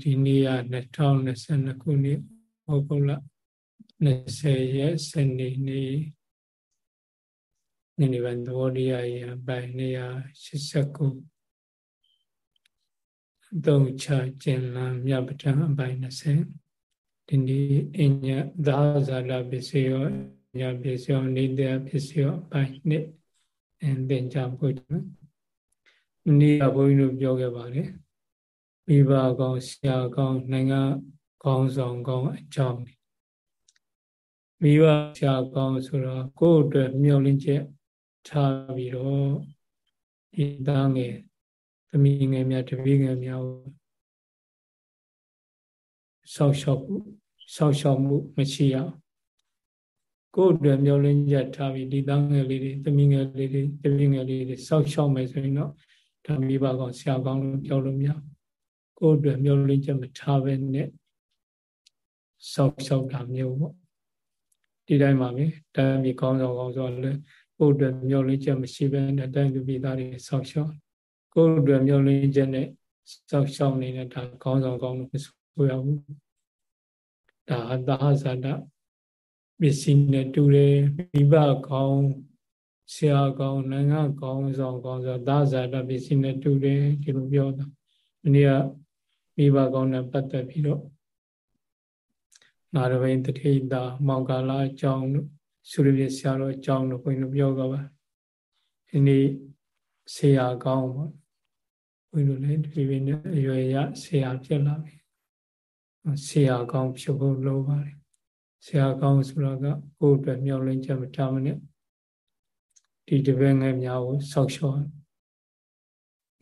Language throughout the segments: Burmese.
ဒီနေ့က2022ခုနှစ်ဩဂုတ်လ20ရက်စနေနေ့ညနေပိုင်းသဘောတရားရပိုင်း289သုံးချကျင်လံမြပဋ္ဌာန်းအပိုင်း20ဒီနေ့အညသာဇာလပစ္စယောညာပစ္စယောနေတဲ့ပစ္စယောအပိုင်းနှစ်အင်သင်္ကြန်ဖို့နော်ဒီနေ့ဘုန်းကြီးတို့ပြောခဲ့ပါတယ် မိဘကောင်းဆရာကောင်းနိုင်ငံကောင်းဆောင်ကောင်းအကြောင်းမိဘဆရာကောင်းဆိုတော့ကိုယ့်အတွက်မျှော်လင့်ချက်ထားပြီးတော့ဒီသားငယ်သမီးငယ်များတပည့်ငယ်များကိုဆောက်ရှောက်မှုဆောက်ရှောက်မှုမရှိအောင်ကိုယ့်အတွက်မျှော်လင့်ချက်ထားပြီးဒီသားငယ်လေးတွေသမီးငယ်လေးတွေတပည့်ငယ်လေးတွေဆောက်ရှောက်မယ်ဆိုရင်တော့ဒါမိဘကောင်းဆရာကောင်းလို့ပြောလို့မရဘူး ကိုယ့်အတွက်မျောလင့်ချက်မထားပဲနဲ့ဆောက်ရှောက်တာမျိုးပေါ့ဒီတိုင်းပါပဲတိုင်းပြည်ကောင်းဆောင်ကောင်းဆောင်လည်းကိုယ့်အတွက်မျောလင့်ချက်မရှိပဲနဲ့တိုင်းပြည်သားတွေဆောက်ရှောက်ကိုယ့်အတွက်မျောလင့်ချက်နဲ့ဆောက်ရှောက်နေတဲ့ဒါကောင်းဆောင်ကောင်းလို့မဆိုရဘူးဒါအတဟဇာတပစ္စည်းနဲ့တူတယ်မိဘကောင်းဆရာကောင်းနိုင်ငံကောင်းဆောင်ကောင်းဆိုသာဇာတပစ္စည်းနဲ့တူတယ်ဒီလိုပြောတာဒီနေ့က မိဘကောင်းနဲ့ပတ်သက်ပြီးတော့နာရဝိန်တတိတာ မောင်ကာလာအကြောင်းတို့သုရပြဆရာတော်အကြောင်းတို့ဘုန်းကြီးတို့ပြောကြပါဒီနေ့ဆရာကောင်းပေါ့ဘုန်းကြီးတို့လည်းဒီပြင်းနဲ့အရွယ်ရဆရာဖြစ်လာပြီဆရာကောင်းဖြစ်ဖို့လိုပါတယ်ဆရာကောင်းဆိုတော့ကကိုယ့်အတွက်မျှော်လင့်ချက်မထားမနဲ့ဒီတပည့်ငယ်များကိုဆောက်ရှော့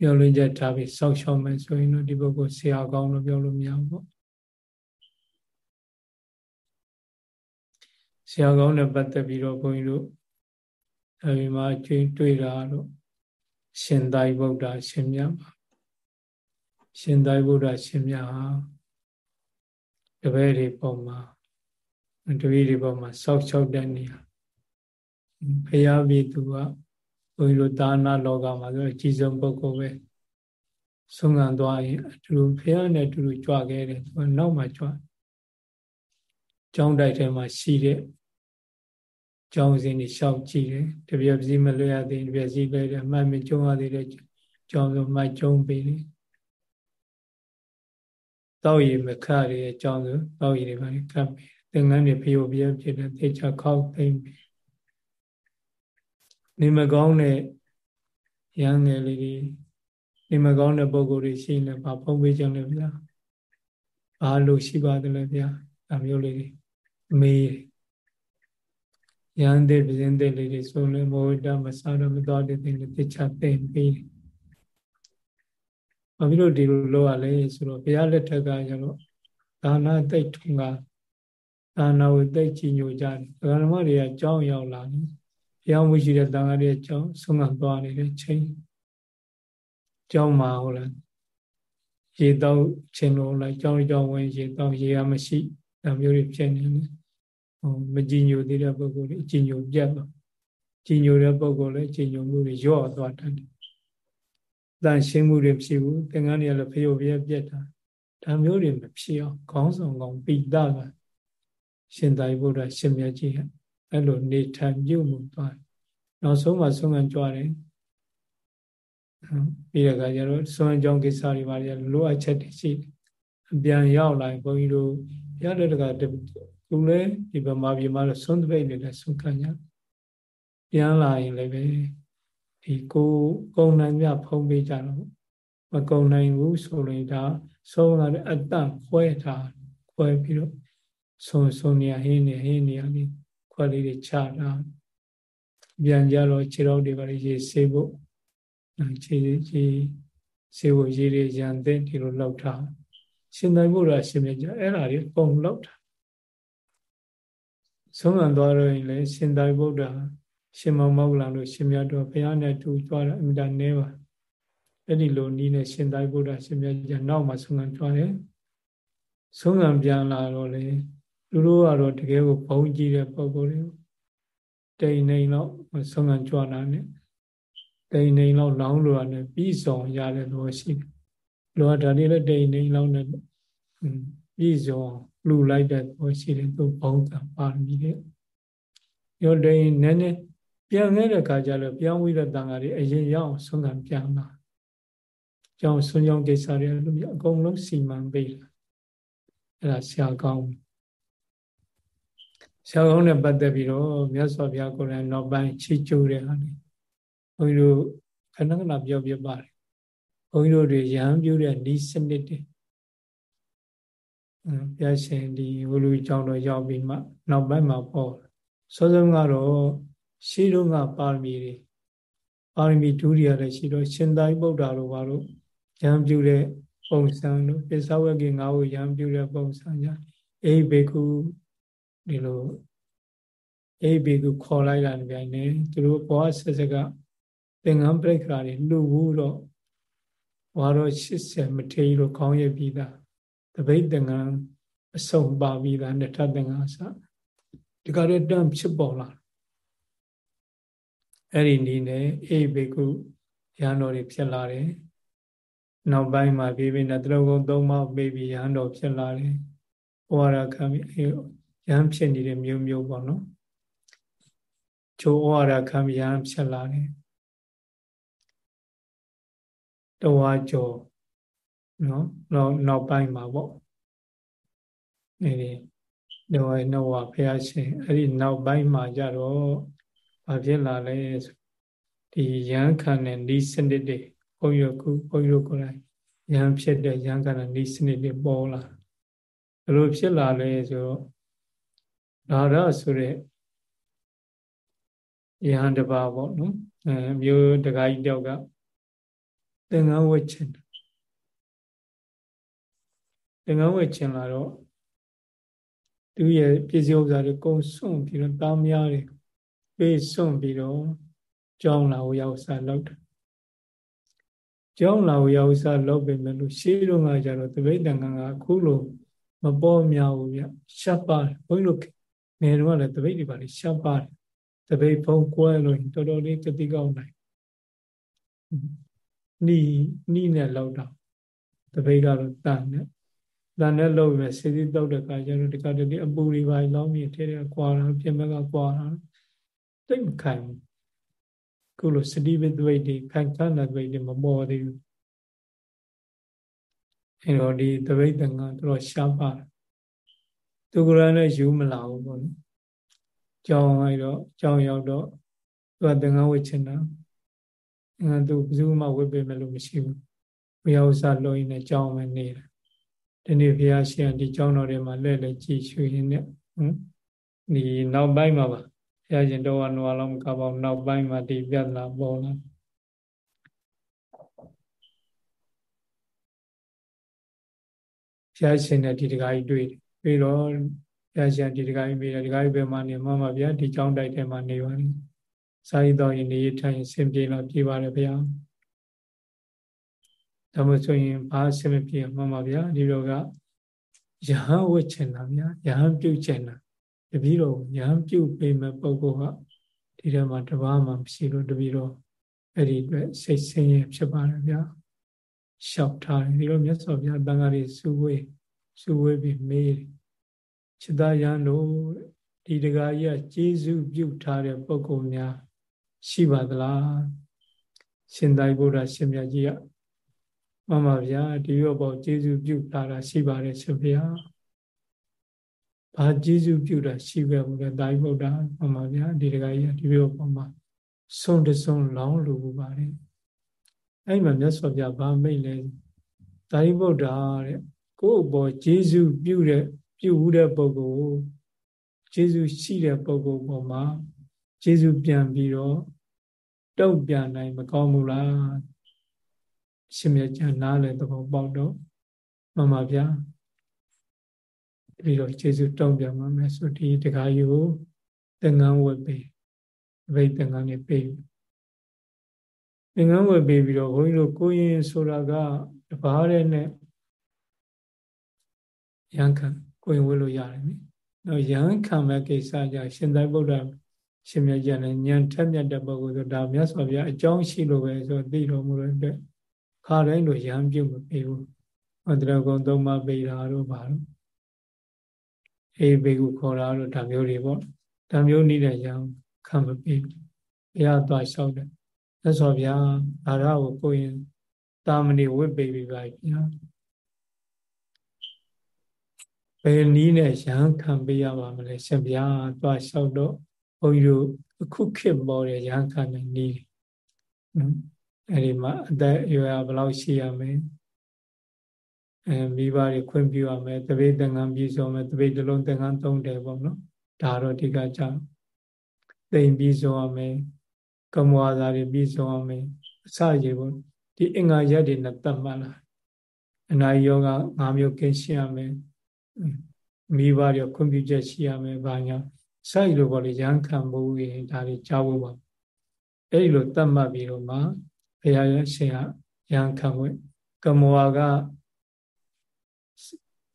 မျောလင်းချက်ထားပြီးစောက်ရှောက်မယ်ဆိုရင်တော့ဒီပုဂ္ဂိုလ်ဆရာကောင်းလို့ပြောလို့မရဘူးပေါ့ဆရာကောင်းနဲ့ပတ်သက်ပြီးတော့ဘုန်းကြီးတို့အဲဒီမှာကျွေးတွေ့တာတော့ရှင်သာရိပုတ္တရာရှင်မြတ်ပါရှင်သာရိပုတ္တရာရှင်မြတ်ဟာတပည့်တွေပုံမှာတပည့်တွေပုံမှာစောက်ရှောက်တဲ့နေရာဘုရားပြည်သူကဘု န်းကြီးတို့ဒါနလောကမှာဆိုအကြီးဆုံးပုဂ္ဂိုလ်ပဲဆုံးခံသွားရင်အတူတူဖះနဲ့အတူတူကြွခဲ့တယ်သူကနောက်မှကြွကျောင်းတိုက်ထဲမှာရှိတဲ့ကျောင်းစဉ်တွေရှောက်ကြည့်တယ်တပြက်စီမလွတ်ရသေးတပြက်စီလွတ်တယ်မှတ်မကျုံရသေးတဲ့ကျောင်းဆိုမှတ်ကျုံပေးတယ်တောက်ရည်မခရရဲ့ကျောင်းဆိုတောက်ရည်တွေပါကပ်ပေးသင်္ကန်းတွေဖျော်ပြဖြစ်တဲ့သေချာခောက်သိမ့်ပြီး နေမကောင်းတဲ့ရဟန်းငယ်လေးတွေနေမကောင်းတဲ့ပုံကိုယ်တွေရှိနေပါဖုံးပေးကြလဲဗျာဘာလို့ရှိပါတယ်လဲဗျာဒါမျိုးလေးတွေမေးရဟန်းတဲ့ပြင်းတဲ့လေးတွေဆိုလဲမောဟတမစားတော့မတော်တဲ့တင်တခြားသိမ့်ပေးဘာဖြစ်လို့ဒီလိုလုပ်ရလဲဆိုတော့ဘုရားလက်ထက်ကကျတော့ဒါနသိတ်ထုံကဒါနဝိသိတ်ကြီးညိုကြတယ်ဓမ္မတွေကကြောင်းရောက်လာတယ် တရားမှုရှိတဲ့တန်ခါးရဲ့ကြောင်းဆုံးမသွားနေတဲ့ချိန်ကြောင်းမှာဟုတ်လားရေတောက်ခြင်းလို့လိုက်ကြောင်းကြောင်းဝင်ရေတောက်ရေရမရှိဒါမျိုးတွေဖြစ်နေတယ်ဟိုမကြည်ညိုသေးတဲ့ပုဂ္ဂိုလ်တွေအကြည်ညိုပြတ်တော့ကြည်ညိုတဲ့ပုဂ္ဂိုလ်လည်းကြည်ညိုမှုတွေညော့သွားတတ်တယ်။တန်ရှင်းမှုတွေဖြစ်ဘူးသင်္ကန်းတွေကလည်းဖျော်ပြက်ပြက်တာဒါမျိုးတွေမဖြစ်အောင်ခေါင်းဆောင်ကောင်ပိတကရှင်သာရိပုတ္တရာရှင်မြတ်ကြီးက အဲ့လိုနေထိုင်ပြုမှုသွားနောက်ဆုံးမှဆုံးခံကြွားတယ်ပြီးတဲ့အခါကျတော့ဆုံးအကြောင်းကိစ္စတွေပါလေလိုအပ်ချက်တွေရှိတယ်အပြန်ရောက်လာရင်ဘုန်းကြီးတို့ရတဲ့တကသူလည်းဒီဗမာပြည်မှာဆုံးတပိတ်နေလဲဆုံးခံရပြန်လာရင်လည်းပဲဒီကိုကုံနိုင်မြဖုံးပေးကြတော့မကုံနိုင်ဘူးဆိုရင်ဒါဆုံးလာတဲ့အတန့်ခွဲထားခွဲပြီးတော့ဆုံးဆုံးနေရဟင်းနေဟင်းနေရလေး ခွက်လေးတွေချတာပြန်ကြတော့ခြေတော်တွေပါရေဆေးဖို့ခြေခြေဆေးဖို့ရေတွေရန်တဲ့ဒီလိုလောက်ထားရှင်သာဘုရားရှင်မြတ်အဲ့ဒါတွေပုံလောက်တာဆုံးခံသွားတော့ရင်လည်းရှင်သာဘုရားရှင်မောင်မောက်လာလို့ရှင်မြတ်တော်ဘုရားနဲ့တူကြွားတာအမြဲတမ်းနေပါအဲ့ဒီလိုနီးနဲ့ရှင်သာဘုရားရှင်မြတ်ကြီးနောက်မှဆုံးခံကြွားတယ်ဆုံးခံပြန်လာတော့လေ သူတို့ကတော့တကယ်ကိုဘုံကြည့်တဲ့ပုံကိုယ်တွေတိန်နေတော့ဆုံးခံကြွတာနဲ့တိန်နေတော့လောင်းလိုရနဲ့ပြီးဆောင်ရတဲ့သဘောရှိတယ်။လောကဓာတ်တွေလည်းတိန်နေလောက်နဲ့ပြည့်စုံလှူလိုက်တဲ့ဘောရှိတယ်သူဘုံသာပါရမီတဲ့ရောတရင်နည်းနည်းပြန်ခဲ့တဲ့ခါကျတော့ပြောင်းဝိရတန်ဃာတွေအရင်ရောက်ဆုံးခံပြန်လာကြောင်းဆွန်ကြောင်းကိစ္စတွေလိုမျိုးအကုန်လုံးစီမံပေးလာအဲ့ဒါဆရာကောင်း ဆရာကောင်းနဲ့ပတ်သက်ပြီးတော့မြတ်စွာဘုရားကိုယ်တိုင်နောက်ပိုင်းချီးကျူးတဲ့ဟာနေဘုန်းကြီးတို့ခဏခဏပြောပြပါတယ်ဘုန်းကြီးတို့တွေရဟန်းပြုတဲ့ဤစနစ်တွေဘုရားရှင်ဒီဝလူကျောင်းတော်ရောက်ပြီးမှနောက်ပိုင်းမှာပေါ်စောစောကတော့ရှေးတုန်းကပါရမီတွေပါရမီဒုတိယလည်းရှိတော့ရှင်သာရိပုတ္တရာတို့ဘာလို့ရံပြုတဲ့ပုံစံတို့ပစ္စဝဂ္ဂင်ငါးကိုရံပြုတဲ့ပုံစံညာအိဘေကု ဒီလိုအိဘေကုခေါ်လိုက်တာကြိုင်နေသူတို့ဘောဆက်စကသင်္ကန်းပြိခရာတွေလှူဘူးတော့ဘာတော့80မထေးလို့ခေါင်းရပြီးသားတပိတ်သင်္ကန်းအစုံပါပြီးသားနှစ်ထပ်သင်္ကန်းအစဒီကရတန်ဖြစ်ပေါ်လာအဲ့ဒီနည်းနဲ့အိဘေကုရဟန်းတော်တွေဖြစ်လာတယ်နောက်ပိုင်းမှာပြေးပြီးနဲ့တရုပ်ကုန်းသုံးပါးပေးပြီးရဟန်းတော်ဖြစ်လာတယ်ဘဝရခံပြီး ရဟန်းဖြစ်နေတဲ့မျိုးမျိုးပေါ့နော်ချိုးဩဝါဒခံပြီးရဟန်းဖြစ်လာတယ်တဝါကျော်နော်နောက်နောက်ပိုင်းမှာပေါ့နေနေတော့နောဝဘုရားရှင်အဲ့ဒီနောက်ပိုင်းမှာကြတော့ဘာဖြစ်လာလဲဆိုဒီရန်ခံတဲ့ဤစနစ်တွေဘုန်းကြီးတို့ခုဘုန်းကြီးတို့ကိုယ်တိုင်ရန်ဖြစ်တဲ့ရန်ခံတဲ့ဤစနစ်တွေပေါ်လာဘယ်လိုဖြစ်လာလဲဆိုတော့ ဒါရဆိုတဲ့ယဟန်တပါပေါ့နော်အဲမျိုးတကားကြီးတယောက်ကသင်္ကန်းဝတ်ချင်သင်္ကန်းဝတ်ချင်လာတော့သူရဲ့ပစ္စည်းဥစ္စာတွေကုံစွန့်ပြီးတော့တားများတွေပေးစွန့်ပြီးတော့ကြောင်းလာကိုရောက်စားလောက်တယ်ကြောင်းလာကိုရောက်စားလောက်ပေမဲ့လို့ရှေးတုန်းကကျတော့တပိဋကံကအခုလိုမပေါ်များဘူးဗျရှက်ပါတယ်ဘုန်းကြီးတို့ ငယ်တော့လည်းတပိဋတွေပါလေရှက်ပါတယ်တပိဋဖုံးကွဲလို့တော်တော်လေးတတိကောက်နိုင်နီးနီးနဲ့လောက်တော့တပိတ်ကတော့တန်နဲ့တန်နဲ့လောက်ပဲစီစီတောက်တဲ့ခါကျတော့ဒီကတည်းကအပူတွေပါလောင်းမြင်ထဲထဲကွာတာပြင်ဘက်ကကွာတာတိတ်မခိုင်ဘူးခုလိုစတိပသဝိတ်တွေခိုင်ခန့်တဲ့သဝိတ်တွေမပေါ်သေးဘူးအဲတော့ဒီသဝိတ်တန်ကတော်ရှားပါတယ် သူကလည်းယူမလာဘူးပေါ့နော်ကြောင်းလိုက်တော့ကြောင်းရောက်တော့သူကသင်္ကန်းဝတ်ချင်တာအဲသူဘယ်သူမှဝတ်ပေးမယ်လို့မရှိဘူးဘုရားဥစ္စာလုံးရင်းနဲ့ကြောင်းမယ်နေတာဒီနေ့ဘုရားရှင်ဒီကြောင်းတော်တွေမှာလဲ့လဲ့ကြည်ရှုရင်းနဲ့ဟမ်ဒီနောက်ပိုင်းမှာပါဘုရားရှင်တော်ဝနဝလုံးကပေါနောက်ပိုင်းမှာဒီပြဿနာပေါ်လာဘုရားရှင်နဲ့ဒီတကားကြီးတွေ့ ပြီးတော့ဘုရားရှင်ဒီတကားကြီးပြီးတယ်ဒီကားကြီးဘယ်မှာနေမှမဗျာဒီကြောင်းတိုက်ထဲမှာနေပါလိမ့်စာရီတော်ရင်နေထိုင်ဆင်ပြေတော့ပြေပါတယ်ဗျာဒါမှဆိုရင်ဘာဆင်မပြေမှမှာဗျာဒီလိုကယဟန်ဝတ်ချင်တာဗျာယဟန်ပြုတ်ချင်တာတပည့်တော်ယဟန်ပြုတ်ပေးမဲ့ပုဂ္ဂိုလ်ကဒီထဲမှာတပါးမှမရှိလို့တပည့်တော်အဲ့ဒီအတွက်စိတ်ဆင်းရဲဖြစ်ပါတယ်ဗျာလျှောက်ထားတယ်ဒီလိုမြတ်စွာဘုရားတန်ခါးတွေစုဝေး စုဝေးပြီးမေးချစ်သားရန်တို့ဒီတကာကြီးကကျေးဇူးပြုထားတဲ့ပုဂ္ဂိုလ်များရှိပါသလားရှင်သာရိပုတ္တရာရှင်မြတ်ကြီးကမှန်ပါဗျာဒီရောပေါ့ကျေးဇူးပြုလာတာရှိပါတယ်ရှင်ဗျာဘာကျေးဇူးပြုတာရှိခဲ့ဘူးလဲသာရိပုတ္တရာမှန်ပါဗျာဒီတခါကြီးဒီရောပေါ့မှာဆုံးတဆုံးလောင်းလူပါတယ်အဲ့မှာမြတ်စွာဘုရားဗာမိတ်လဲသာရိပုတ္တရာတဲ့ ကိုယ့်ဘောကျေးဇူးပြုတဲ့ပြုဦးတဲ့ပုဂ္ဂိုလ်ကျေးဇူးရှိတဲ့ပုဂ္ဂိုလ်ပေါ်မှာကျေးဇူးပြန်ပြီးတော့တုံ့ပြန်နိုင်မကောင်းဘူးလားရှင်မြတ်ကျန်နားလည်းသဘောပေါက်တော့မှန်ပါဗျာပြီးတော့ကျေးဇူးတုံ့ပြန်မှာမယ်ဆိုဒီတခါယူသင်္ကန်းဝတ်ပေးအဘိသင်္ကန်းနဲ့ပေးသင်္ကန်းဝတ်ပေးပြီးတော့ဘုန်းကြီးတို့ကိုရင်ဆိုတာကတပါးတဲ့နဲ့ ရန်ခံကိုရင်ဝတ်လို့ရတယ်နိ။တော့ရန်ခံမဲ့ကိစ္စကြရှင်သာဗုဒ္ဓရှင်မြတ်ကျန်လည်းဉာဏ်ထက်မြတ်တဲ့ပုဂ္ဂိုလ်ဆိုဒါမြတ်စွာဘုရားအကြောင်းရှိလို့ပဲဆိုသိတော်မူတဲ့အတွက်ခါတိုင်းလိုရံပြုတ်မပေးဘူးဟောတရကုံသုံးပါးပိတာတို့ပါတော့အေးဘေကုခေါ်တာတို့ဒါမျိုးတွေပေါ့ဒါမျိုးနေတဲ့ရအောင်ခံမပြီးဘုရားသွားလျှောက်တယ်သက်ဆိုဗျာအာရကိုကိုရင်တာမဏိဝိပေပြီပါဗျာ ဘယ်နည်းနဲ့ရဟန်းခံပေးရပါမလဲရှင်ဗျာသွားလျှောက်တော့ဘုန်းကြီးတို့အခုခေတ်ပေါ်တဲ့ရဟန်းခံတဲ့နည်းနော်အဲ့ဒီမှာအသက်အရွယ်ဘယ်လောက်ရှိရမလဲအဲမိဘတွေခွင့်ပြုရမယ်တပိတ်တန်ခမ်းပြီးဆုံးမယ်တပိတ်တစ်လုံးတန်ခမ်းသုံးတယ်ပေါ့နော်ဒါတော့ဒီကကြသိမ့်ပြီးဆုံးရမယ်ကမ္မဝါစာတွေပြီးဆုံးရမယ်အစရေပေါ့ဒီအင်္ဂါရက်တွေနဲ့တတ်မှတ်လာအနာယောဂ၅မျိုးကင်းရှင်းရမယ် မိဘတွေခွင့်ပြုချက်ရှိရမယ်ဘာညာစိုက်လို့ပေါ့လေရန်ခံဖို့ရင်ဒါတွေကြားဖို့ပါအဲ့ဒီလိုတတ်မှတ်ပြီးတော့မှဘုရားရဲ့ရှင်ကရန်ခံခွင့်ကမ္မဝါက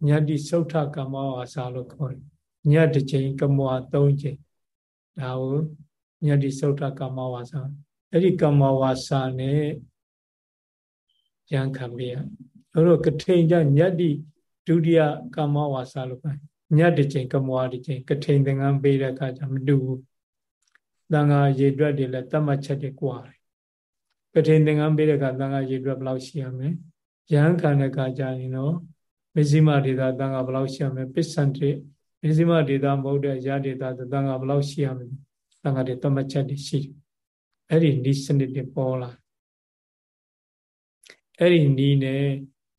ညတ္တိသုထကမ္မဝါစာလို့ခေါ်တယ်ညတစ်ချိန်ကမ္မဝါ၃ချိန်ဒါကိုညတ္တိသုထကမ္မဝါစာအဲ့ဒီကမ္မဝါစာနဲ့ရန်ခံပေးရတို့တို့ကထိန်ကြညတ္တိ ဒုတိယကမ္မဝါစာလို့ခေါ်ညတစ်ချိန်ကမ္မဝါတစ်ချိန်ကထိန်သင်္ကန်းပေးတဲ့အခါကျမတူဘူးတန်ခါရေတွက်တွေလည်းတတ်မှတ်ချက်တွေကွာတယ်ကထိန်သင်္ကန်းပေးတဲ့အခါတန်ခါရေတွက်ဘယ်လောက်ရှိရမလဲရဟန်းခံတဲ့အခါကျရင်တော့မဇ္ဈိမဒေတာတန်ခါဘယ်လောက်ရှိရမလဲပစ္စံတိမဇ္ဈိမဒေတာမဟုတ်တဲ့ရာဒေတာတန်ခါဘယ်လောက်ရှိရမလဲတန်ခါတွေတတ်မှတ်ချက်တွေရှိတယ်အဲ့ဒီဤစနစ်တွေပေါ်လာအဲ့ဒီနီးနဲ့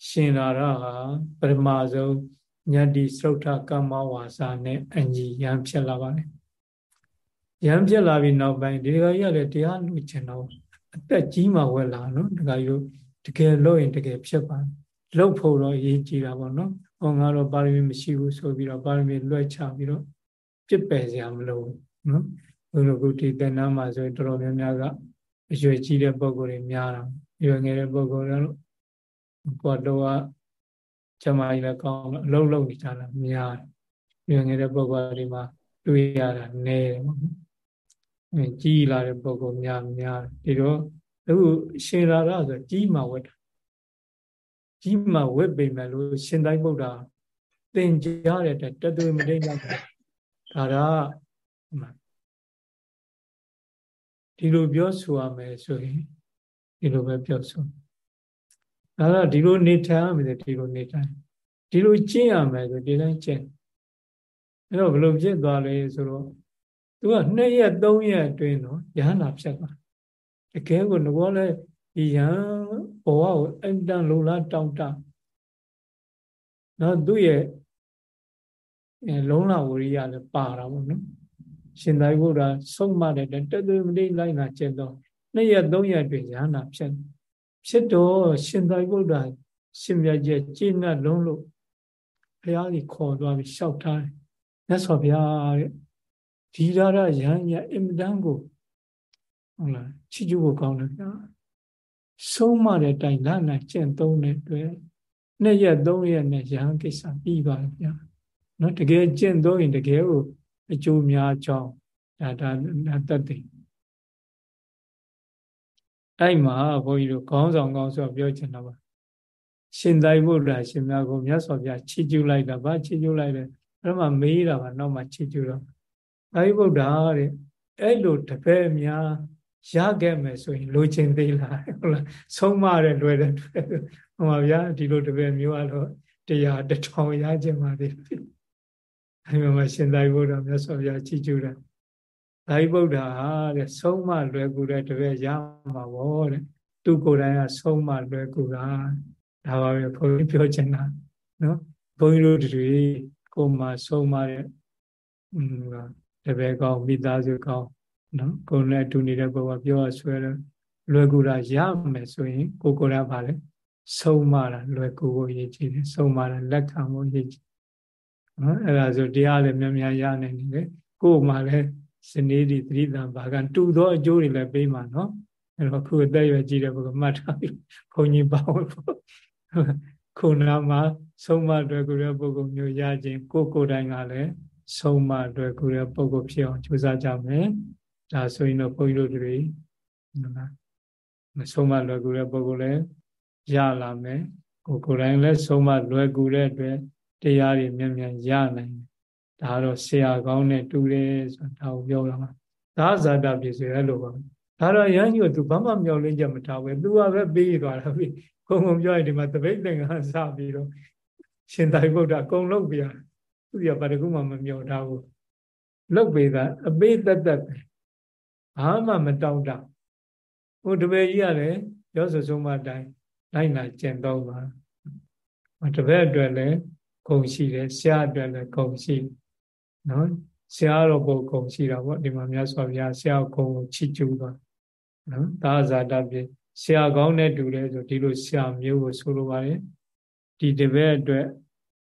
ရှင်လာရဟာပရမဆုံးညတ္တိသုထကမ္မဝါစာနဲ့အညီရံဖြစ်လာပါတယ်ရံဖြစ်လာပြီးနောက်ပိုင်းဒီကကြီးကလည်းတရားလူချင်တော့အသက်ကြီးမှဝက်လာနော်ဒီကကြီးတို့တကယ်လို့ရင်တကယ်ဖြစ်ပါလှုပ်ဖို့တော့အရေးကြီးတာပေါ့နော်ဟောငါတော့ပါရမီမရှိဘူးဆိုပြီးတော့ပါရမီလွှဲချပြီးတော့ပြစ်ပယ်စရာမလိုဘူးနော်ဘုလိုကုတီတဏ္ဍမှာဆိုရင်တော်တော်များများကအရွယ်ကြီးတဲ့ပုံကိုယ်တွေများတာရွယ်ငယ်တဲ့ပုံကိုယ်တွေတော့ ကိုယ်တော့ကျမကြီးလည်းကောင်းအလုံးလုံးနေကြတာများတယ်ရွယ်ငယ်တဲ့ပုံကိုယ်တွေမှာတွေ့ရတာနည်းတယ်ပေါ့အဲကြီးလာတဲ့ပုံကိုယ်များများဒီတော့အခုရှင်ရာရဆိုကြီးမှဝတ်တာကြီးမှဝတ်ပေမဲ့လို့ရှင်တိုင်းဗုဒ္ဓသင်ကြားတဲ့တသွေမတိတ်လောက်ဒါကဒီလိုပြောဆိုရမယ်ဆိုရင်ဒီလိုပဲပြောဆို ဒါတော့ဒီလိုနေထိုင်ရမယ်ဒီလိုနေထိုင်ဒီလိုကျင့်ရမယ်ဆိုဒီတိုင်းကျင့်အဲ့တော့ဘယ်လိုဖြစ်သွားလဲဆိုတော့သူက2ရက်3ရက်အတွင်းတော့ယဟနာဖြစ်သွားတကယ်ကိုငကောလဲဒီယဟဘဝကိုအင်တန်လုံလားတောင်းတနော်သူ့ရဲ့လုံးလာဝရိယလည်းပါတာပေါ့နော်ရှင်သာရိပုတ္တရာဆုံးမတဲ့တသွေမတိလိုက်လာကျင့်တော့နှစ်ရက်သုံးရက်တွင်ရဟနာဖြစ် ဖြစ်တော့ရှင်သာရိပုတ္တရာရှင်မြတ်ကျကျင့်တ်လုံးလို့ဘုရားကြီးခေါ်သွားပြီးလျှောက်ထားတယ်မြတ်စွာဘုရားတဲ့ဒီရရရဟန်းရအင်မတန်ကိုဟုတ်လားချီးကျူးဖို့ကောင်းတယ်ဗျာဆုံးမတဲ့တိုင်လာနိုင်ကျင့်သုံးတဲ့အတွက်နှစ်ရက်သုံးရက်နဲ့ရဟန်းကိစ္စပြီးပါဗျာနော်တကယ်ကျင့်သုံးရင်တကယ်ကိုအကျိုးများကြောင်းဒါဒါတတ်သိ အဲ့မှာဘုန်းကြီးတို့ခေါင်းဆောင်ကောင်းဆိုပြောချင်တာပါရှင်သာရိပုတ္တရာရှင်များကိုမြတ်စွာဘုရားချီးကျူးလိုက်တာဗာချီးကျူးလိုက်တယ်အဲ့မှာမေးတာပါနောက်မှချီးကျူးတော့သာရိပုတ္တရာတဲ့အဲ့လိုတပည့်များရခဲ့မယ်ဆိုရင်လိုချင်သေးလားဟုတ်လားဆုံးမတဲ့လွယ်တဲ့တွေ့ဟောပါဗျာဒီလိုတပည့်မျိုးကတော့တရားတထောင်ရခြင်းပါသေးတယ်အဲဒီမှာရှင်သာရိပုတ္တရာမြတ်စွာဘုရားချီးကျူးတာ သာရိပုတ္တရာတဲ့ဆုံးမလွယ်ကူတဲ့တပည့်ရမှာဗောတဲ့သူကိုယ်တိုင်ကဆုံးမလွယ်ကူတာဒါပါပဲဘုန်းကြီးပြောချင်တာနော်ဘုန်းကြီးတို့တွေကိုယ်မှာဆုံးမတဲ့อืมတပည့်ကောင်းမိသားစုကောင်းနော်ကိုယ်နဲ့အတူနေတဲ့ဘုရားပြောရဆွဲတယ်လွယ်ကူတာရမယ်ဆိုရင် ကိုယ်ကိုယ်ကပါလေဆုံးမတာလွယ်ကူဖို့ရည်ကြည်တယ်ဆုံးမတာလက်ခံဖို့ရည်ကြည်နော်အဲ့ဒါဆိုတရားလည်းများများရနိုင်နေတယ်ကိုယ်မှလည်း စနေဒီသတိတံဘာကတူသောအကျိုးတွေလည်းပေးမှာနော်အဲ့တော့ခုအသက်ရွယ်ကြီးတဲ့ဘုကမှတ်ထားပြီးခွန်ကြီးပါဝင်ဖို့ခုနမှာဆုံးမတွေ့ကူတဲ့ပုဂ္ဂိုလ်မျိုးရခြင်းကိုကိုယ်တိုင်ကလည်းဆုံးမတွေ့ကူတဲ့ပုဂ္ဂိုလ်ဖြစ်အောင်ကြိုးစားကြမယ်ဒါဆိုရင်တော့ဘုန်းကြီးတို့တွေနော်မဆုံးမလွယ်ကူတဲ့ပုဂ္ဂိုလ်လည်းရလာမယ်ကိုကိုယ်တိုင်လည်းဆုံးမလွယ်ကူတဲ့အတွက်တရားတွေမြန်မြန်ရနိုင်တယ် ဒါတော့ဆရာကောင်းနဲ့တူတယ်ဆိုတာကိုပြောတာမှာသာဇာတပြည့်ဆိုရဲလို့ပါဒါတော့ရဟန်းကြီးကသူဘာမှမျောလင်းချက်မထားဘူးသူကပဲပေးသွားတာပြီခုံခုံပြောရင်ဒီမှာတပိတ်သင်္ကန်းစပြီးတော့ရှင်သာရိပုတ္တအကုန်လုံးပြသူကဘာတကူမှမမျောထားဘူးလုတ်ပေးတာအပေးသက်သက်ပဲဘာမှမတောင်းတဟိုတပည့်ကြီးကလည်းရောစဆုံးမတိုင်းလိုက်လာကျင့်တော့ပါတပည့်အတွက်လည်းဂုံရှိတယ်ဆရာအတွက်လည်းဂုံရှိ နော်ဆရာတော်ဘုံဂုံရှိတာပေါ့ဒီမှာမြတ်စွာဘုရားဆရာဂုံကိုချီးကျူးသွားနော်သာဇာတပြည့်ဆရာကောင်းတဲ့တူတယ်ဆိုဒီလိုဆရာမျိုးကိုဆိုလိုပါတယ်ဒီတပည့်အတွက်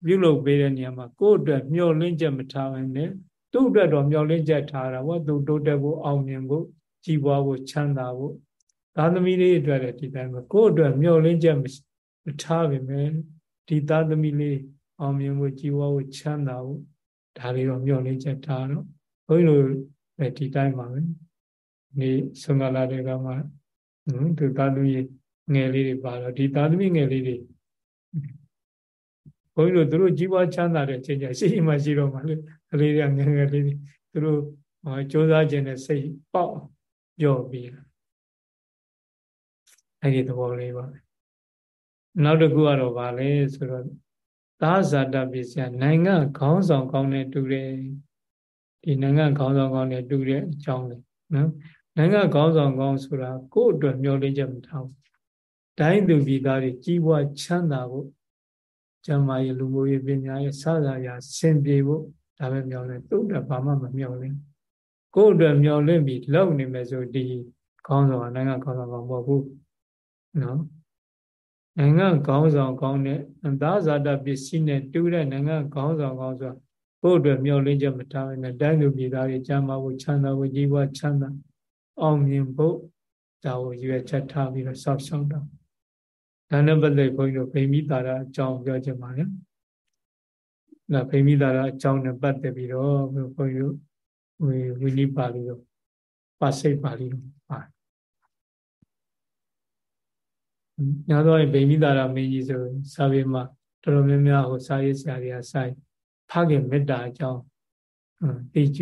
ပြုလုပ်ပေးတဲ့နေရာမှာကိုယ့်အတွက်မျှော်လင့်ချက်မထားဘဲနဲ့သူ့အတွက်တော့မျှော်လင့်ချက်ထားတာပေါ့သူတိုးတက်ဖို့အောင်မြင်ဖို့ကြီးပွားဖို့ချမ်းသာဖို့သာသမီလေးအတွက်လည်းဒီတိုင်းပဲကိုယ့်အတွက်မျှော်လင့်ချက်မထားပါမယ်ဒီသာသမီလေးအောင်မြင်ဖို့ကြီးပွားဖို့ချမ်းသာဖို့ ဒါလေးတော့မျှော်လင့်ချက်ထားတော့ဘုန်းကြီးတို့လည်းဒီတိုင်းပါပဲဒီဆုံးမလာတဲ့ကမှသူသာသမီငယ်လေးတွေပါတော့ဒီသာသမီငယ်လေးတွေဘုန်းကြီးတို့သူတို့ကြီးပွားချမ်းသာတဲ့အချိန်ကျရှိမှရှိတော့မှလေကလေးတွေကငယ်ငယ်လေးတွေသူတို့စ조사ခြင်းနဲ့စိတ်ပေါက်ပြောပြီးအဲ့ဒီသဘောလေးပါနောက်တစ်ခုကတော့ဗာလဲဆိုတော့ သာဇာတပစ္စယနိုင်ငံခေါင်းဆောင်ကောင်းတဲ့တူတယ်ဒီနိုင်ငံခေါင်းဆောင်ကောင်းတဲ့တူတဲ့အကြောင်းလေနော်နိုင်ငံခေါင်းဆောင်ကောင်းဆိုတာကိုယ့်အတွက်မျှော်လင့်ချက်မထားဘူးတိုင်းသူပြည်သားတွေကြီးပွားချမ်းသာဖို့ကျမ်းမာရေးလူမှုရေးပညာရေးစသရာဆင်ပြေဖို့ဒါပဲမျှော်လင့်သူ့အတွက်ဘာမှမမျှော်လင့်ကိုယ့်အတွက်မျှော်လင့်ပြီးလောက်နေမယ်ဆိုဒီခေါင်းဆောင်နိုင်ငံခေါင်းဆောင်ကောင်းမဟုတ်ဘူးနော် နိုင်ငံခေါင်းဆောင်ကောင်းတဲ့သာဇာတပစ္စည်းနဲ့တူတဲ့နိုင်ငံခေါင်းဆောင်ကောင်းဆိုတာကိုယ့်အတွက်မျှော်လင့်ချက်မထားဘဲနဲ့တိုင်းလူပြည်သားတွေကျမ်းမာဖို့ချမ်းသာဖို့ကြီးပွားချမ်းသာအောင်မြင်ဖို့ဒါကိုရွယ်ချက်ထားပြီးတော့စောင့်ရှောက်တာဒါနဲ့ပတ်သက်ဘုန်းကြီးတို့ဗိမိတာရအကြောင်းပြောချင်ပါတယ်။ဒါဗိမိတာရအကြောင်းနဲ့ပတ်သက်ပြီးတော့ဘုန်းကြီးတို့ဝီဝီနိပါဠိတို့ပါစိတ်ပါဠိတို့ပါ ညာတော့ဗိမိတာရမင်းကြီးဆိုစာပေမှာတော်တော်များများဟိုစာရေးဆရာတွေကစာဖခင်မေတ္တာအကြောင်းတိကျ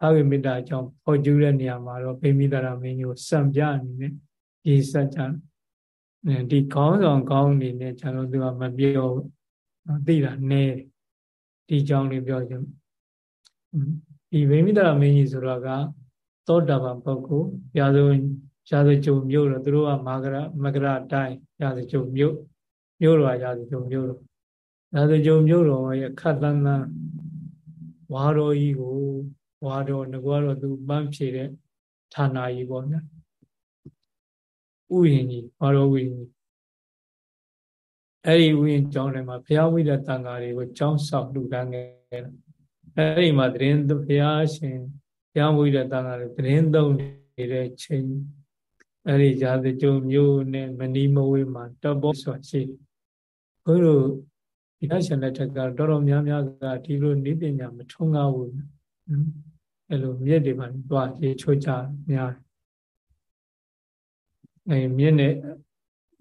ဖခင်မေတ္တာအကြောင်းပေါ်ကျူးတဲ့နေရာမှာတော့ဗိမိတာရမင်းကြီးကိုစံပြအနေနဲ့ရေးစကြဒီခေါင်းဆောင်ကောင်းနေနဲ့ကျွန်တော်သူကမပြောသိတာနဲဒီကြောင်းလေးပြောချင်ဒီဗိမိတရမင်းကြီးဆိုတာကသောတာပန်ပုဂ္ဂိုလ်ရာဇဝင် ရာဇကြုံမြို့တော့သူတို့ကမာဂရမဂရတိုင်းရာဇကြုံမြို့မြို့တော်ရာဇကြုံမြို့တော်ရာဇကြုံမြို့တော်ရဲ့ခတ်တန်းတန်းဝါတော်ကြီးကိုဝါတော်ငကွာတော့သူပန်းဖြေတဲ့ဌာနကြီးပေါ့နော်ဥယျင်ကြီးဘာလို့ဥယျင်ကြီးအဲ့ဒီဥယျင်ကျောင်းထဲမှာဘုရားဝိဒတန်ဃာတွေကိုကျောင်းဆောက်လူတန်းခဲ့တယ်အဲ့ဒီမှာတရင်ဘုရားရှင်ဘုရားဝိဒတန်ဃာတွေတရင်သုံးနေတဲ့ချိန် အဲ့ဒီဇာတိကျုံမျိုးနဲ့မနီးမဝေးမှာတဘောဆိုရှိဘုရားဘုရားရှင်လက်ထက်ကတော်တော်များများကဒီလိုနိပညာမထုံးကားဘူးအဲ့လိုမြစ်တွေမှာတွားရေချိုးကြများအဲမြင့်နဲ့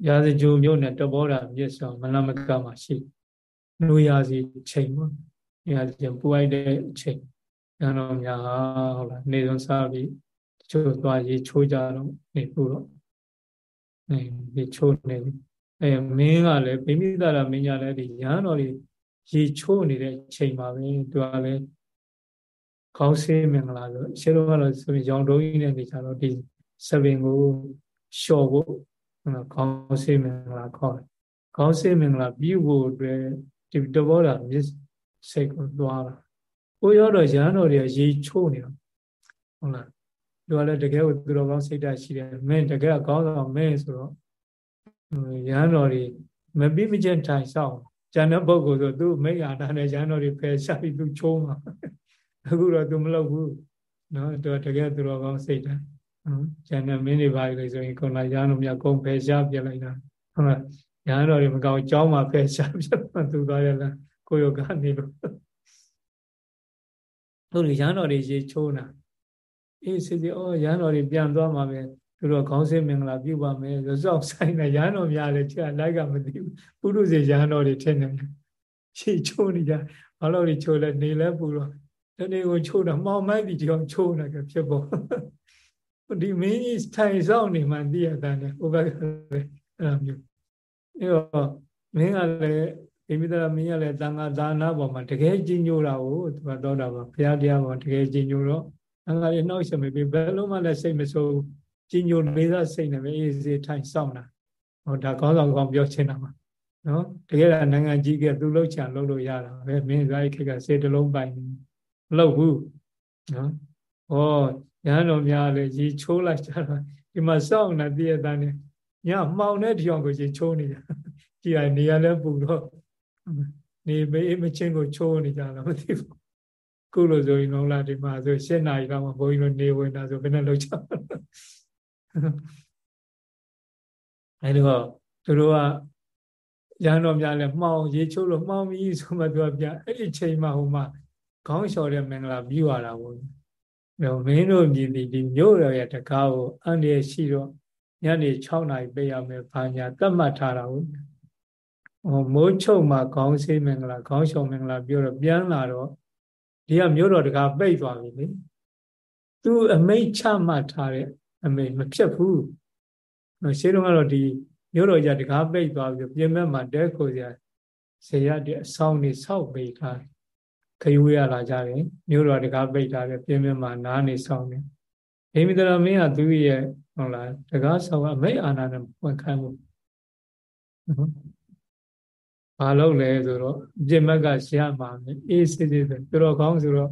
ရာဇဂျိုမြို့နဲ့တဘောတာမြစ်ဆောင်မလမကမှာရှိနှိုးရာစီချိန်ပေါ့ရာစီပူအိုက်တဲ့အချိန်ရန်တော်များဟာဟုတ်လားနေဆုံးစားပြီး ချိုးသွားရေချိုးကြတော့နေပို့တော့အဲဒီချိုးနေအဲမင်းကလည်းဗိမိသရမင်းကြလည်းဒီရန်တော်တွေရေချိုးနေတဲ့ချိန်မှာပဲသူကလည်းခေါင်းဆေးမင်္ဂလာဆိုရှင်းတော့ကတော့ဆိုရင်ရောင်တုံးကြီးနဲ့နေကြတော့ဒီစပင်ကိုလျှော်ဖို့ခေါင်းဆေးမင်္ဂလာခေါ်တယ်ခေါင်းဆေးမင်္ဂလာပြုဖို့အတွက်ဒီတဘောတာမြစ်စိတ်ကိုသွားတာကိုရောတော့ရဟန်းတော်တွေကရေချိုးနေတာဟုတ်လား သူကလည်းတကယ်ကိုသူတော်ကောင်းစိတ်ဓာတ်ရှိတယ်မင်းတကယ်ကောင်းဆောင်မင်းဆိုတော့ရဟန်းတော်တွေမပြီးမချင်းထိုင်ဆောင်ကျန်တဲ့ပုဂ္ဂိုလ်ဆိုသူမိတ်အာတာနဲ့ရဟန်းတော်တွေဖယ်ရှားပြီးသူချိုးမှာအခုတော့သူမလုပ်ဘူးနော်သူတကယ်သူတော်ကောင်းစိတ်ဓာတ်ကျန်တဲ့မင်းတွေပါလေဆိုရင်ခုနရဟန်းတော်များကုန်းဖယ်ရှားပြလိုက်တာဟုတ်လားရဟန်းတော်တွေမကောင်းကြောင်းမှာဖယ်ရှားပြသူသွားရလားကိုယောကနေလို့တို့ရဟန်းတော်တွေရေချိုးတာ အေးစစ်စစ်အော်ရဟန်းတော်တွေပြန်သွားမှာပဲသူတို့ခေါင်းစင်းမင်္ဂလာပြုပါမယ်ဆိုစောက်ဆိုင်နေရဟန်းတော်များလည်းကြာလိုက်ကမသိဘူးပုရုဇေရဟန်းတော်တွေထင်တယ်ရှေ့ချိုးနေကြဘာလို့ဒီချိုးလဲနေလဲပူတော့တနေ့ကိုချိုးတော့မှောင်မိုက်ပြီးဒီကောင်ချိုးနေကြဖြစ်ပေါ်ဒီမင်းကြီးထိုင်ဆောင်နေမှသိရတဲ့ဟိုဘက်ကလည်းအဲ့လိုမျိုးအဲ့တော့မင်းကလည်းဣမိတရမင်းကလည်းတန်ခါသာနာပေါ်မှာတကယ်ကြီးညိုတာကိုသူကတော့တာပါဘုရားတရားပေါ်တကယ်ကြီးညိုတော့ တန်ခါလေးနှောက်ရှက်မပြီးဘယ်လုံးမှလည်းစိတ်မဆိုးကြီးညိုလေးစားစိတ်နဲ့ပဲအေးစေးထိုင်ဆောင်တာဟောဒါကောင်းဆောင်ကောင်းပြောချင်တာပါနော်တကယ်ကနိုင်ငံကြီးကသူလှုပ်ချံလှုပ်လို့ရတာပဲမင်းသားခေတ်ကစေတလုံးပိုင်မလှုပ်ဘူးနော်ဩရဟန်းတော်များလည်းရေချိုးလိုက်ကြတာဒီမှာစောင့်နေတည့်ရတဲ့ညမှောင်တဲ့ဒီအောင်ကိုရေချိုးနေကြကြည်ရနေရလဲပူတော့နေမေးမချင်းကိုချိုးနေကြတာမသိဘူး ခုလိုဆိုရင်လုံးလာဒီမှာဆို၈နာရီလောက်မှဘုန်းကြီးတို့နေဝင်တာဆိုဘယ်နဲ့လောက်ချအဲဒါသူတို့ကရဟန်းတော်များလည်းမှောင်ရေချိုးလို့မှောင်ပြီးဆိုမှသူကပြအဲ့ဒီချိန်မှဟိုမှာခေါင်းလျှော်တဲ့မင်္ဂလာပြီးသွားတာပေါ့တော့မင်းတို့မြည်ဒီမြို့တော်ရဲ့တကားကိုအန်ရရှိတော့ညနေ6နာရီပြရမယ်ဘာညာတတ်မှတ်ထားတာဟုတ်ဟိုမိုးချုပ်မှာခေါင်းဆေးမင်္ဂလာခေါင်းလျှော်မင်္ဂလာပြောတော့ပြန်လာတော့ ဒီကမြို့တော်တကားပိတ်သွားပြီလေသူအမိတ်ချမှတ်ထားတဲ့အမိတ်မဖြစ်ဘူးရှင်းတော့ကတော့ဒီမြို့တော်ကြီးတကားပိတ်သွားပြီးပြင်မဲ့မှာတဲခိုစရာဆရာတဲ့အဆောင်နေဆောက်ပိတ်ထားတယ်ခရီးဝေးရလာကြတယ်မြို့တော်တကားပိတ်ထားတယ်ပြင်မဲ့မှာနားနေဆောင်နေဒိမိတရမင်းကသူရဲ့ဟုတ်လားတကားဆောင်အမိတ်အာနာနဲ့ဝန်ခံမှု ဘာလို့လဲဆိုတော့ပြင်မက်ကရှားမှာအေးစစ်စစ်ဆိုတော်ကောင်းဆိုတော့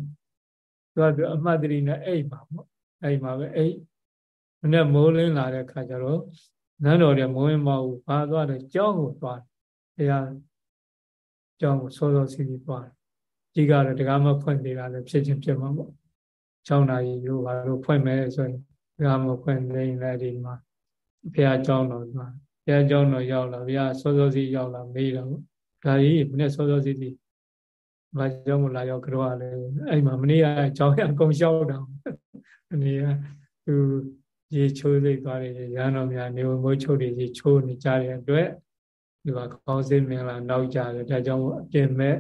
သူကသူအမှတ်တရနဲ့အိတ်ပါပေါ့အိတ်မှာပဲအိတ်မနေ့မိုးလင်းလာတဲ့ခါကျတော့နန်းတော်တဲ့မဝင်မဟုတ်ဘာသွားတယ်ကြောင်းကိုသွားတယ်ဘုရားကြောင်းကိုစောစောစီးစီးသွားတယ်ကြီးကတော့တရားမဖွင့်သေးတာလည်းဖြစ်ချင်းဖြစ်မှာပေါ့6နာရီလို့ဘာလို့ဖွင့်မဲဆိုရင်တရားမဖွင့်နေလည်းဒီမှာဘုရားကြောင်းတော်သွားဘုရားကြောင်းတော်ရောက်လာဘုရားစောစောစီးရောက်လာမေးတော့ ဒါကြီးမနေ့စောစောစီးစီးဘာကြောင့်မလာရောက်ကြောလဲအဲ့မှာမနေ့ကအကြောင်းရအကုန်လျှောက်တာမနေ့ကသူရေချိုးစိတ်သွားတယ်ရဟန်းတော်များနေဝမိုးချုပ်တွေရေချိုးနေကြတဲ့အတွက်ဒီကခေါင်းစင်းမင်္ဂလာနောက်ကြတယ်ဒါကြောင့်အပြင်မဲ့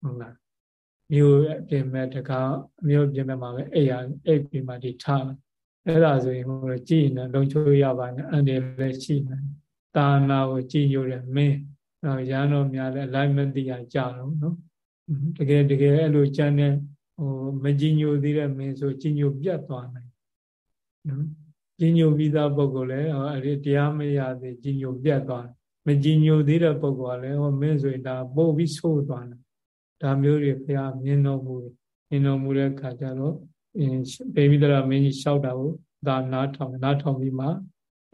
ဟုတ်လားမြို့အပြင်မဲ့တကားမြို့ပြင်မဲ့မှာပဲအိယာအိပ်ပြီးမှဒီထားအဲ့ဒါဆိုရင်ဟိုကြည်နေလုံချိုးရပါနဲ့အန်တယ်လည်းရှိနေတာနာကိုကြည်ညိုတယ်မင်း ရဟန်းတော်များလည်းလိုက်မသိရကြတော့နော်တကယ်တကယ်အဲ့လိုကြမ်းတဲ့ဟိုမကြည်ညိုသေးတဲ့မင်းဆိုကြည်ညိုပြတ်သွားနိုင်နော်ကြီးညိုပြီးသားပုဂ္ဂိုလ်လည်းအဲ့ဒီတရားမရသေးကြီးညိုပြတ်သွားမကြီးညိုသေးတဲ့ပုဂ္ဂိုလ်ကလည်းဟောမင်းဆိုရင်ဒါပို့ပြီးဆိုးသွားတယ်ဒါမျိုးတွေဘုရားမြင်တော်မူမြင်တော်မူတဲ့ခါကျတော့ဘေဘိဒရာမင်းကြီးလျှောက်တာကိုဒါနားထောင်နားထောင်ပြီးမှ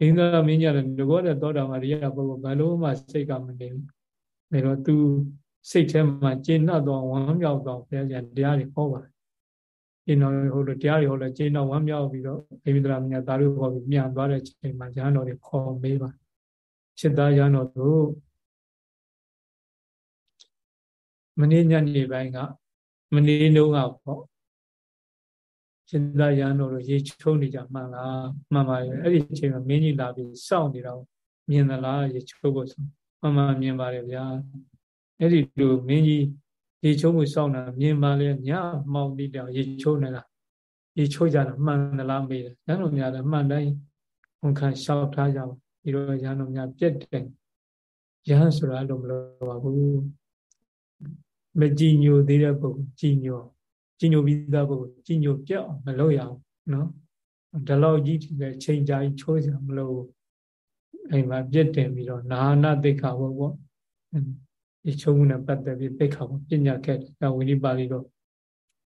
ဘိဒရာမင်းကြီးလည်းငကောတဲ့သောတာပန်ရိယပုဂ္ဂိုလ်ဘယ်လိုမှစိတ်ကမနေဘူးဒါတော့ तू စိတ်ထဲမှာကျင့်납တော့ဝမ်းမြောက်တော့ဘုရားကျန်တရားတွေဟောပါတယ်ကျင့်တော်ဟိုလိုတရားတွေဟောလဲကျင့်တော်ဝမ်းမြောက်ပြီးတော့ဒေဝိဒရာမြတ်သားတို့ဟောပြီးပြန်သွားတဲ့ချိန်မှာရဟန်းတော်တွေခေါ်မေးပါစိတ်သားရဟန်းတော်တို့မနေ့ညနေပိုင်းကမနေ့တုန်းကပေါ့ စိတ်သားရဟန်းတော်တို့ရေချုံနေကြမှန်လားမှန်ပါရဲ့အဲ့ဒီချိန်မှာမင်းကြီးလာပြီးစောင့်နေတော့မြင်သလားရေချုံဖို့ဆိုမှန်မှန်မြင်ပါတယ်ဗျာအဲ့ဒီလိုမင်းကြီးရေချိုးမှုစောင့်တာမြင်ပါလေညမှောင်ပြီးတော့ရေချိုးနေတာရေချိုးကြတာမှန်သလားမေးတယ်ရန်တော်များလည်းမှန်တိုင်းဝန်ခံလျှောက်ထားကြပါဒီလိုရန်တော်များပြက်တယ်ရဟန်းဆိုတာလို့မလိုပါဘူးမကြည်ညိုသေးတဲ့ပုဂ္ဂိုလ်ကြည်ညို ကြည်ညိုပြီးသားပုဂ္ဂိုလ်ကြည်ညိုပြက်အောင်မလုပ်ရအောင်နော်ဒီလောက်ကြီးဒီချိန်ကြာကြီးချိုးစရာမလိုဘူးအိမ်မှာပြက်တင်ပြီးတော့နာနာသိခါဘောပေါ့ဒီချုပ်မှုနဲ့ပတ်သက်ပြီးသိခါပညာခဲ့ဒါဝိနိပါဠိတော့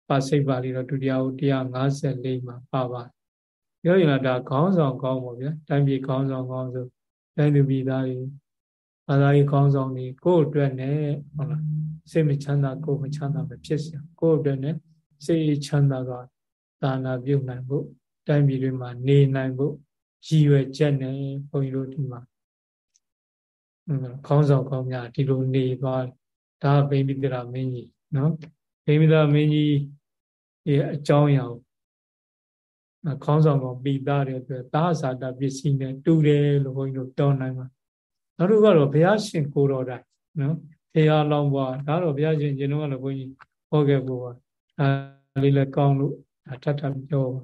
ပါစိတ်ပါဠိတော့ဒုတိယဟု154မှာပါပါပြောရင်တော့ဒါခေါင်းဆောင်ကောင်းပါဗျာတိုင်းပြည်ခေါင်းဆောင်ကောင်းဆိုတိုင်းသူပြည်သားတွေဘာသာရေးခေါင်းဆောင်တွေကိုယ့်အတွက်နဲ့ဟုတ်လားစိတ်မချမ်းသာကိုယ်မချမ်းသာပဲဖြစ်စရာကိုယ့်အတွက်နဲ့ စိတ်ချမ်းသာကဒါနာပြုနိုင်ဖို့တိုင်းပြည်တွေမှာနေနိုင်ဖို့ရည်ရွယ်ချက်နဲ့ဘုန်းကြီးတို့ဒီမှာခေါင်းဆောင်ကောင်းများဒီလိုနေသွားဒါဗိမိတရာမင်းကြီးနော်ဗိမိတရာမင်းကြီးရဲ့အကြောင်းအရာခေါင်းဆောင်ကပိသားတယ်ဆိုသာဇာတပစ္စည်းနဲ့တူတယ်လို့ဘုန်းကြီးတို့ပြောနိုင်မှာနောက်တစ်ခုကတော့ဘုရားရှင်ကိုတော်တိုင်နော်ဖရာလောင်းဘွားဒါတော့ဘုရားရှင်ရှင်တော်ကလည်းဘုန်းကြီးဟောခဲ့ဖို့ပါ အဲလေးလည်းကောင်းလို့ထပ်ထပ်ပြောပါ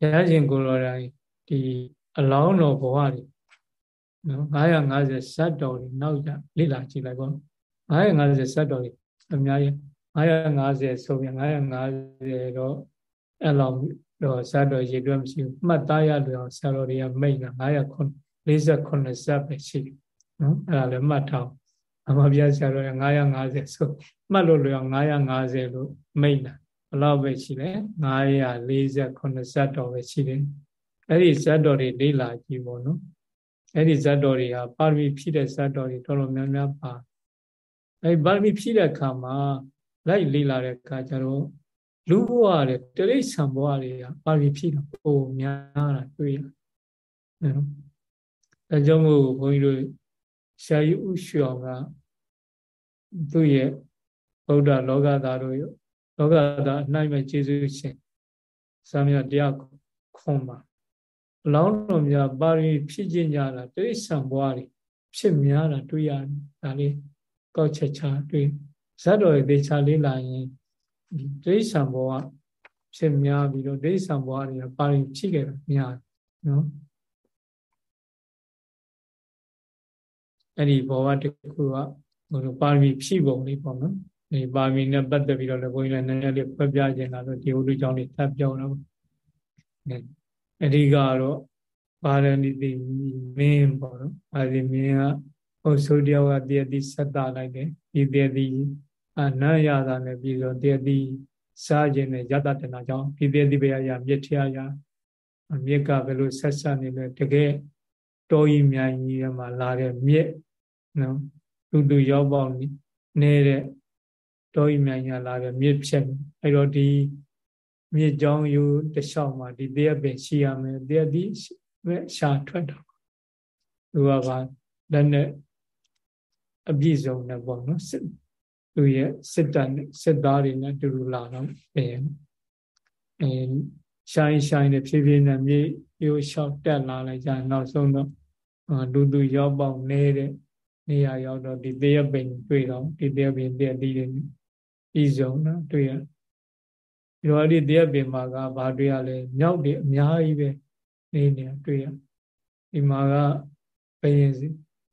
ဘုရားရှင်ကိုတော်တိုင်ဒီအလောင်းတော်ဘဝတွေနော်950ဇတ်တော်တွေနောက်ကြလေ့လာကြည့်လိုက်ပေါ့950ဇတ်တော်တွေအများကြီး950ဆိုရင်950တော့အဲ့လောက်တော့ဇတ်တော်ရေတွက်မရှိဘူးမှတ်သားရလို့ဆရာတော်တွေကမိတ်တာ948ဇတ်ပဲရှိတယ်နော်အဲ့ဒါလည်းမှတ်ထား အမပြဆရာတော်က950ဆိုမှတ်လို့လွယ်အောင်950လို့မိတ်တာဘလောက်ပဲရှိလဲ948ဇတ်တော်ပဲရှိတယ်အဲ့ဒီဇတ်တော်တွေလေ့လာကြည့်ပေါ့နော်အဲ့ဒီဇတ်တော်တွေဟာပါရမီဖြည့်တဲ့ဇတ်တော်တွေတော်တော်များများပါအဲ့ပါရမီဖြည့်တဲ့အခါမှာလိုက်လေ့လာတဲ့အခါကျတော့လူဘဝတွေတိရိစ္ဆာန်ဘဝတွေကပါရမီဖြည့်တော့ပိုများတာတွေ့ရတယ်နော်အဲကြောင့်မို့ဘုန်းကြီးတို့ ဆရာကြီးဥရွှေအောင်ကသူ့ရဲ့ဗုဒ္ဓလောကသားတို့လောကသားအနိုင်မဲ့ကျေးဇူးရှင်စာမြတ်တရားခွန်ပါအလောင်းတော်များပါရီဖြစ်ခြင်းကြတာတိရိစ္ဆာန်ဘဝတွေဖြစ်များတာတွေ့ရတယ်ဒါလေးကောက်ချက်ချတွေ့ဇတ်တော်ရဲ့ဒေချာလေးလာရင်တိရိစ္ဆာန်ဘဝဖြစ်များပြီးတော့တိရိစ္ဆာန်ဘဝတွေကပါရီဖြစ်ခဲ့တာများနော် အဲ့ဒီဘဝတစ်ခုကဟိုပါရမီဖြည့်ပုံလေးပေါ့နော်ဒီပါရမီနဲ့ပတ်သက်ပြီးတော့လည်းဘုန်းကြီးလည်းနည်းနည်းလေးဖွပြခြင်းလာတော့ဒီဝိတုကြောင့်လေးထပ်ပြောတော့အဓိကတော့ပါရဏိတိမင်းပေါ့နော်ပါရမင်းကဟိုဆိုတယောက်ကတည်းတိဆက်တာလိုက်တယ်ဒီတည်းတိအနံ့ရတာနဲ့ပြီးတော့တည်းတိစားခြင်းနဲ့ယတတနာကြောင့်ဒီတည်းတိဘယရမြစ်ထရရမြစ်ကဘယ်လိုဆက်ဆက်နေလဲတကယ် တောကြီးမြိုင်ကြီးထဲမှာလာတဲ့မြစ်နော်သူသူရောက်ပေါက်နေတဲ့တောကြီးမြိုင်ကြီးလာတဲ့မြစ်ဖြစ်အဲ့တော့ဒီမြစ်ကြောင်းယူတလျှောက်မှာဒီတရားပင်ရှိရမယ်တရားဒီရှာထွက်တော့သူကပါလက်နဲ့အပြည့်စုံနဲ့ပေါ့နော်စစ်သူရဲ့စစ်တပ်နဲ့စစ်သားတွေနဲ့တူတူလာတော့ပြင်အဲရှိုင်းရှိုင်းနဲ့ဖြည်းဖြည်းနဲ့မြေရိုးလျှောက်တက်လာလိုက်ကြနောက်ဆုံးတော့ လူသူရောက်ပေါက်နေတဲ့နေရာရောက်တော့ဒီတရားပင်တွေ့တော့ဒီတရားပင်တရားဒီတွေပြီးဆုံးနော်တွေ့ရဒီတော့အဲ့ဒီတရားပင်မှာကဘာတွေ့ရလဲမြောက်တွေအများကြီးပဲနေနေတွေ့ရဒီမှာကဘယင်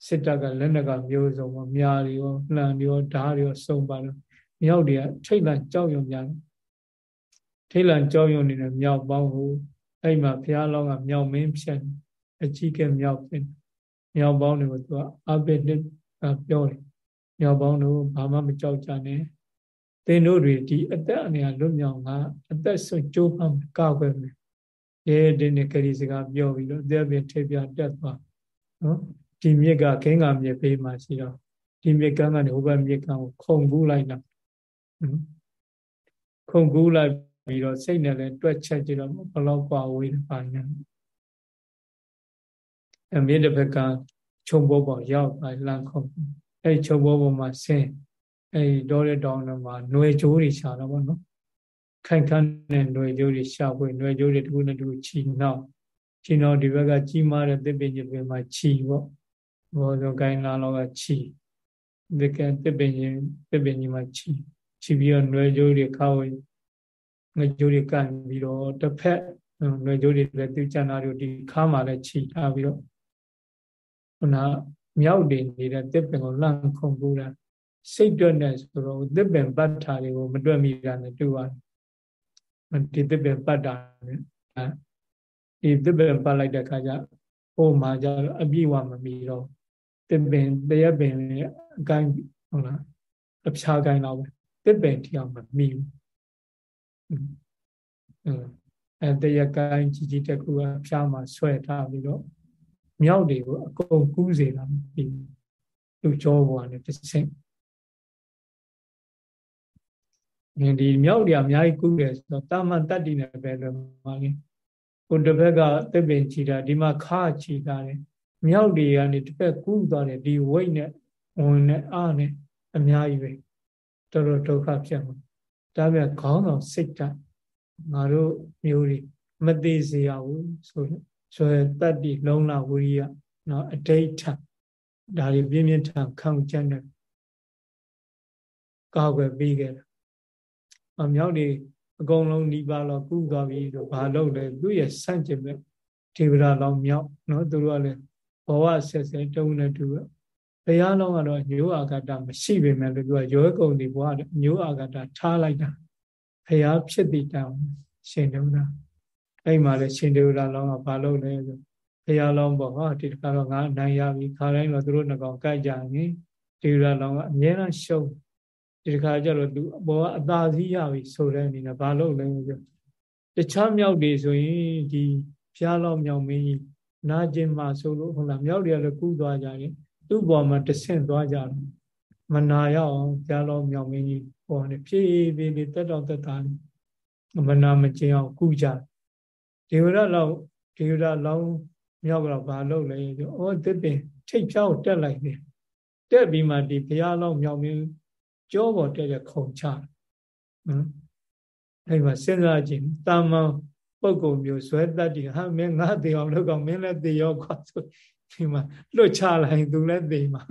စစ်တပ်ကလက်နက်ကမျိုးစုံပေါ့မြားတွေရောလှန်တွေရောဓားတွေရောစုံပါတော့မြောက်တွေကထိတ်လန့်ကြောက်ရွံ့ကြတယ်ထိတ်လန့်ကြောက်ရွံ့နေတဲ့မြောက်ပေါင်းကိုအဲ့မှာဘုရားလောင်းကမြောက်မင်းဖြစ်အကြီးကဲမြောက်ဖြစ် မြောက်ပေါင်းတွေကိုသူကအဘိဓိပြောတယ်မြောက်ပေါင်းတို့ဘာမှမကြောက်ကြနဲ့သင်တို့တွေဒီအသက်အနေအလွတ်မြောက်ကအသက်ဆွကြိုးမှကောက်ွယ်မယ်ရဲတင်းနဲ့ခရီးစကားပြောပြီးတော့အသက်ပြင်ထိပြတက်သွားနော်ဒီမြစ်ကခင်းကမြစ်ဘေးမှာရှိတော့ဒီမြစ်ကမ်းကနေဟိုဘက်မြစ်ကမ်းကိုခုံကူးလိုက်တာခုံကူးလိုက်ပြီးတော့စိတ်နဲ့လည်းတွက်ချက်ကြည့်တော့ဘလောက်กว่าဝေးပါညာ အမြစ်တစ်ဖက်ကခြုံဘောပေါ်ရောက်ပါလမ်းခုံအဲ့ခြုံဘောပေါ်မှာဆင်းအဲ့ဒေါ်ရတောင်းတော့မှာຫນွေကြိုးတွေရှာတော့ဗောနော်ခိုင်ခန့်တဲ့ຫນွေကြိုးတွေရှာဖွေຫນွေကြိုးတွေတစ်ခုနဲ့တစ်ခုချီနှောက်ချီနှောက်ဒီဘက်ကကြီးမားတဲ့သစ်ပင်ကြီးတွေမှာချီဗောဘောဆိုကိုင်းလာတော့ကချီဒီကသစ်ပင်ကြီးသစ်ပင်ကြီးမှာချီချီပြီးတော့ຫນွေကြိုးတွေခါဝေငွေကြိုးတွေကန်ပြီးတော့တစ်ဖက်ຫນွေကြိုးတွေလည်းသူကျန်တာတွေဒီခါမှလည်းချီထားပြီးတော့ ခုနမြောက်တွေနေတဲ့တစ်ပင်ကိုလှမ်းခုန်ပူတာစိတ်တွက်နေဆိုတော့တစ်ပင်ပတ်ထားတွေကိုမတွက်မိတာနဲ့တူပါတယ်ဒီတစ်ပင်ပတ်တာနဲ့ဒီတစ်ပင်ပတ်လိုက်တဲ့ခါကျဟိုမှာကျတော့အပြည့်ဝမမီတော့တစ်ပင်တရက်ပင်အကိုင်းဟုတ်လားအဖြာကိုင်းတော့ပဲတစ်ပင်ထီအောင်မမီဘူးအဲတရက်ကိုင်းကြီးကြီးတစ်ခုကဖြာမှာဆွဲထားပြီးတော့ မြောက်တွေကိုအကုန်ကူးစေတာဒီသူကြောဘွားနဲ့တစ်ဆင့်ဒီမြောက်တွေအများကြီးကူးတယ်ဆိုတော့တာမန်တတ္တိနဲ့ပဲလို့မှာလေကိုတစ်ဘက်ကသစ်ပင်ချီတာဒီမှာခါချီတာတယ်မြောက်တွေကနေတစ်ဘက်ကူးသွားတယ်ဒီဝိတ်နဲ့ဝင်နဲ့အားနဲ့အများကြီးပဲတော်တော်ဒုက္ခဖြစ်မှာဒါပြခေါင်းဆောင်စိတ်ဓာတ်ငါတို့မျိုးတွေမသေးစေရဘူးဆို ဆိုရတတ္တိလုံးလာဝိရိယနော်အဋိဋ္ဌဒါတွေပြင်းပြင်းထန်ခံကြတဲ့ကောက်ွယ်ပြီးခဲ့တာအမြောက်တွေအကုန်လုံးဒီပါတော့ကုသွားပြီဆိုဘာလုပ်လဲသူ့ရဲ့စန့်ကျင်မဲ့ဒေဝရာလောင်မြောက်နော်သူတို့ကလည်းဘဝဆက်ဆက်တုံးနေတူပဲဘုရားလုံးကတော့ညိုးအာဂတမရှိပေမဲ့လို့သူကရောကုံဒီဘဝညိုးအာဂတထားလိုက်တာဘုရားဖြစ်တည်တောင်ရှင်တုံးတာ အဲ့မှာလည်းရှင်ဒေဝရာလောင်ကဘာလုပ်လဲဆိုဘုရားလုံးပေါ့ဟာဒီတခါတော့ငါနိုင်ရပြီခါတိုင်းတော့သူတို့ငကောင်ကြိုက်ကြရင်ဒေဝရာလောင်ကအများအားရှုံးဒီတခါကျတော့သူဘောကအသာစီးရပြီဆိုတဲ့အနေနဲ့ဘာလုပ်လဲဆိုတခြားမြောက်တွေဆိုရင်ဒီဖျားလောက်မြောက်မင်းကြီးနာကျင်မှာဆိုလို့ဟုတ်လားမြောက်တွေကလည်းကူးသွားကြတယ်သူ့ဘောမှာတဆင့်သွားကြတယ်မနာရအောင်ဖျားလောက်မြောက်မင်းကြီးဟောတယ်ဖြည်းဖြည်းလေးတက်တော့တက်တာမနာမကျင်အောင်ကူးကြ ဒေဝရလောက်ဒေဝရလောက်မြောက်တော့ဘာလုပ်လဲဆိုဩတစ်ပင်ထိတ်ဖြောက်တက်လိုက်တယ်တက်ပြီးမှဒီဘုရားလောက်မြောက်မင်းကြောပေါ်တက်တဲ့ခုံချနော်အဲ့မှာစဉ်းစားကြည့်တာမန်ပုဂ္ဂိုလ်မျိုးဇွဲတတ်တယ်ဟာမင်းငါသေအောင်လုပ်ကောင်မင်းလည်းသေရောခွာဆိုဒီမှာလွတ်ချလိုက်သူလည်းသေမှာ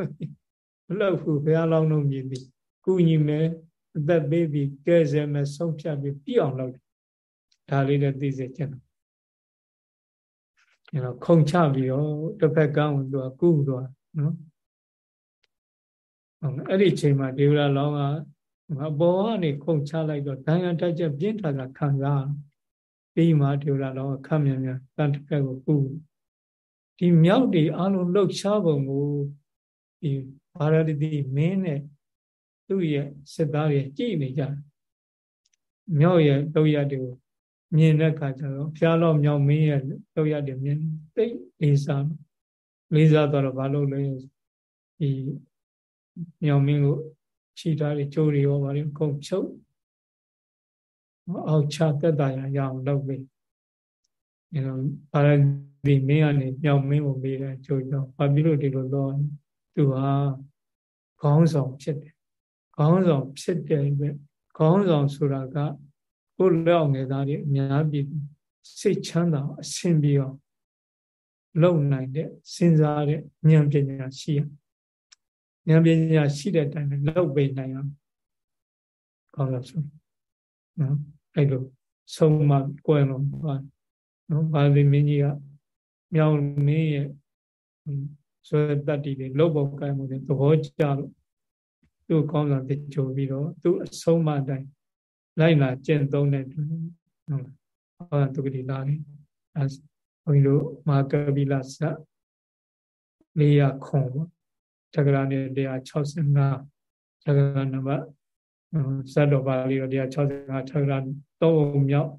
မလုပ်ဘူးဘုရားလောင်းလို့မြည်သည်ကုညီမယ်အသက်ပေးပြီးကဲဆယ်မယ်ဆုံးဖြတ်ပြီးပြည့်အောင်လုပ်တယ်ဒါလေးလည်းသိစေချင်တယ် အဲ့တော့ခုံချပြီးတော့တစ်ဖက်ကန်းကိုသူကကုသွားနော်အဲ့ဒီချိန်မှာဒေဝရလောင်းကအပေါ်ကနေခုန်ချလိုက်တော့ဒဏ်ရာတက်ချက်ပြင်းထန်တာခံစားပြီးမှဒေဝရလောင်းကခမ်းမြန်မြန်တန်တစ်ဖက်ကိုပူဒီမြောက်တွေအလုံးလှုပ်ရှားပုံကိုဒီဘာရတိမင်းနဲ့သူ့ရဲ့စစ်သားတွေကြည်နေကြမြောက်ရဲ့တုတ်ရတွေကို မြင်တဲ့အခါကျတော့ဖျားတော့မြောက်မင်းရဲ့တုတ်ရတွေမြင်သိလေးစားလေးစားတော့ဘာလို့လဲဒီမြောင်မင်းကိုခြိထားတွေကျိုးတွေရောပါလေကုန်ချုပ်အောက်ချတက်တာရရအောင်လုပ်ပေးအဲတော့ပါရဒီမင်းကနေမြောင်မင်းကိုမေးတယ်ကျိုးတော့ဘာဖြစ်လို့ဒီလိုတော့သူဟာခေါင်းဆောင်ဖြစ်တယ်ခေါင်းဆောင်ဖြစ်တယ်ပဲခေါင်းဆောင်ဆိုတာက ကိုယ်လောက်ငယ်သားတွေအများပြည်စိတ်ချမ်းသာအဆင်ပြေအောင်လုံနိုင်တဲ့စဉ်းစားတဲ့ဉာဏ်ပညာရှိရဉာဏ်ပညာရှိတဲ့အတိုင်းလောက်ပေးနိုင်အောင်ကောင်းလို့ဆိုနော်အဲ့လိုဆုံးမကွယ်လုံးပါနော်ဗာလိမင်းကြီးကမြောင်မင်းရဲ့ဆွဲတတ္တိတွေလောက်ပေါ်ကိုင်မှုတွေသဘောကျလို့သူ့ကောင်းဆောင်တချို့ပြီးတော့သူ့အဆုံးမတိုင်း လိုက်လာကျင့်သုံးတဲ့ဟုတ်ဟောသူကတိလာတယ်အဲဘုန်းကြီးတို့မာကပိလသလေးရခွန်ပေါ့သက္ကရာနဲ့165သက္ကရာနံပါတ်ဇတ်တော်ပါဠိတော်165သက္ကရာ3မြောက်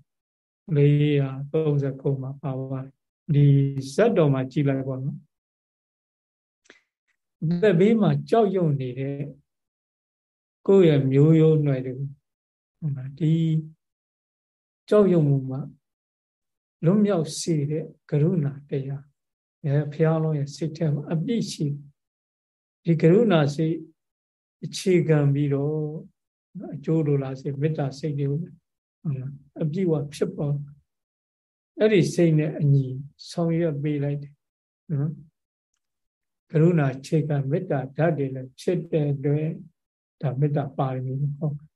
439မှာပါပါတယ်ဒီဇတ်တော်မှာကြည်လိုက်ပါနော်သက်ဘေးမှာကြောက်ရွံ့နေတဲ့ကိုယ့်ရဲ့မျိုးရိုးຫນွယ်တွေ ဟုတ်လားဒီကြောက်ရွံ့မှုမှာလွတ်မြောက်စေတဲ့ကရုဏာတရားအဲဖះလုံးရဲ့စိတ်ထဲမှာအပြည့်ရှိဒီကရုဏာစိတ်အခြေခံပြီးတော့အကျိုးလိုလားစိတ်မေတ္တာစိတ်တွေကိုဟုတ်လားအပြည့်ဝဖြစ်ပေါ်အဲ့ဒီစိတ်နဲ့အညီဆောင်ရွက်ပေးလိုက်တယ်နော်ကရုဏာခြေခံမေတ္တာဓာတ်တွေလည်းဖြစ်တဲ့အတွက်ဒါမေတ္တာပါရမီဟုတ်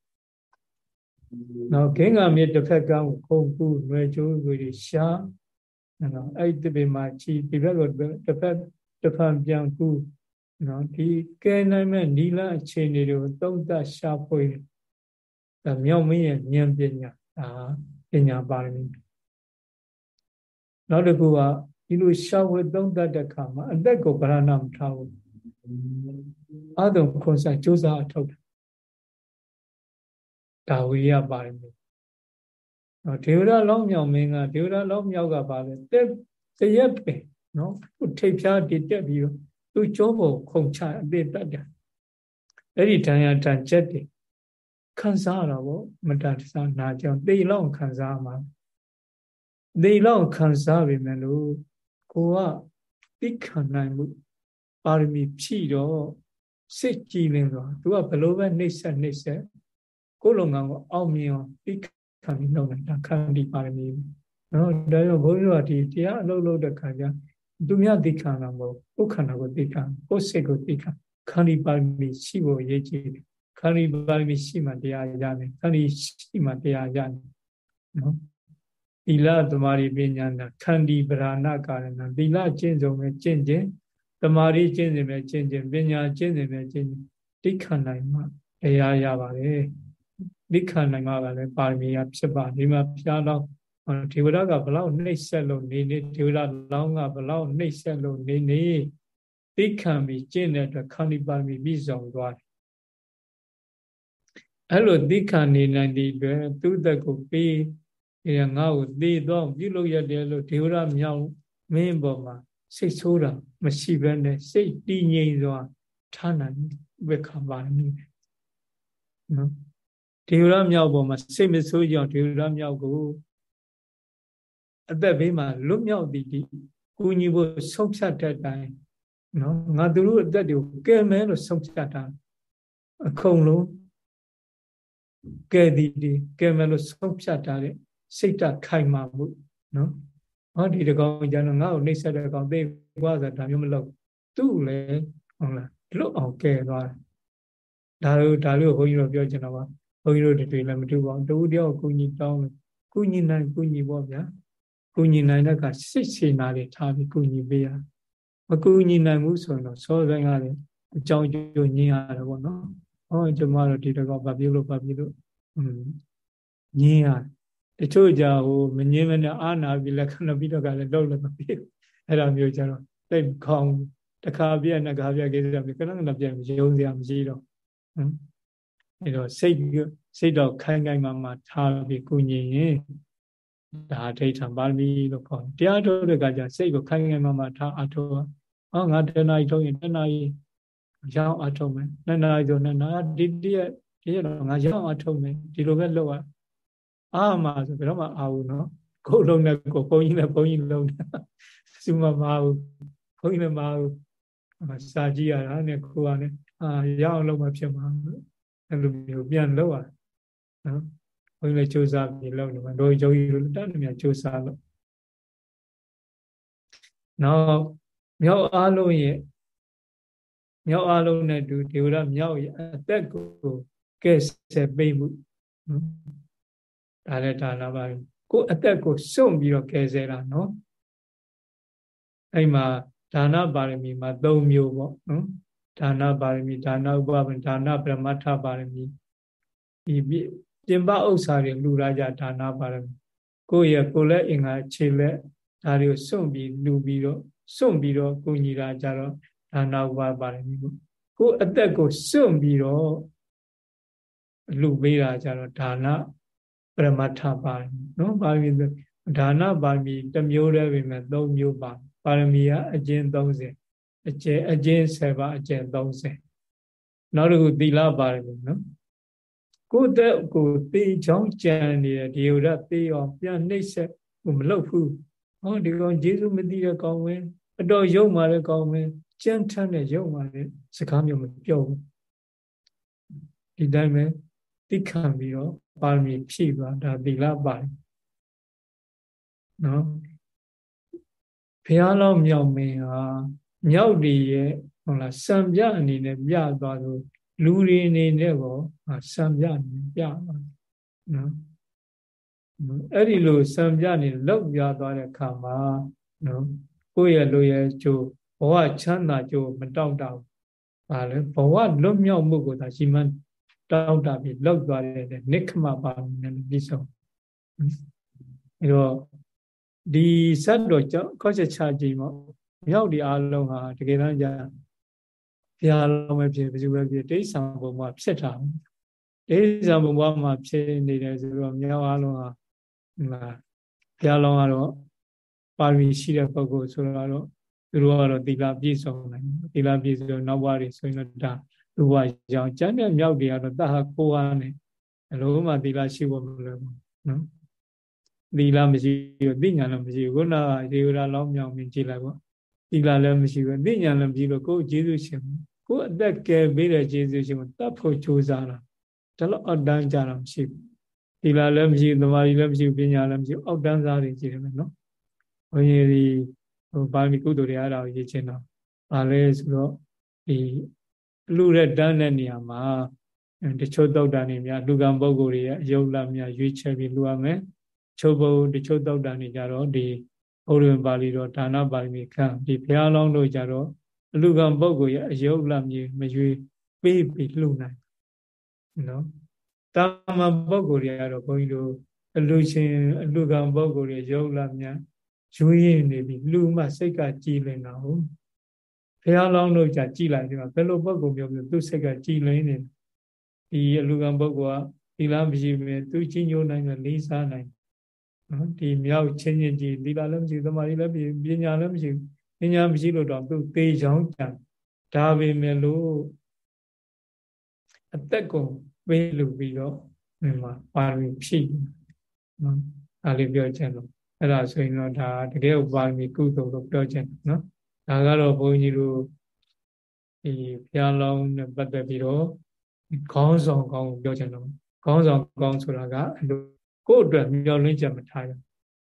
နောက်ဂင်္ဂမြစ်တစ်ဖက်ကန်းကိုခုံကူຫນွယ်ကျိုးတွေရှားနော်အဲ့ဒီပေမှာချီဒီဘက်ကိုတစ်ဖက်တစ်ဖက်ပြန်ကူနော်ဒီကဲနိုင်မဲ့နီလအခြေအနေတွေကိုသုံးသပ်ရှာဖွေဒါမြောက်မင်းရဲ့ဉာဏ်ပညာဒါပညာပါရမီနောက်တစ်ခုကဒီလိုရှာဖွေသုံးသပ်တဲ့အခါမှာအသက်ကိုဗရဏမထားဘူးအတုံခွန်ဆိုင်စ조사အထောက် ဒါဝိရပါရမီနော်ဒေဝရလောင်းမြောင်မင်းကဒေဝရလောင်းမြောက်ကပါလေတက်တရက်ပင်နော်ထိပ်ဖြားတည်တက်ပြီးတော့သူ့ကြောပေါ်ခုန်ချအသေးတတ်တယ်အဲ့ဒီတန်ရတန်ချက်တွေခံစားရတော့ဗောမတတဆနာကြောင့်တေလောက်ခံစားမှာတေလောက်ခံစားပြီမဲ့လို့ကိုကသိခံနိုင်မှုပါရမီဖြည့်တော့စိတ်ကြည်လင်သွားသူကဘလို့ပဲနှိမ့်ဆက်နှိမ့်ဆက် ကိုယ်လုံငန်းကိုအောက်မြင်အောင်သိခံပြီးလုပ်နိုင်တာခန္တီပါရမီနော်ဒါကြောင့်ဘုန်းကြီးတို့ကဒီတရားအလုပ်လုပ်တဲ့ခါကျသူများသိခံတာမဟုတ်ကိုယ်ခန္ဓာကိုသိခံကိုယ်စိတ်ကိုသိခံခန္တီပါရမီရှိဖို့အရေးကြီးတယ်ခန္တီပါရမီရှိမှတရားရတယ်ခန္တီရှိမှတရားရတယ်နော်သီလသမารိပညာနာခန္တီပရဏကာရဏသီလကျင့်ဆုံးပဲကျင့်ခြင်းတမာရီကျင့်စဉ်ပဲကျင့်ခြင်းပညာကျင့်စဉ်ပဲကျင့်ခြင်းတိခဏနိုင်မှတရားရပါတယ် တိခဏနိုင်မှလည်းပါရမီကဖြစ်ပါဒီမှာဖျားတော့ဒေဝရကဘလောက်နှိမ့်ဆက်လို့နေနေဒေဝရလောင်းကဘလောက်နှိမ့်ဆက်လို့နေနေတိခံပြီးကျင့်တဲ့အတွက်ခန္တီပါရမီပြည့်စုံသွားတယ်အဲ့လိုတိခံနေနိုင်တဲ့အတွက်သူ့သက်ကိုပြီးငါ့ကိုသေတော့ပြုလုပ်ရတယ်လို့ဒေဝရမြောင်မင်းပေါ်မှာစိတ်ဆိုးတာမရှိဘဲနဲ့စိတ်တည်ငြိမ်စွာထားနိုင်ဝေခံပါလိမ့်မယ်နော် ဒေဝရမြောက်ပေါ်မှာစိတ်မဆိုးကြောင်ဒေဝရမြောက်ကိုအသက်ဘေးမှာလွတ်မြောက်သည်ဒီကူညီဖို့ဆုံးဖြတ်တဲ့တိုင်နော်ငါတို့အသက်တွေကိုကယ်မယ်လို့ဆုံးဖြတ်တာအခုံလုံးကဲသည်ဒီကဲမယ်လို့ဆုံးဖြတ်တာတဲ့စိတ်တခိုင်မာမှုနော်ဟောဒီတကောင်ကျတော့ငါ့ကိုနှိမ့်ဆက်တဲ့ကောင်သိကွာဆိုတာဒါမျိုးမလုပ်သူ့လည်းဟုတ်လားလွတ်အောင်ကဲသွားတယ်ဒါလို့ဒါလို့ဘုန်းကြီးတို့ပြောချင်တော့ပါ ဘုန်းကြီးတို့တွေလည်းမတူပါဘူးတူတယောက်ကိုညီတောင်းလို့ကုညီနိုင်ကုညီပေါ့ဗျာကုညီနိုင်တဲ့ကစိတ်စေနာတွေထားပြီးကုညီပေးရမကုညီနိုင်ဘူးဆိုရင်တော့စောဆိုင်ရတယ်အကြောင်းကျိုးညင်းရတယ်ပေါ့နော်ဟောကျွန်မတို့ဒီတကောဗပြုလို့ဗပြုလို့อืมညင်းရတယ်တချို့ကြဟိုမငင်းမနဲ့အာနာပြီးလက်ခဏပြီးတော့ကလည်းလုံးလို့မပြီးအဲ့လိုမျိုးကြတော့တိတ်ခေါင်းတစ်ခါပြက်နှစ်ခါပြက်ကိစ္စပြီးခဏခဏပြက်ရုံစရာမရှိတော့ဟမ် အဲ့တော့စိတ်စိတ်တော့ခိုင်ခိုင်မာမာထားပြီးကုညင်ရင်ဒါဒိဋ္ဌံပါရမီလို့ခေါ်တယ်တရားထုတ်တဲ့ကကြစိတ်ကိုခိုင်ခိုင်မာမာထားအထောဟောငါတဏှာကြီးထုတ်ရင်တဏှာကြီးရောင်းအထုတ်မယ်နှစ်နာရီဆိုနှစ်နာဒီတည့်ဒီရတော့ငါရောင်းအထုတ်မယ်ဒီလိုပဲလုပ်ရအာမဆိုဘယ်တော့မှအာဘူးနော်ကိုယ်လုံးနဲ့ကိုဘုန်းကြီးနဲ့ဘုန်းကြီးလုံးနဲ့စူမမဘူးဘုန်းကြီးနဲ့မဘူးစာကြည့်ရတာနဲ့ကိုကလည်းအာရအောင်လုပ်မှဖြစ်မှာ အဲ့လိုမျိုးပြန်လုပ်ရနော်ဘုန်းကြီးလည်းစူးစမ်းပြီးလုပ်နေမှာတို့ယောဂီတို့တတ်နေမြစူးစမ်းလို့နောက်မြောက်အားလုံးရဲ့မြောက်အားလုံးနဲ့တူဒေဝရမြောက်ရဲ့အသက်ကိုကဲဆယ်ပိတ်မှုနော်ဒါလည်းဒါနာပါကိုအသက်ကိုစွန့်ပြီးတော့ကယ်ဆယ်တာနော်အဲ့မှာဒါနပါရမီမှာ၃မျိုးပေါ့နော် ဒါနပါရမီဒါနဥပပဒါနပရမတ္ထပါရမီဒီပြင်ပဥစ္စာတွေလူလာကြဒါနပါရမီကိုယ့်ရဲ့ကိုယ်လက်အင်္ဂါခြေလက်ဒါတွေကိုစွန့်ပြီးလူပြီးတော့စွန့်ပြီးတော့ကိုညီတာကြတော့ဒါနဥပပါရမီပေါ့ကိုယ်အသက်ကိုစွန့်ပြီးတော့လူပေးတာကြတော့ဒါနပရမတ္ထပါရမီနော်ပါရမီဒါနပါရမီတစ်မျိုးတည်းပဲမဲ့၃မျိုးပါပါရမီကအကျဉ်30 အကျဉ်အကျဉ်7ပါအကျဉ်30နောက်တစ်ခုသီလပါရမီနော်ကိုယ်တက်ကိုသေချောင်းကြံနေတဲ့ဒီဥရသေအောင်ပြန်နှိပ်ဆက်ကိုမလုပ်ဘူးဟောဒီကောင်ယေရှုမသိတဲ့ကောင်ဝင်အတော်ယုံမာတဲ့ကောင်ဝင်ကြမ်းထမ်းတဲ့ယုံမာတဲ့စကားမျိုးမပြောဘူးဒီတိုင်းပဲသိခံပြီးတော့ပါရမီဖြည့်ပါဒါသီလပါရနော်ဘုရားတော်မြောက်မင်းဟာ မြောက်ဒီရဲ့ဟုတ်လားစံပြအနေနဲ့ပြသွားလို့လူတွေအနေနဲ့ကောစံပြအနေနဲ့ပြပါနော်အဲ့ဒီလိုစံပြနေလောက်ပြသွားတဲ့အခါမှာနော်ကိုယ့်ရဲ့လူရဲ့ကျိုးဘဝချမ်းသာကျိုးမတောင့်တဘူး။ဘာလဲဘဝလွတ်မြောက်မှုကိုသာရှိမှတောင်းတပြီးလောက်သွားတဲ့နိခမပါနဲ့ပြီးဆုံးအဲတော့ဒီဇတ်တော်ကြောင့်ခေါ်ချက်ချကြည့်ပေါ့ မြောက်ဒီအားလုံးဟာတကယ်တမ်းကျဘုရားလုံးပဲဖြစ်ဘယ်သူပဲဖြစ်ဒိဋ္ဌံဘုံမှာဖြစ်တာဒိဋ္ဌံဘုံမှာဖြစ်နေတယ်ဆိုတော့မြောက်အားလုံးဟာဘုရားလုံးကတော့ပါရမီရှိတဲ့ပုဂ္ဂိုလ်ဆိုတော့သူတို့ကတော့သီလပြည့်စုံနိုင်သီလပြည့်စုံနောက်ဘဝတွေဆိုရင်တော့ဒါလူဘဝရောင်ကျမ်းတဲ့မြောက်တွေကတော့တဟကိုးအားနဲ့အလုံးမှသီလရှိဖို့မလွယ်ဘူးနော်သီလမရှိဘူးသိညာလည်းမရှိဘူးခုနကဒေဝရာလောင်းမြောင်မြင်ကြည့်လိုက်ပေါ့ သီလလည်းမရှိဘူးသိညာလည်းမရှိလို့ကိုယ်ကျေးဇူးရှင်ကိုယ်အသက်ကယ်ပေးတဲ့ကျေးဇူးရှင်ကိုတတ်ဖို့ကြိုးစားတာဒါတော့အတန်းကြတာမရှိဘူးသီလလည်းမရှိသမာဓိလည်းမရှိပညာလည်းမရှိအောက်တန်းစားတွေကြည့်တယ်နော်ဘုန်းကြီးဒီဟိုပါမီကုသိုလ်တွေအဲ့ဒါကိုရေးချင်တော့ဗာလဲဆိုတော့ဒီလူတဲ့တန်းတဲ့နေရာမှာတချို့တောက်တာနေများလူကံပုဂ္ဂိုလ်တွေရဲ့အယုတ်လများရွေးချယ်ပြီးလူရမယ်ချုပ်ဘုံတချို့တောက်တာနေကြတော့ဒီ ဘုရားပါဠိတော်ဒါနပါဠိမီခံဒီဘုရားလောင်းတို့ကြတော့အလူကံပုဂ္ဂိုလ်ရဲ့အယုတ်လမျိုးမရွေးပေးပြီးလှုပ်နိုင်နော်တာမန်ပုဂ္ဂိုလ်တွေကတော့ဘုန်းကြီးတို့အလူရှင်အလူကံပုဂ္ဂိုလ်တွေယုတ်လများရွေးရင်နေပြီးလူမှစိတ်ကကြည်လင်တာဟုတ်ဘုရားလောင်းတို့ကြကြည်လိုက်တယ်ဘယ်လိုပုဂ္ဂိုလ်မျိုးမျိုးသူစိတ်ကကြည်လင်နေဒီအလူကံပုဂ္ဂိုလ်ကဒီလားမရှိပဲသူချင်းညိုးနိုင်တယ်လေးစားနိုင် နော်ဒီမြောက်ချင်းချင်းကြည်ဒီလားလည်းမရှိသမာဓိလည်းမရှိပညာလည်းမရှိပညာမရှိလို့တော့သူသေချောင်းကြံဒါပေမဲ့လို့အသက်ကိုပေးလူပြီးတော့ဒီမှာပါရမီဖြည့်နော်ဒါလေးပြောချင်လို့အဲ့ဒါဆိုရင်တော့ဒါတကယ်ပါရမီကုသိုလ်လို့ပြောချင်နော်ဒါကတော့ဘုန်းကြီးတို့ဒီဘုရားလောင်းနဲ့ပတ်သက်ပြီးတော့ခေါင်းဆောင်ကောင်းကိုပြောချင်တော့ခေါင်းဆောင်ကောင်းဆိုတာကအလို ကိုယ့်အတွက်မျှော်လင့်ချက်မထားရ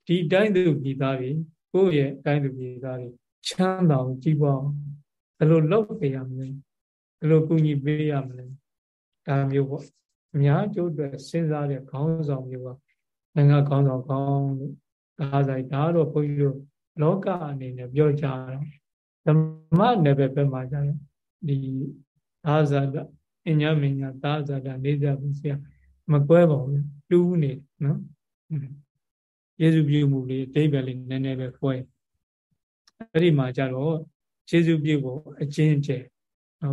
ဒီတိုင်းသူပြည်သားတွေကိုယ့်ရဲ့တိုင်းသူပြည်သားတွေချမ်းသာအောင်ကြည်ပွားအောင်ဘယ်လိုလုပ်ပေးရမလဲဘယ်လိုကူညီပေးရမလဲဒါမျိုးပေါ့အများကျိုးအတွက်စဉ်းစားတဲ့ခေါင်းဆောင်မျိုးပါနိုင်ငံခေါင်းဆောင်ကောင်းလို့ဒါဆိုင်ဒါတော့ဘုန်းကြီးတို့လောကအနေနဲ့ပြောကြတော့ဓမ္မနယ်ပဲပဲမှာကြတယ်ဒီသာဇာတအညမညာသာဇာတနေတဲ့ဘုရား မကွဲပါဘူးတူးနေနော်ယေရှုပြုမှုလေးအတိပ္ပယ်လေးနည်းနည်းပဲကွဲအဲ့ဒီမှာကြတော့ယေရှုပြုဖို့အချင်းကျဲ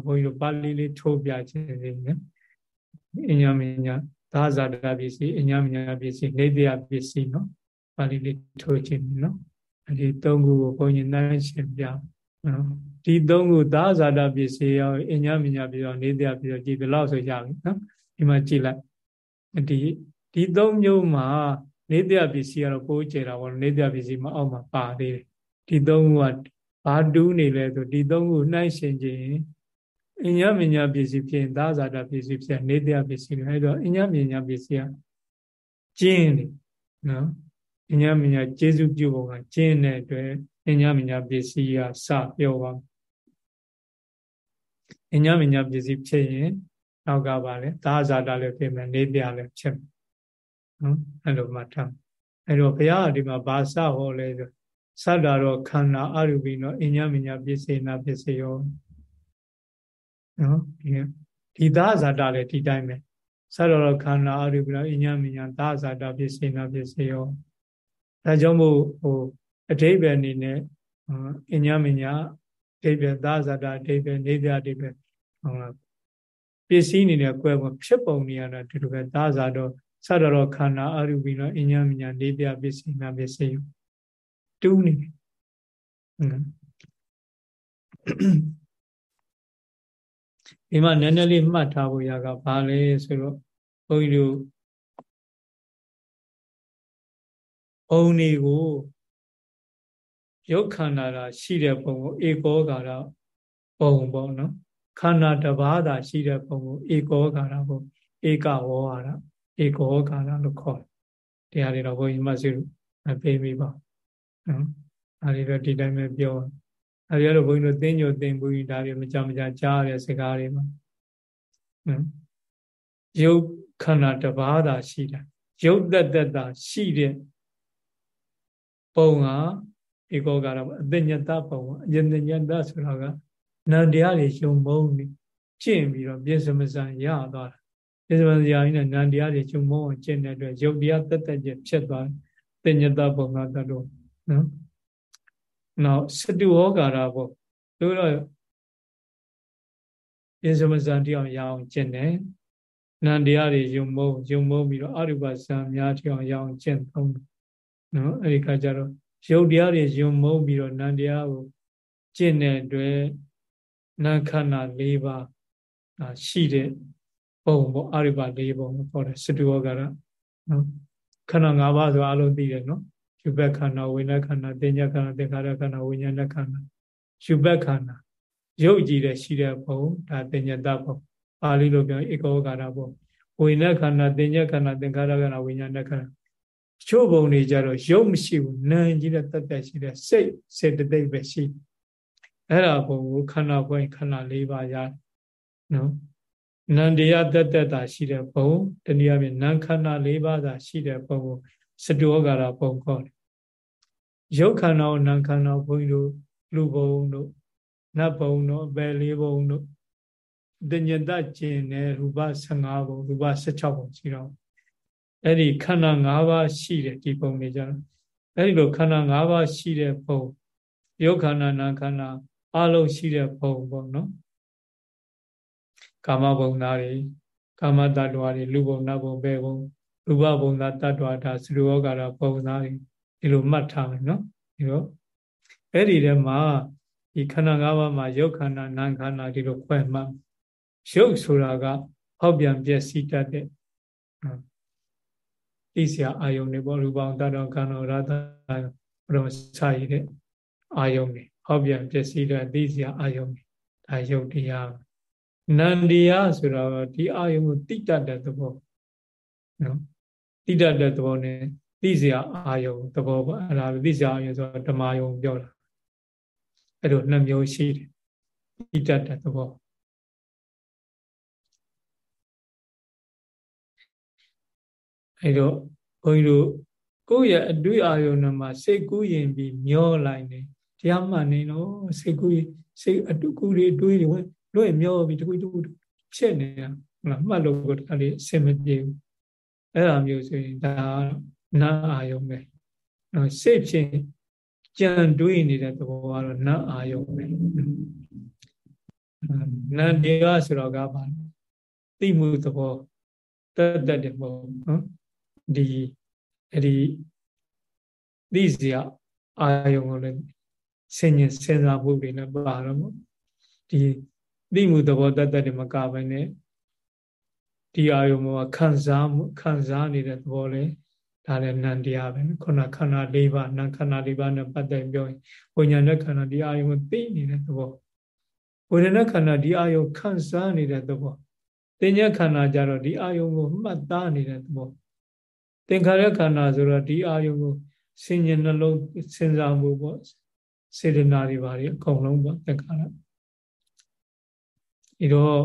ဘုန်းကြီးတို့ပါဠိလေးထိုးပြခြင်းနေတယ်အညမညာသာဇာတပစ္စည်းအညမညာပစ္စည်းနေတရားပစ္စည်းနော်ပါဠိလေးထိုးခြင်းနော်အဲဒီသုံးခုကိုဘုန်းကြီးနှိုင်းရှင်းပြနော်ဒီသုံးခုသာဇာတပစ္စည်းရောအညမညာပစ္စည်းရောနေတရားပစ္စည်းကြည့်ဘယ်လောက်ဆိုရပြီနော်ဒီမှာကြည့်လိုက် ဒီဒီသုံးမျိုးမှာနေတရားပစ္စည်းကတော့ပိုးကျတာပေါ့နေတရားပစ္စည်းမအောက်မှာပါသေးတယ်ဒီသုံးခုကဘာတူးနေလဲဆိုဒီသုံးခုနှိုင်းရှင်းခြင်းအညမညာပစ္စည်းဖြစ်ရင်သာဇာတပစ္စည်းဖြစ်နေတရားပစ္စည်းတွေအဲဒါအညမညာပစ္စည်းကကျင်းနေနော်အညမညာကျေစုပြုပုံကကျင်းတဲ့အတွက်အညမညာပစ္စည်းကစပြောပါအညမညာပစ္စည်းဖြစ်ရင် နောက်ကပါလေသာဇာတလည်းဖြစ်မယ်နေတရားလည်းဖြစ်မယ်နော်အဲ့လိုမှထားအဲ့တော့ဘုရားကဒီမှာဘာစဟောလဲဆိုစတာတော့ခန္ဓာအရူပိနောအညမညာပစ္စေနာပစ္စယောနော်ဒီဒီသာဇာတလည်းဒီတိုင်းပဲစတော်ခန္ဓာအရူပိနောအညမညာသာဇာတပစ္စေနာပစ္စယောဒါကြောင့်မို့ဟိုအဓိပ္ပာယ်အနေနဲ့အညမညာအဓိပ္ပာယ်သာဇာတအဓိပ္ပာယ်နေပြအဓိပ္ပာယ်ဟုတ်လား ပစ္စည်းအနေနဲ့ကွဲပုံဖြစ်ပုံနေရတာဒီလိုပဲသာဇာတော့စတော်ခန္ဓာအရူပိနောအညမညာနေပြပစ္စည်းနာပစ္စယောတူးနေတယ်ဒီမှာနည်းနည်းလေးမှတ်ထားဖို့ရကဘာလဲဆိုတော့ဘုန်းကြီးတို့ဘုံတွေကိုရုပ်ခန္ဓာတာရှိတဲ့ပုံကိုဧကောကာရပုံပေါ့နော် ခန္ဓာတစ်ပါးသာရှိတဲ့ပုံကိုဧကောကာရပုံဧကဝေါဟာရဧကောကာရလို့ခေါ်တယ်တရားတွေတော့ဘုန်းကြီးမှစိမပေးမိပါနော်အဲဒီတော့ဒီတိုင်းပဲပြောအဲဒီတော့ဘုန်းကြီးတို့သင်ညိုသင်ဘူးဒါတွေမကြမကြကြားရတဲ့စကားတွေမှာနော်ရုပ်ခန္ဓာတစ်ပါးသာရှိတာရုပ်သက်သက်သာရှိတဲ့ပုံဟာဧကောကာရအတညတပုံအယတညတဆိုတာက နန္တရားတွေယုံမုံနေကျင့်ပြီးတော့ပြစ္ဆမစံရသွားတာပြစ္ဆမစံရင်းနဲ့နန္တရားတွေယုံမုံအောင်ကျင့်တဲ့အတွက်ယုတ်တရားသက်သက်ကျဖြစ်သွားတယ်တညတပုံကတတော့နော်နောက်စတုဟောကာရပေါ့တို့တော့ပြစ္ဆမစံတရားရအောင်ကျင့်တယ်နန္တရားတွေယုံမုံယုံမုံပြီးတော့အရူပစံများတရားရအောင်ကျင့်သုံးနော်အဲဒီခါကျတော့ရုပ်တရားတွေယုံမုံပြီးတော့နန္တရားကိုကျင့်တဲ့အတွက် နာခန္ဓာ၄ပါးရှိတဲ့ပုံပေါ့အရိပါ၄ပုံပေါ့တယ်စတုဝကရနော်ခန္ဓာ၅ပါးဆိုအလုံးသိတယ်နော်ယူဘက်ခန္ဓာဝိညာဉ်ခန္ဓာတင်ညာခန္ဓာသင်္ခါရခန္ဓာဝိညာဉ်ခန္ဓာယူဘက်ခန္ဓာရုပ်ကြည်တဲ့ရှိတဲ့ပုံဒါတင်ညာတပုံပါဠိလိုပြောဧကောကာရပုံဝဝိညာဉ်ခန္ဓာသင်္ညခန္ဓာသင်္ခါရခန္ဓာဝိညာဉ်ခန္ဓာချို့ဘုံတွေကြတော့ရုပ်မရှိဘူးနာမ်ကြီးတဲ့တတ်တတ်ရှိတဲ့စိတ်စေတသိက်ပဲရှိ အဲ့ဒါဘုံကိုခန္ဓာကိုယ်ခန္ဓာ၄ပါးရနော်နန္တရားတတ်တတ်တာရှိတဲ့ဘုံတနည်းအားဖြင့်နံခန္ဓာ၄ပါးသာရှိတဲ့ဘုံကိုစတောကာရဘုံခေါ်တယ်ရုပ်ခန္ဓာကိုနံခန္ဓာဘုံတို့လူဘုံတို့နတ်ဘုံတို့အပယ်လေးဘုံတို့တညတကျင်နဲ့ရူပ15ဘုံရူပ16ဘုံရှိတော့အဲ့ဒီခန္ဓာ၅ပါးရှိတယ်ဒီဘုံတွေကြတော့အဲ့ဒီလိုခန္ဓာ၅ပါးရှိတဲ့ဘုံရုပ်ခန္ဓာနာခန္ဓာ အလုံးရှိတဲ့ဘုံပေါ့နော်ကာမဘုံသားတွေကာမတ attva တွေလူဘုံနတ်ဘုံဘယ်ဘုံရူပဘုံသားတ attva ဒါသရဝကရာဘုံသားတွေဒီလိုမှတ်ထားမယ်နော်ဒီတော့အဲ့ဒီထဲမှာဒီခန္ဓာ၅ပါးမှာရုပ်ခန္ဓာနာမ်ခန္ဓာဒီလိုခွဲမှတ်ရုပ်ဆိုတာကဟောက်ပြန်ပြည့်စည်တတ်တဲ့သိစရာအာယုန်တွေပေါ့ရူပအောင်တတော်ကံတော်ရတဘုရောစာရည်တဲ့အာယုန်တွေ ဟောက်ပြန်ပြည့်စည်တဲ့သိစရာအာယုန်တွေဒါရုပ်တရားနန္တရားဆိုတော့ဒီအာယုံကိုတိတတ်တဲ့သဘောနော်တိတတ်တဲ့သဘောနဲ့သိစရာအာယုံသဘောပေါ့အဲ့ဒါသိစရာအာယုံဆိုတော့ဓမ္မယုံပြောတာအဲ့လိုနှစ်မျိုးရှိတယ်တိတတ်တဲ့သဘောအဲ့တော့ဘုန်းကြီးတို့ကိုယ့်ရဲ့အတွေ့အာယုံမှာစိတ်ကူးရင်ပြီးမျောလိုက်နေ တရားမှန်နေတော့စိတ်ကူးစိတ်အတူကူတွေတွေးတွေလွဲ့မျောပြီးတခုတခုဖြစ်နေတာဟုတ်လားမှတ်လို့ကိုတခါလေးအဆင်မပြေဘူးအဲ့လိုမျိုးဆိုရင်ဒါနာအာယုံပဲနော်စိတ်ဖြင့်ကြံတွေးနေတဲ့သဘောကတော့နာအာယုံပဲနာတရားဆိုတော့ကပါသိမှုသဘောတတ်တတ်တယ်ပေါ့နော်ဒီအဲ့ဒီသိစရာအာယုံကိုလည်း ဆင်ញင်စဉ်းစားမှုတွေလည်းပါတော့ပေါ့ဒီသိမှုသဘောတတ်တတ်တွေမကဘဲနဲ့ဒီအာယုံမှာခံစားမှုခံစားနေတဲ့သဘောလေဒါလည်းနံတရားပဲခုနခန္ဓာ၄ပါးနံခန္ဓာ၄ပါးနဲ့ပတ်သက်ပြောရင်ဝိညာဉ်နဲ့ခန္ဓာဒီအာယုံကိုသိနေတဲ့သဘောဝိညာဉ်နဲ့ခန္ဓာဒီအာယုံခံစားနေတဲ့သဘောသင်္ညခန္ဓာကြတော့ဒီအာယုံကိုမှတ်သားနေတဲ့သဘောသင်္ခါရခန္ဓာဆိုတော့ဒီအာယုံကိုဆင်ញင်နှလုံးစဉ်းစားမှုပေါ့ စေတနာတွေပါတွေအကုန်လုံးပေါ့သင်္ခါရဒီတော့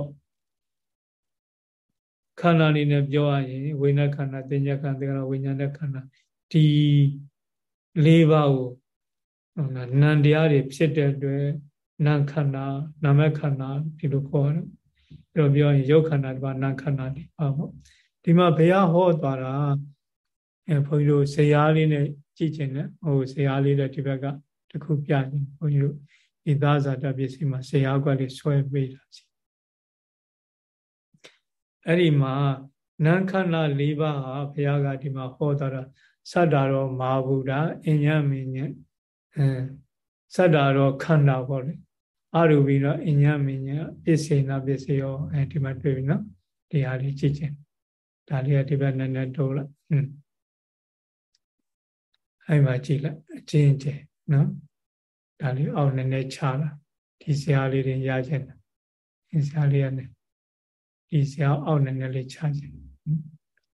ခန္ဓာအနေနဲ့ပြောရရင်ဝိညာဉ်ခန္ဓာတင်ညာခန္ဓာတေကဝိညာဉ်နဲ့ခန္ဓာဒီ၄ပါးကိုဟုတ်လားနံတရားတွေဖြစ်တဲ့အတွက်နာခန္ဓာနာမခန္ဓာဒီလိုခေါ်တယ်အဲ့တော့ပြောရင်ရုပ်ခန္ဓာဒီပါနာခန္ဓာဒီပါပေါ့ဒီမှာဘုရားဟောသွားတာအဲဘုန်းကြီးတို့ဇေယျလေးနဲ့ကြည့်ချင်တယ်ဟိုဇေယျလေးတဲ့ဒီဘက်က တခုပြရင်ဘုန်းကြီးတို့ဒီသားဇာတပစ္စည်းမှာဇေယျကွက်လေးဆွဲပေးတာစီအဲ့ဒီမှာနန်းခန္ဓာ၄ပါးဟာဘုရားကဒီမှာဟောတာစတ္တာရောမာဘုဒ္ဓအညမင်းညအဲစတ္တာရောခန္ဓာပေါ့လေအရူပိတော့အညမင်းညပစ္စေနာပစ္စယောအဲဒီမှာတွေ့ပြီနော်ဒီဟာလေးကြည့်ချင်းဒါလေးကဒီဘက်နည်းနည်းတိုးလိုက်ဟွန်းအဲ့မှာကြည့်လိုက်အချင်းချင်း နော်ဒါလေးအောက်နည်းနည်းချလာဒီဆရာလေးတွေရခြင်းဒီဆရာလေးကနေဒီဆရာအောက်နည်းနည်းလေးချခြင်း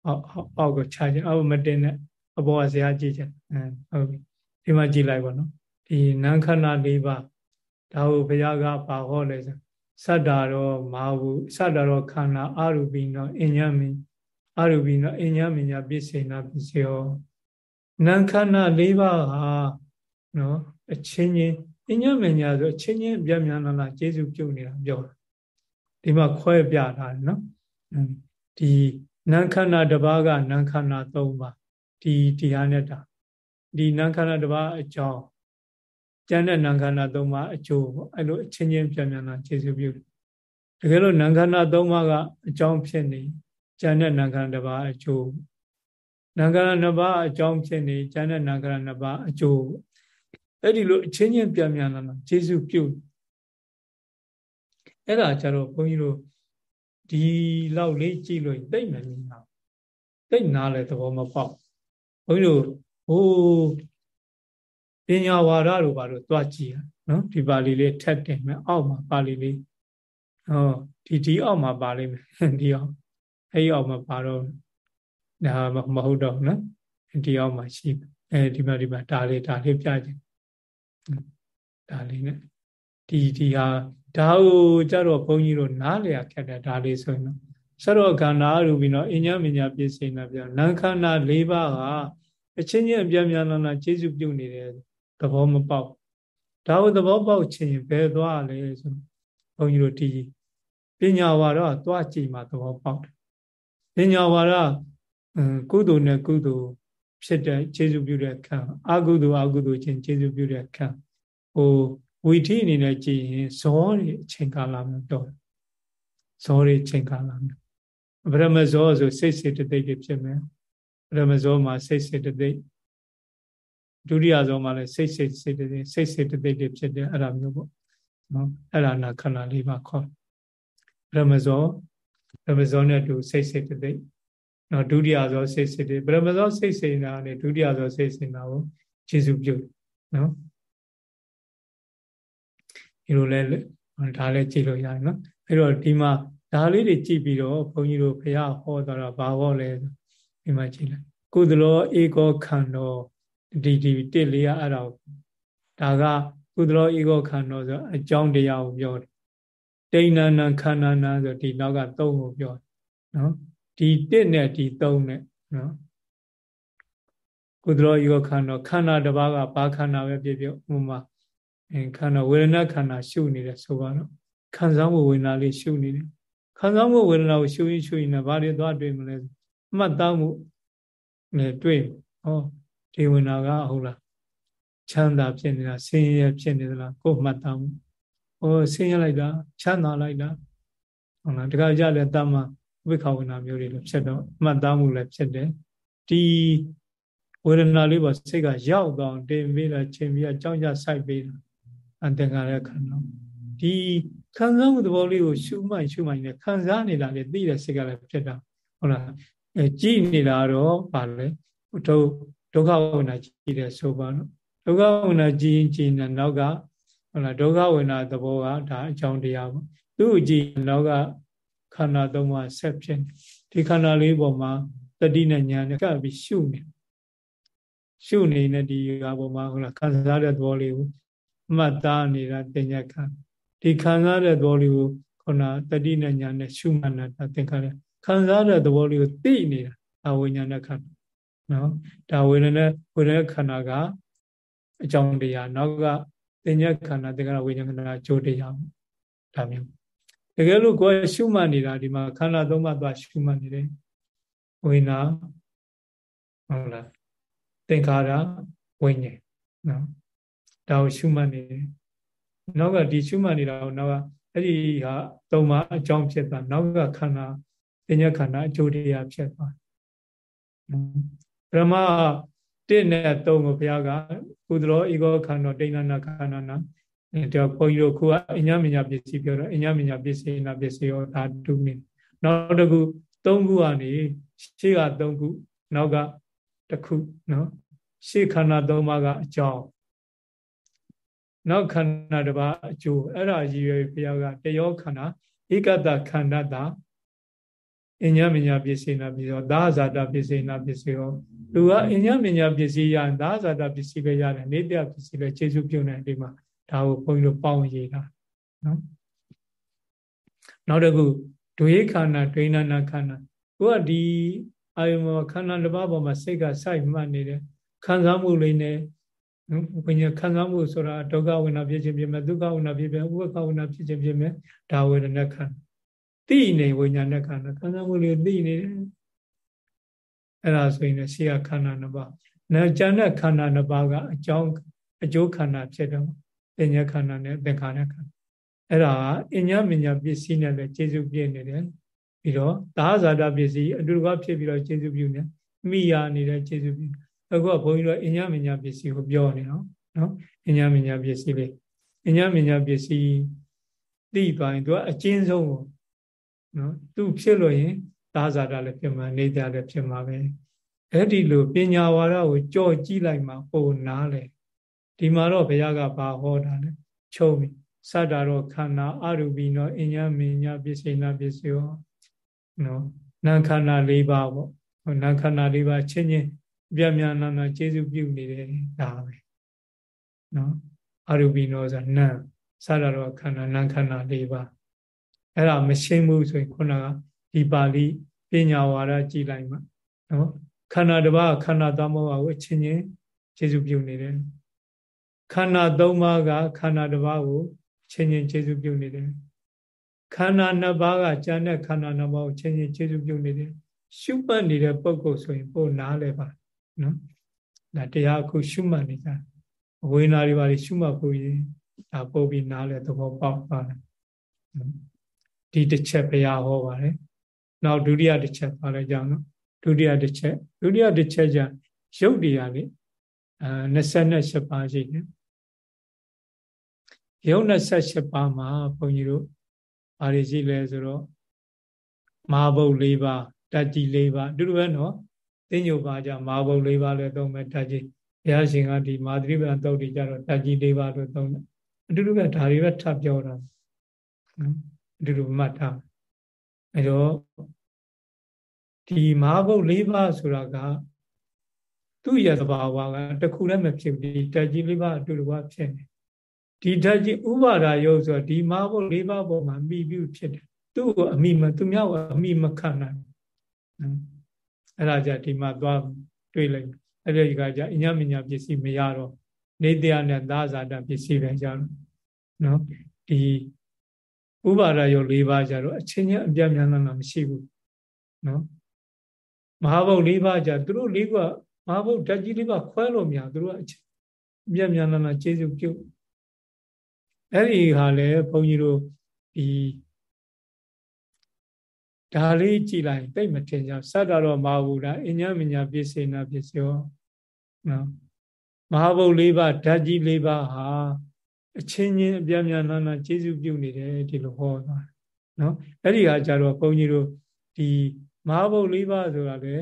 အောက်အောက်ကိုချခြင်းအောက်မတင်နဲ့အပေါ်ကဆရာကြည့်ခြင်းအဲဟုတ်ပြီဒီမှာကြည့်လိုက်ပါနော်ဒီနန်းခန္ဓာ၄ပါးဒါကိုဘုရားကပါဟောလဲဆိုစတ္တာရောမာဟုစတ္တာရောခန္ဓာအရူပိနောအညမင်းအရူပိနောအညမင်းညာပစ္စေနာပစ္စယောနန်းခန္ဓာ၄ပါးဟာ နော်အချင်းချင်းအညမင်းညာဆိုအချင်းချင်းပြမြန်လာလာကျေစုပြုတ်နေတာပြောတာဒီမှာခွဲပြထားတယ်နော်ဒီနံခန္ဓာတစ်ပါးကနံခန္ဓာ၃ပါးဒီတရားနဲ့တာဒီနံခန္ဓာတစ်ပါးအကြောင်းကျန်တဲ့နံခန္ဓာ၃ပါးအကျိုးပေါ့အဲ့လိုအချင်းချင်းပြန်ပြန်လာခြေစုပြုတကယ်လို့နံခန္ဓာ၃ပါးကအကြောင်းဖြစ်နေကျန်တဲ့နံခန္ဓာတစ်ပါးအကျိုးနံခန္ဓာနှစ်ပါးအကြောင်းဖြစ်နေကျန်တဲ့နံခန္ဓာနှစ်ပါးအကျိုး အဲ့ဒီလိုအချင်းချင်းပြန်ပြန်လာခြေစုပြုအဲ့ဒါကြတော့ဘုန်းကြီးတို့ဒီလောက်လေးကြည့်လို့တိတ်မမြင်တော့တိတ်နားလဲသဘောမပေါက်ဘုန်းကြီးတို့ဟိုပညာဝါဒတို့ဘာလို့တွားကြည့်ရနော်ဒီပါဠိလေးထက်တင်မယ်အောက်မှာပါဠိလေးဟောဒီဒီအောက်မှာပါလိမ့်မယ်ဒီအောက်အဲ့ဒီအောက်မှာပါတော့ဒါမဟုတ်တော့နော်ဒီအောက်မှာရှိအဲဒီမှာဒီမှာဒါလေးဒါလေးပြခြင်း ဒါလေးနဲ့ဒီဒီဟာဒါကိုကြတော့ဘုန်းကြီးတို့နားလည်ရခက်တယ်ဒါလေးဆိုရင်တော့ဆရောခန္ဓာရူပြီးတော့အញ្ញမညာပြည့်စုံတာပြောနံခန္ဓာ၄ပါးကအချင်းချင်းအပြပြန်လာလာကျေစုပြုတ်နေတဲ့သဘောမပေါက်ဒါကိုသဘောပေါက်ခြင်းဘယ်သွားလဲဆိုဘုန်းကြီးတို့ဒီပညာဝါဒသွားကြည့်မှသဘောပေါက်တယ်ပညာဝါဒကုသိုလ်နဲ့ကုသိုလ် ဖြစ်တဲ့ကျေစုပြုတဲ့ခံအကုသိုလ်အကုသိုလ်ချင်းကျေစုပြုတဲ့ခံဟိုဝီထိအနေနဲ့ကြည့်ရင်ဇောတွေအချိန်ကာလမျိုးတော့ဇောတွေအချိန်ကာလမျိုးဗရမဇောဆိုစိတ်စေတသိက်တွေဖြစ်မယ်ဗရမဇောမှာစိတ်စေတသိက်ဒုတိယဇောမှာလည်းစိတ်စေစေတသိက်စိတ်စေတသိက်တွေဖြစ်တယ်အဲ့ဒါမျိုးပေါ့နော်အဲ့ဒါနာခန္ဓာလေးပါခေါ်ဗရမဇောဗရမဇောနဲ့တူစိတ်စေတသိက် နော်ဒုတိယဇောစိတ်စေတသိက်ဗရမဇောစိတ်စေနာနဲ့ဒုတိယဇောစိတ်စေနာကိုခြေစုပ်ပြုနော်ဒီလိုလဲဒါလည်းကြည့်လို့ရတယ်နော်အဲ့တော့ဒီမှာဒါလေးတွေကြည့်ပြီးတော့ဘုန်းကြီးတို့ဘုရားဟောတာဘာဟောလဲဒီမှာကြည့်လိုက်ကုသလောဧကောခန္ဓောဒီဒီတစ်လေးကအဲ့ဒါဒါကကုသလောဧကောခန္ဓောဆိုအကြောင်းတရားကိုပြောတယ်တိဏ္ဏခန္ဓာနာဆိုဒီနောက်ကသုံးကိုပြောတယ်နော် ဒီတစ်နဲ့ဒီသုံးနဲ့နော်ကုသလောဧကောခန္ဓောခန္ဓာတစ်ပါးကဘာခန္ဓာပဲဖြစ်ဖြစ်ဥမာအဲခန္ဓာဝေဒနာခန္ဓာရှုနေတယ်ဆိုပါတော့ခံစားမှုဝေဒနာလေးရှုနေတယ်ခံစားမှုဝေဒနာကိုရှုရင်ရှုရင်လည်းဘာတွေသွားတွေ့မလဲအမှတ်သားမှုနဲ့တွေ့ဟောဒီဝေဒနာကဟုတ်လားချမ်းသာဖြစ်နေတာဆင်းရဲဖြစ်နေသလားကိုယ်မှတ်သားမှုဟောဆင်းရဲလိုက်တာချမ်းသာလိုက်တာဟုတ်လားတခါကြလဲတမ္မာ ဝိခဝေဒနာမျိုးတွေလည်းဖြစ်တော့မှတ်သားမှုလည်းဖြစ်တယ်ဒီဝေဒနာလေးပေါ်စိတ်ကရောက်တော့တင်ပြီးတော့ချိန်ပြီးတော့ကြောင်းကြစိုက်ပြီးတော့အတ္တကရခန္ဓာဒီခံစားမှုသဘောလေးကိုရှုမှန်ရှုမှန်နဲ့ခံစားနေတာလေသိတဲ့စိတ်ကလည်းဖြစ်တာဟုတ်လားအဲကြည်နေတာတော့ဗာလဲဒုဒုက္ခဝိနာကြည်တယ်ဆိုပါတော့ဒုက္ခဝိနာကြည်ကြည်နေနောက်ကဟုတ်လားဒုက္ခဝိနာသဘောကဒါအကြောင်းတရားပေါ့သူ့ကြည်နောက်ကခ န္ဓာသုံးပါးဆက်ဖြစ်ဒီခန္ဓာလေးပေါ်မှာတတိနဲ့ညာနဲ့ကပ်ပြီးရှုနေရှုနေတဲ့ဒီကပေါ်မှာဟုတ်လားခံစားတဲ့သဘောလေးကိုမှတ်သားနေတာတင်ညာခံဒီခံစားတဲ့သဘောလေးကိုခုနတတိနဲ့ညာနဲ့ရှုမှတ်တာသင်္ခါရခံစားတဲ့သဘောလေးကိုသိနေတာအဝိညာဏခန္ဓာနော်ဒါဝေဒနာဝေဒနာခန္ဓာကအကြောင်းတရားနောက်ကတင်ညာခန္ဓာသင်္ခါရဝိညာဏခန္ဓာအကျိုးတရားဒါမျိုး တကယ်လို့ကိုယ်ရှုမှတ်နေတာဒီမှာခန္ဓာသုံးပါးသွားရှုမှတ်နေတယ်ဝိညာဟုတ်လားသင်္ခါရဝိညာဉ်နော်ဒါကိုရှုမှတ်နေတယ်နောက်ကဒီရှုမှတ်နေတာကိုနောက်ကအဲ့ဒီဟာသုံးပါအကြောင်းဖြစ်သွားနောက်ကခန္ဓာပညာခန္ဓာအကျိုးတရားဖြစ်သွားပရမတစ်နဲ့သုံးကိုဘုရားကကုသလောဧကောခန္ဓာဒိဋ္ဌနာခန္ဓာနာ တော့ဘုန်းကြီးတို့ခုကအညမညာပစ္စည်းပြောတော့အညမညာပစ္စည်းနာပစ္စည်းရောဒါတူနေနောက်တစ်ခုသုံးခုကနေရှေ့ကသုံးခုနောက်ကတစ်ခုနော်ရှေ့ခန္ဓာသုံးပါးကအကြောင်းနောက်ခန္ဓာတစ်ပါးအကျိုးအဲ့ဒါရည်ရွယ်ဘုရားကတယောခန္ဓာဧကတခန္ဓာတာအညမညာပစ္စည်းနာပစ္စည်းရောသာဇာတပစ္စည်းနာပစ္စည်းရောလူကအညမညာပစ္စည်းရရင်သာဇာတပစ္စည်းပဲရတယ်နေတပစ္စည်းလည်းခြေစုပြုတ်နေဒီမှာ ဒါကိုဘုန်းကြီးတို့ပေါင်းရေးတာနော်နောက်တစ်ခုဒွေခန္ဓာဒွေနာနာခန္ဓာကိုကဒီအာယုံခန္ဓာတစ်ပါးပေါ်မှာစိတ်ကစိုက်မှတ်နေတယ်ခံစားမှုလေးနဲ့နော်ဝိညာဉ်ခံစားမှုဆိုတာဒုက္ခဝိညာဉ်ဖြစ်ခြင်းဖြစ်မယ်ဒုက္ခဝိညာဉ်ဖြစ်ဖြစ်ဥပ္ပခဝိညာဉ်ဖြစ်ခြင်းဖြစ်မယ်ဒါဝေဒနာခန္ဓာသိနေဝိညာဉ်နဲ့ခန္ဓာခံစားမှုလေးသိနေတယ်အဲ့ဒါဆိုရင်လည်းရှေးကခန္ဓာနှစ်ပါးနောက်ကျန်တဲ့ခန္ဓာနှစ်ပါးကအကြောင်းအကျိုးခန္ဓာဖြစ်တယ် ပညာခန္ဓာနဲ့သင်္ခါရခန္ဓာအဲ့ဒါကအညမညာပစ္စည်းနဲ့လည်းကျေစုပြည့်နေတယ်ပြီးတော့သာဇာတပစ္စည်းအတူတကွဖြစ်ပြီးတော့ကျေစုပြုနေမိယာနေတဲ့ကျေစုပြုအခုကဘုန်းကြီးတို့အညမညာပစ္စည်းကိုပြောနေနော်နော်အညမညာပစ္စည်းလေးအညမညာပစ္စည်းသိသွားရင်သူကအကျဉ်းဆုံးကိုနော်သူဖြစ်လို့ရင်သာဇာတာလည်းဖြစ်မှာနေတာလည်းဖြစ်မှာပဲအဲ့ဒီလိုပညာဝါဒကိုကြော့ကြည့်လိုက်မှပုံနားလေ ဒီမှာတော့ဘုရားကဘာဟောတာလဲချုပ်ပြီစတာတော့ခန္ဓာအရူပိနောအညမညာပစ္စေနာပစ္စယောနော်နာခန္ဓာ၄ပါးပေါ့နာခန္ဓာ၄ပါးချင်းချင်းပြမြန်နာနာကျေစုပြုနေတယ်ဒါပဲနော်အရူပိနောဆိုနာစရတော့ခန္ဓာနာခန္ဓာ၄ပါးအဲ့ဒါမရှင်းဘူးဆိုရင်ခုနကဒီပါဠိပညာဝါဒကြည်လိုက်မှာနော်ခန္ဓာတစ်ပါးခန္ဓာသမောဟကိုအချင်းချင်းကျေစုပြုနေတယ် ခန္ဓာ၃ပါးကခန္ဓာတစ်ပါးကိုချင်းချင်းကျေစုပြုနေတယ်ခန္ဓာနှစ်ပါးကကျန်တဲ့ခန္ဓာနှစ်ပါးကိုချင်းချင်းကျေစုပြုနေတယ်ရှုမှတ်နေတဲ့ပုံကိုဆိုရင်ပို့နားလဲပါနော်ဒါတရားအခုရှုမှတ်နေတာဝေနာတွေပါရှုမှတ်ဖို့ရင်ဒါပို့ပြီးနားလဲသဘောပေါက်ပါတယ်ဒီတစ်ချက်ဘုရားဟောပါတယ်နောက်ဒုတိယတစ်ချက်ပါလဲကြောင်းနော်ဒုတိယတစ်ချက်ဒုတိယတစ်ချက်ကျရုပ်တရားလေအဲ28ပါးရှိတယ် ရုပ်28ပါးမှာဘုန်းကြီးတို့ဘာတွေရှိလဲဆိုတော့မဟာဘုတ်၄ပါးတတ္တိ၄ပါးအတူတူပဲနော်သိညိုပါကြမဟာဘုတ်၄ပါးလည်းသုံးမယ်တတ္တိဘုရားရှင်ကဒီမာသရိပံတုတ်တွေကြတော့တတ္တိ၄ပါးလို့သုံးတယ်အတူတူပဲဒါတွေပဲထပ်ပြောတာနော်အတူတူမှတ်ထားအဲတော့ဒီမဟာဘုတ်၄ပါးဆိုတာကသူ့ရဲ့သဘာဝကတခုလည်းမဖြစ်ဘူးဒီတတ္တိ၄ပါးအတူတူကဖြစ်နေ ဒီဓာတ်ကြီးဥပါဒာယုတ်ဆိုတော့ဒီမဟာဘုတ်၄ပါးပေါ်မှာမိပြုဖြစ်တယ်သူ့ကိုအမိမသူများကအမိမခံနိုင်အဲ့ဒါကြဒီမှာသွားတွေ့လိုက်အဲ့ဒီကကြအညမညာပစ္စည်းမရတော့နေတရားနဲ့သာဇာတပစ္စည်းပဲကြတော့နော်ဒီဥပါဒယုတ်၄ပါးကြတော့အချင်းချင်းအပြတ်များလာမရှိဘူးနော်မဟာဘုတ်၄ပါးကြသူတို့၄ကမဟာဘုတ်ဓာတ်ကြီး၄ပါးခွဲလို့မရသူတို့အချင်းအပြတ်များလာကျေစုပြုတ် အဲ့ဒီဟာလေဘုန်းကြီးတို့ဒီဒါလေးကြည်လိုက်တိတ်မထင်ကြစတ္တရောမဟာဗုဒ္ဓအညမညာပစ္စေနာပစ္စယောနော်မဟာဗုဒ္ဓ၄ပါးဓာတ်ကြီး၄ပါးဟာအချင်းချင်းအပြားများနာနာကျေစုပြုနေတယ်ဒီလိုဟောသွားတယ်နော်အဲ့ဒီဟာကြတော့ဘုန်းကြီးတို့ဒီမဟာဗုဒ္ဓ၄ပါးဆိုတာလေ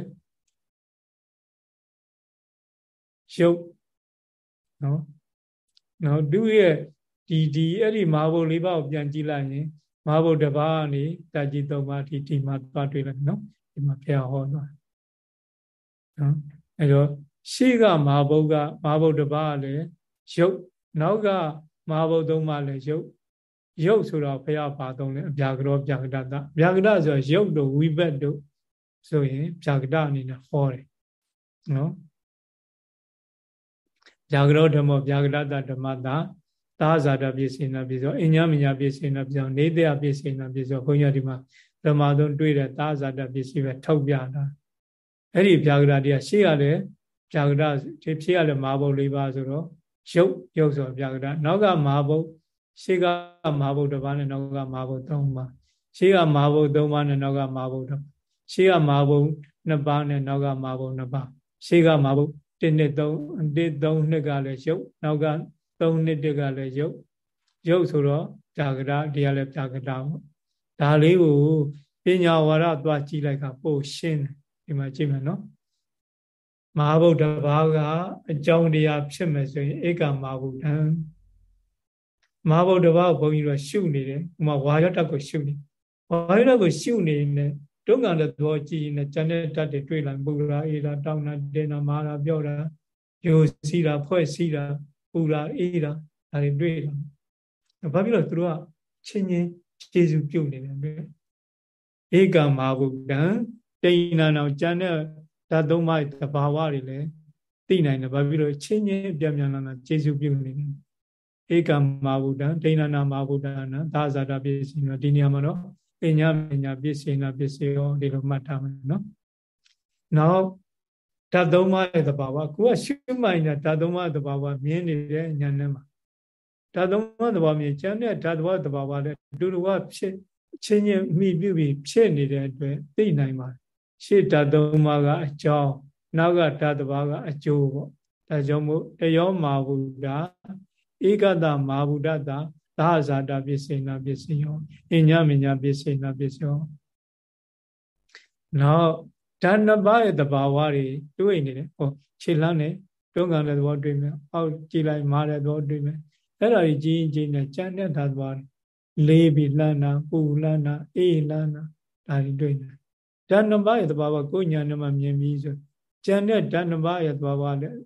ရုပ်နော်နော်သူရဲ့ ဒီဒီအဲ့ဒီမဟာဘုတ်လေးပါးကိုပြန်ကြည့်လိုက်ရင်မဟာဘုတ်တစ်ပါးကနေတာကြီးသုံးပါးဒီဒီမှာသွားတွေ့လိုက်နော်ဒီမှာဘုရားဟောသွားနော်အဲ့တော့ရှေ့ကမဟာဘုတ်ကမဟာဘုတ်တစ်ပါးကလည်းရုပ်နောက်ကမဟာဘုတ်သုံးပါးလည်းရုပ်ရုပ်ဆိုတော့ဘုရားပါသုံးလဲအပြာကရောပြာကတတပြာကတဆိုရုပ်တို့ဝိဘတ်တို့ဆိုရင်ပြာကတအနေနဲ့ဟောတယ်နော်ပြာကရောဓမ္မပြာကတတဓမ္မတာ သာဇာတပစ္စေနာပစ္စောအညမညာပစ္စေနာပစ္စောနေတယပစ္စေနာပစ္စောဘုန်းကြီးဒီမှာဓမ္မသုံးတွေ့တဲ့သာဇာတပစ္စည်းပဲထုတ်ပြတာအဲ့ဒီပြာကရတရားရှေ့ရတဲ့ပြာကရဒီဖြစ်ရတဲ့မဟာဘုတ်၄ပါးဆိုတော့ရုပ်ရုပ်ဆိုပြာကရနောက်ကမဟာဘုတ်ရှေ့ကမဟာဘုတ်တစ်ပါးနဲ့နောက်ကမဟာဘုတ်၃ပါးရှေ့ကမဟာဘုတ်၃ပါးနဲ့နောက်ကမဟာဘုတ်တစ်ပါးရှေ့ကမဟာဘုတ်နှစ်ပါးနဲ့နောက်ကမဟာဘုတ်နှစ်ပါးရှေ့ကမဟာဘုတ်1နှစ်3 1 3နှစ်ကလည်းရုပ်နောက်က 3နှစ်တက်ကလည်းရုပ်ရုပ်ဆိုတော့ပြာကရဒီကလည်းပြာကရပေါ့ဒါလေးကိုပညာဝါဒသွားကြည့်လိုက်ကပို့ရှင်းတယ်ဒီမှာကြည့်မယ်နော်မဟာဗုဒ္ဓဘာကအကြောင်းတရားဖြစ်မယ်ဆိုရင်ဧကမဟာဗုဒ္ဓံမဟာဗုဒ္ဓဘာကိုဘုန်းကြီးတို့ရှုနေတယ်ဥမာဝါရတကိုရှုနေဝါရတကိုရှုနေနေဒုက္ခတဲ့သဘောကြည့်နေကျန်တဲ့တတ်တွေတွေ့လာပူရာအေရာတောင်းတာတေနာမာရာပြောတာယိုစီတာဖွဲ့စီတာ ပူတာအေးတာဒါတွေတွေ့လာဘာဖြစ်လို့သူတို့ကချင်းချင်းကျေစုပြုတ်နေတယ်ပဲဧကမဟာဗုဒ္ဓံတိဏနာကျန်တဲ့ဓာတ်သုံးပါးသဘာဝတွေလည်းသိနိုင်တယ်ဘာဖြစ်လို့ချင်းချင်းပြမြန်လာတာကျေစုပြုတ်နေတယ်ဧကမဟာဗုဒ္ဓံတိဏနာမဟာဗုဒ္ဓနာသာဇာတာပစ္စည်းနော်ဒီနေရာမှာတော့ပညာပညာပစ္စည်းနာပစ္စည်းရောဒီလိုမှတ်ထားမယ်နော်နောက် ဓာတ်သုံးပါးရဲ့သဘာဝကိုကရှုမှိုင်းတဲ့ဓာတ်သုံးပါးသဘာဝမြင်နေတဲ့ဉာဏ်နဲ့မှာဓာတ်သုံးပါးသဘာဝမြင်ကျန်တဲ့ဓာတ်သဘာဝသဘာဝလည်းဒုရဝဖြစ်ချင်းချင်းမိပြုပြီးဖြစ်နေတဲ့အတွက်သိနိုင်ပါတယ်ရှေ့ဓာတ်သုံးပါးကအကြောင်းနောက်ကဓာတ်သဘာဝကအကျိုးပေါ့ဒါကြောင့်မို့တယောမာဘုဒ္ဓဧကတမာဘုဒ္ဓတာသာဇာတာပစ္စေနာပစ္စယောအညမညာပစ္စေနာပစ္စယောနောက် ဓာတ်နှစ်ပါးရဲ့သဘာဝတွေတွေ့နေတယ်ဟောခြေလမ်းနဲ့တွန်းကန်တဲ့သဘောတွေ့မယ်အောက်ကြည့်လိုက်မာတဲ့သဘောတွေ့မယ်အဲ့ဒါကြီးကြီးကြီးနဲ့ကြံတဲ့ဓာတ်သဘာဝလေးပြီးလှမ်းတာပူလှမ်းတာအေးလှမ်းတာဒါတွေတွေ့နေဓာတ်နှစ်ပါးရဲ့သဘာဝကိုညာနဲ့မှမြင်ပြီးဆိုကြံတဲ့ဓာတ်နှစ်ပါးရဲ့သဘာဝလည်း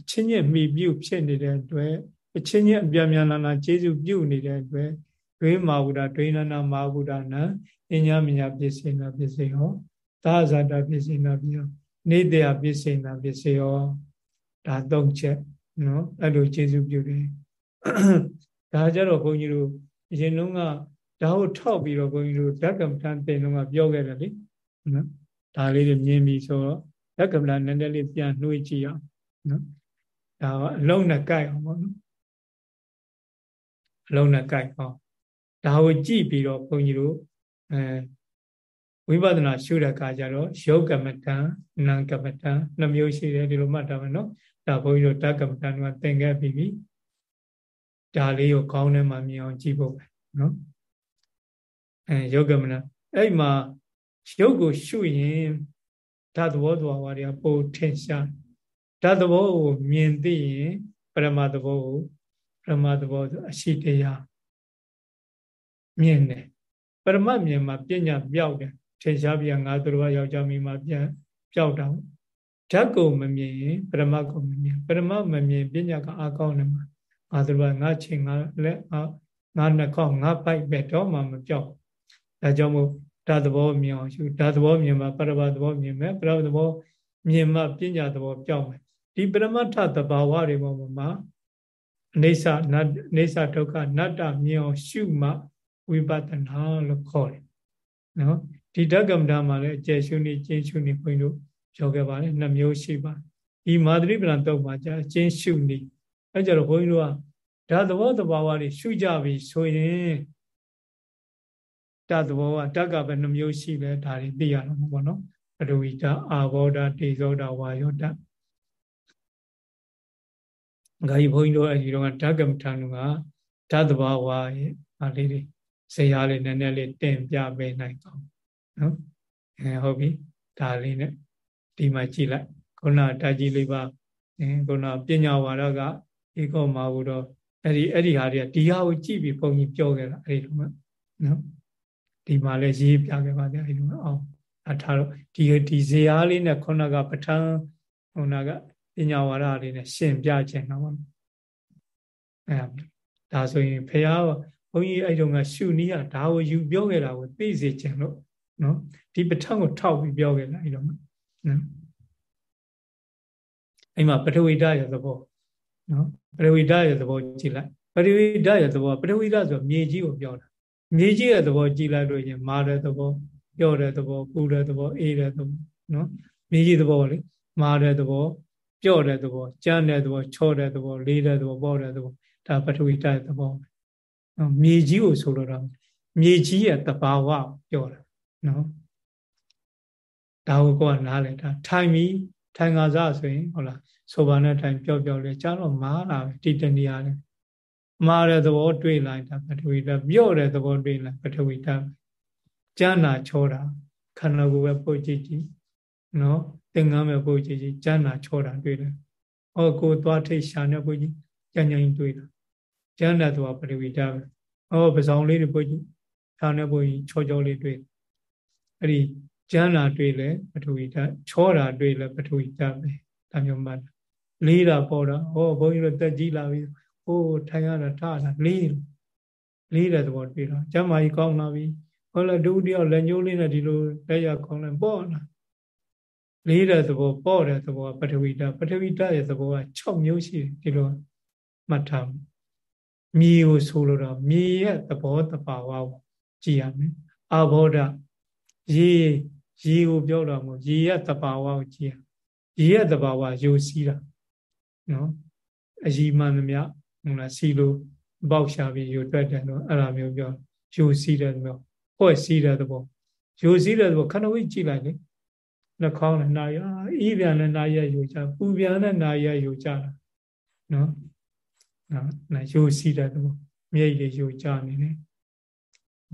အချင်းချင်းမိပြုဖြစ်နေတဲ့အတွက်အချင်းချင်းအပြပြန်လာလာကျေစုပြုနေတဲ့အတွက်ဒွေးမာဝုဒဒွေးနနာမာဝုဒနာအညမညာပစ္စေနာပစ္စေဟော သာဇာတာပစ္စေနာပြီးတော့နေတယပစ္စေနာပစ္စေဟောဒါသုံးချက်နော်အဲ့လိုကျေစုပြုတယ်ဒါကြတော့ဘုန်းကြီးတို့အရင်လုံးကဒါကိုထောက်ပြီးတော့ဘုန်းကြီးတို့ဓကမ္မထန်တင်လုံးကပြောခဲ့တယ်လေနော်ဒါလေးတွေမြင်ပြီးဆိုတော့ဓကမ္မထန်နည်းနည်းလေးပြန်နှွေးကြည့်အောင်နော်ဒါကအလုံးနဲ့ကြိုက်အောင်ပေါ့နော်အလုံးနဲ့ကြိုက်အောင်ဒါကိုကြည့်ပြီးတော့ဘုန်းကြီးတို့အဲ ဝိပဿနာရှုတဲ့အခါကျတော့ယောဂမတံနံကမတံနှမျိုးရှိတယ်ဒီလိုမှတ်တာမယ်နော်ဒါဘုန်းကြီးတို့ဓကမတံကသင်ခဲ့ပြီးပြီဒါလေးကိုခေါင်းထဲမှာမြင်အောင်ကြည့်ဖို့ပဲနော်အဲယောဂမနအဲ့မှာရုပ်ကိုရှုရင်ဓာတ်သဘောသဘာဝတွေကပိုထင်ရှားဓာတ်သဘောကိုမြင်သိရင်ပရမသဘောကိုပရမသဘောဆိုအရှိတရားမြင်တယ်ပရမမြင်မှာပညာပြောက်တယ် ထင်ရှားပြီးငါတို့ကယောက်ျားမိန်းမပြန်ပြောက်တာဓာတ်ကိုမမြင်ရင်ပရမကိုမမြင်ပရမမမြင်ပညာကအာကောင်းတယ်မှာငါတို့ကငါချင်းငါလက်ငါနှာခေါင်းငါပိုက်ပဲတော့မှမပြောက်ဒါကြောင့်မို့ဓာတ်သဘောမြင်အောင်ရှုဓာတ်သဘောမြင်မှပရမသဘောမြင်မယ်ပရမသဘောမြင်မှပညာသဘောပြောက်မယ်ဒီပရမတ္ထသဘာဝတွေပေါ်မှာအနေဆနတ်အနေဆဒုက္ခနတ္တမြင်အောင်ရှုမှဝိပဿနာလို့ခေါ်တယ်နော် ဒီဓကမ္မဓာမှာလည်းအကျယ်ရှုနေကျင်းရှုနေခွင့်တို့ပြောခဲ့ပါတယ်နှစ်မျိုးရှိပါဒီမာသရိပဏတော့မှာကြာကျင်းရှုနေအဲကြတော့ဘုန်းကြီးတို့ကဓာတ်သဘောသဘာဝတွေရှုကြပြီဆိုရင်ဓာတ်သဘောကဓာတ်ကပဲနှမျိုးရှိပဲဒါတွေသိရတော့မှာပေါ့နော်ပထဝီဓာတ်အာဘောဓာတ်တေဇောဓာတ်ဝါယောဓာတ်ငါကြီးဘုန်းကြီးတို့အဲဒီတော့ဓာတ်ကမ္မထာကဓာတ်သဘာဝရဲ့အားလေးတွေဇေယျလေးနည်းနည်းလေးတင်ပြပေးနိုင်တော့ နော်အဲဟုတ်ပြီဒါလေးနဲ့ဒီမှာကြည့်လိုက်ခုနတာကြီးလေးပါအဲခုနပညာဝါဒကဧကောမာဟုတော့အဲ့ဒီအဲ့ဒီဟာတွေကဒီဟာကိုကြည့်ပြီးဘုန်းကြီးပြောခဲ့တာအဲ့ဒီတော့နော်ဒီမှာလည်းရေးပြခဲ့ပါတယ်အဲ့ဒီတော့အောင်အထားတော့ဒီဒီဇေယျလေးနဲ့ခုနကပဋ္ဌာန်းခုနကပညာဝါဒလေးနဲ့ရှင်းပြခြင်းတော့အဲဒါဆိုရင်ဖះဘုန်းကြီးအဲ့တုန်းကရှုနီးရဒါကိုယူပြောခဲ့တာကိုသိစေခြင်းလို့ နော်ဒီပဋ္ဌာန်းကိုထောက်ပြီးပြောခဲ့တာအဲ့တော့နော်အဲ့မှာပထဝီဓာတ်ရဲ့သဘောနော်ပထဝီဓာတ်ရဲ့သဘောကြည့်လိုက်ပထဝီဓာတ်ရဲ့သဘောပထဝီဓာတ်ဆိုမြေကြီးကိုပြောတာမြေကြီးရဲ့သဘောကြည့်လိုက်လို့ရင်မာတဲ့သဘောပြောတဲ့သဘောပူတဲ့သဘောအေးတဲ့သဘောနော်မြေကြီးသဘောလေမာတဲ့သဘောပြော့တဲ့သဘောကြမ်းတဲ့သဘောချော့တဲ့သဘောလေးတဲ့သဘောပေါ့တဲ့သဘောဒါပထဝီဓာတ်သဘောနော်မြေကြီးကိုဆိုလိုတာမြေကြီးရဲ့တဘာဝပြောတာ နော်ဒါကိုကိုကနားလဲတာထိုင်ပြီးထိုင်ငါစားဆိုရင်ဟုတ်လားဆိုပါနဲ့ထိုင်ပြောပြောလဲကြားတော့မားလာပဲဒီတဏှာလဲမားတဲ့သဘောတွေ့လိုက်တာပထဝီဓာတ်ပြော့တဲ့သဘောတွေ့လိုက်ပထဝီဓာတ်ကျမ်းနာချောတာခန္ဓာကိုယ်ပဲပုတ်ကြည့်ကြည့်နော်သင်္ကန်းပဲပုတ်ကြည့်ကြည့်ကျမ်းနာချောတာတွေ့တယ်။အော်ကိုသွားထိတ်ရှာနေပုတ်ကြည့်ကြမ်းကြမ်းတွေ့တာကျမ်းနာသွားပထဝီဓာတ်ပဲ။အော်ပစောင်လေးတွေပုတ်ကြည့်ရှာနေပုတ်ကြည့်ချောချောလေးတွေ့ အဲ့ဒီကျမ်းနာတွေ့လဲပထဝီဓာတ်ချောတာတွေ့လဲပထဝီဓာတ်ပဲဒါမျိုးမှတ်လေးတာပေါ်တာဟောဘုန်းကြီးတို့တက်ကြီးလာပြီဟိုးထိုင်ရတာထားတာလေးလေးတဲ့သဘောတွေ့တာကျမ်းမာကြီးကောင်းလာပြီဟောလဲဒုတိယလက်ညှိုးလေးနဲ့ဒီလိုလက်ရကောင်းလဲပေါ့လာလေးတဲ့သဘောပေါ့တဲ့သဘောပထဝီဓာတ်ပထဝီဓာတ်ရဲ့သဘောက6မျိုးရှိတယ်ဒီလိုမှတ်ထားမြေကိုဆိုလို့တော့မြေရဲ့သဘောတဘာဝကိုကြည့်ရမယ်အာဘောဓ ရေရေကိုပြောတော့မို့ရေရဲ့တဘာဝကိုကြည့်ရရေရဲ့တဘာဝယိုစီးတာနော်အကြီးမှန်သမျှဟုတ်လားစီလိုပေါက်ရှာပြီးယိုတွက်တယ်တော့အဲ့လိုမျိုးပြောယိုစီးတယ်မျိုးဟော့စီးတဲ့သဘောယိုစီးတဲ့သဘောခဏဝိကြည့်လိုက်လေနှာခေါင်းနဲ့နာရအေးပြန်နဲ့နာရယိုကြပူပြန်နဲ့နာရယိုကြတာနော်နော်နာယိုစီးတဲ့သဘောမြိတ်တွေယိုကြနေတယ်မ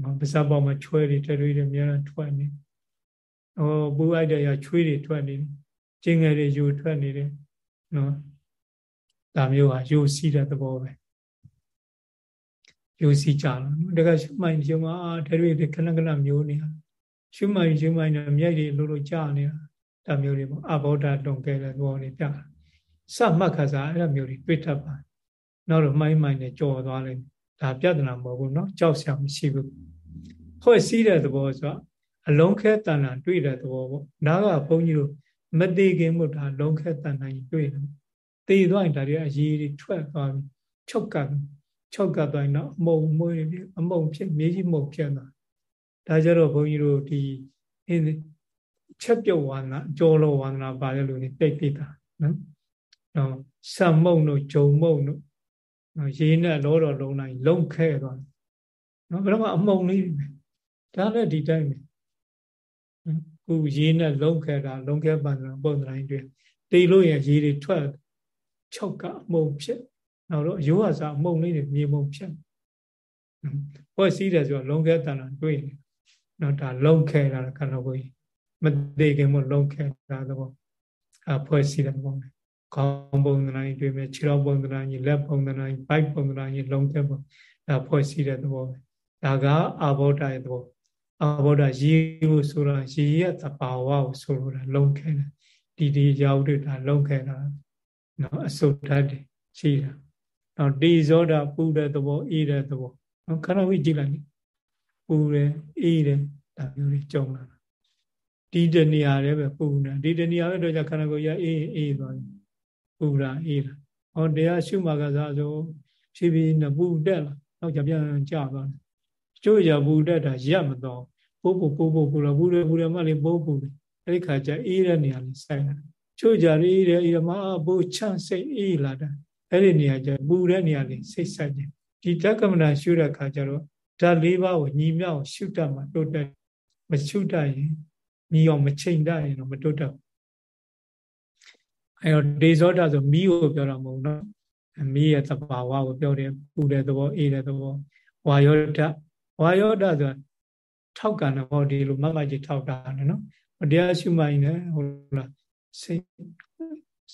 ပါစပ်ပေါ်မှာချွဲတွေတရွေတွေအများအားထွက်နေ။အော်ပူအိုက်တဲ့ရချွေးတွေထွက်နေတယ်။ကျင်းငယ်တွေယူထွက်နေတယ်နော်။ဒါမျိုးဟာယူစီးတဲ့သဘောပဲ။ယူစီးကြတော့နော်။တကယ်ရှုမှန်ရှုမှအာတရွေတွေခဏခဏမျိုးနေတာရှုမှန်ရှုမှန်နဲ့မျက်ရည်လို့လို့ကြာနေတာဒါမျိုးတွေပေါ့အဘောဓတုံကဲတဲ့သဘောတွေပြစမှတ်ခါစားအဲ့လိုမျိုးတွေတွေ့တတ်ပါနောက်တော့မိုင်းမိုင်းနဲ့ကြော်သွားလိမ့် ဒါပြဿနာမဟုတ်ဘူးเนาะကြောက်စရာမရှိဘူးဖွဲ့စည်းတဲ့သဘောဆိုအလုံးခဲတဏ္ဍာတွေ့တဲ့သဘောပေါ့ဒါကဘုန်းကြီးတို့မသေးခင်မို့ဒါလုံးခဲတဏ္ဍာကြီးတွေ့တယ်သေသွားရင်ဒါတွေအရေးတွေထွက်သွားပြီချုပ်ကပ်ချုပ်ကပ်သွားရင်တော့အမုံမွေးအမုံဖြစ်မြေကြီးမုံဖြစ်သွားဒါကြတော့ဘုန်းကြီးတို့ဒီချက်ပြုတ်ဝါဒနာကြောလောဝါဒနာပါတဲ့လူတွေတိတ်တိတာနော်နော်စံမုံတို့ဂျုံမုံတို့ နော်ရေးနဲ့လောတော်လုံးလိုက်လုံခဲသွားနော်ဘယ်တော့မှအမုံလေးပဲဒါလည်းဒီတိုင်းပဲခုရေးနဲ့လုံခဲတာလုံခဲပန်တာပုံစံတိုင်းတွေ့တေးလို့ရရေးတွေထွက်၆ကအမုံဖြစ်နောက်တော့ရိုးအစားအမုံလေးတွေမြေမုံဖြစ်ဟောစီးတယ်ဆိုတော့လုံခဲတန်တာတွေ့နေနော်ဒါလုံခဲတာခန္ဓာကိုယ်မသေးခင်မို့လုံခဲတာတော့အဖွဲ့စီးတဲ့ပုံပဲ ခေါင်းပုံသဏ္ဍာန်ကြီးတွေ့မယ်ခြေထောက်ပုံသဏ္ဍာန်ကြီးလက်ပုံသဏ္ဍာန်ကြီးဘိုက်ပုံသဏ္ဍာန်ကြီးလုံခဲပုံဒါဖွဲ့စီးတဲ့သဘောပဲဒါကအာဘောဓရဲ့သဘောအာဘောဓရေကိုဆိုတာရေရဲ့သဘာဝကိုဆိုလိုတာလုံခဲတယ်ဒီဒီရောက်တွေ့တာလုံခဲတာနော်အစုတ်ဓာတ်တွေရှိတာနော်တေဇောဓာပူတဲ့သဘောအေးတဲ့သဘောနော်ခဏဝိကြည့်လိုက်ပူတယ်အေးတယ်ဒါမျိုးတွေကြုံလာတာဒီတနေရာလည်းပဲပူနေဒီတနေရာပဲတော့じゃခန္ဓာကိုယ်ရအေးအေးသွားတယ် ပူတာအေးတာဟောတရားရှုမှကစားဆိုဖြည်းဖြည်းနဲ့ပူတက်လာနောက်ကြပြန်ကြသွားတယ်ကျိုးကြပူတက်တာရက်မတော့ပိုးပိုးပိုးပိုးပူတော့ပူတယ်ပူတယ်မှလည်းပိုးပူတယ်အဲ့ဒီခါကျအေးတဲ့နေရာလေးစိုက်လာကျိုးကြလေးအေးတယ်အေးတယ်မှပိုးချမ်းစိတ်အေးလာတာအဲ့ဒီနေရာကျပူတဲ့နေရာလေးစိတ်ဆိုင်တယ်ဒီတက္ကမနာရှုတဲ့ခါကျတော့ဓာတ်၄ပါးကိုညီမြောက်ရှုတတ်မှတိုးတက်မရှုတတ်ရင်ညီအောင်မချိန်တတ်ရင်တော့မတိုးတက် အဲ့တော့ဒေဇောတာဆိုမီးကိုပြောတာမဟုတ်နော်မီးရဲ့သဘာဝကိုပြောတယ်ပူတဲ့သဘောအေးတဲ့သဘောဝါယောဓာတ်ဝါယောဓာတ်ဆိုတာထောက်ကန်တဲ့ဟောဒီလိုမမကြီးထောက်တာနော်တရားရှုမှရင်လည်းဟုတ်လားစိတ်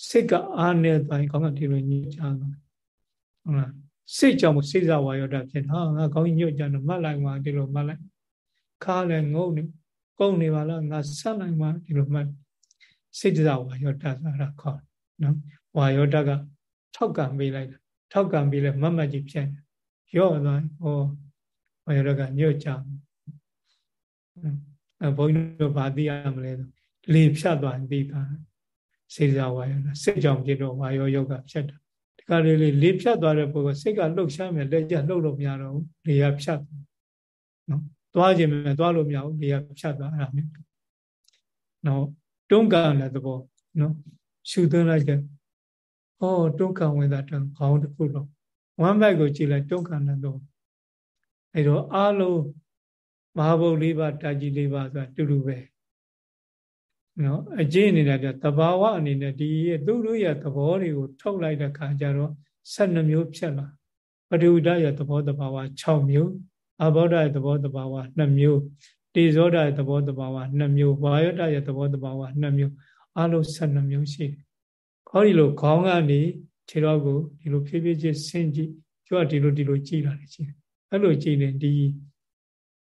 စိတ်ကအားနေတိုင်းကောင်းကဒီလိုညှိချမ်းသွားဟုတ်လားစိတ်ကြောင့်စိတ်ဇဝါယောဓာတ်ဖြစ်တာငါကောင်းညှို့ကြတယ်မှတ်လိုက်မှဒီလိုမှတ်လိုက်ခါလည်းငုံနေကုန်နေပါလားငါဆက်လိုက်မှဒီလိုမှတ် စိတ်ဇဝါယောဓာတ်ဆိုတာခေါ်နော်ဝါယောဓာတ်ကထောက်ကံပေးလိုက်တာထောက်ကံပေးလဲမတ်မတ်ကြီးဖြစ်နေရော့သွားဟောဝါယောဓာတ်ကညှို့ကြအဲဘုန်းကြီးတို့ဗာသိရမလဲလေဖြတ်သွားသိတာစေစားဝါယောစိတ်ကြောင့်ဖြစ်တော့ဝါယောယောဂဖြစ်တာဒီကလေးလေးလေဖြတ်သွားတဲ့ပုဂ္ဂိုလ်စိတ်ကလှုပ်ရှားမယ်လက်ကျလှုပ်လို့မရတော့ဘူးလေရဖြတ်နော်သွားခြင်းမယ်သွားလို့မရဘူးလေရဖြတ်သွားအဲ့ဒါမျိုးနော် တွန်းကန်တဲ့သဘောနော်ရှုသွင်းလိုက်တဲ့ဟောတွန်းကန်ဝင်တာတန်ခေါင်းတစ်ခုတော့ဝမ်းဘက်ကိုကြည့်လိုက်တွန်းကန်တဲ့သဘောအဲ့တော့အလုံးမဟာဘုတ်လေးပါတာကြီးလေးပါဆိုတာတူတူပဲနော်အကျင့်အနေနဲ့ပြတဘာဝအနေနဲ့ဒီသူတို့ရဲ့သဘောတွေကိုထုတ်လိုက်တဲ့ခါကျတော့12မျိုးဖြစ်လာပရိဝဒရဲ့သဘောတဘာဝ6မျိုးအဘောဓရဲ့သဘောတဘာဝ2မျိုး တေဇောဓရဲ့သဘောတဘာဝ2မျိုးဝါယောဓရဲ့သဘောတဘာဝ2မျိုးအလုံး12မျိုးရှိတယ်ခေါဒီလိုခေါင်းကနေခြေတော်ကိုဒီလိုဖြည်းဖြည်းချင်းဆင်းကြည့်ကျွတ်ဒီလိုဒီလိုကြည့်လာတယ်ရှိတယ်အဲ့လိုကြည့်ရင်ဒီ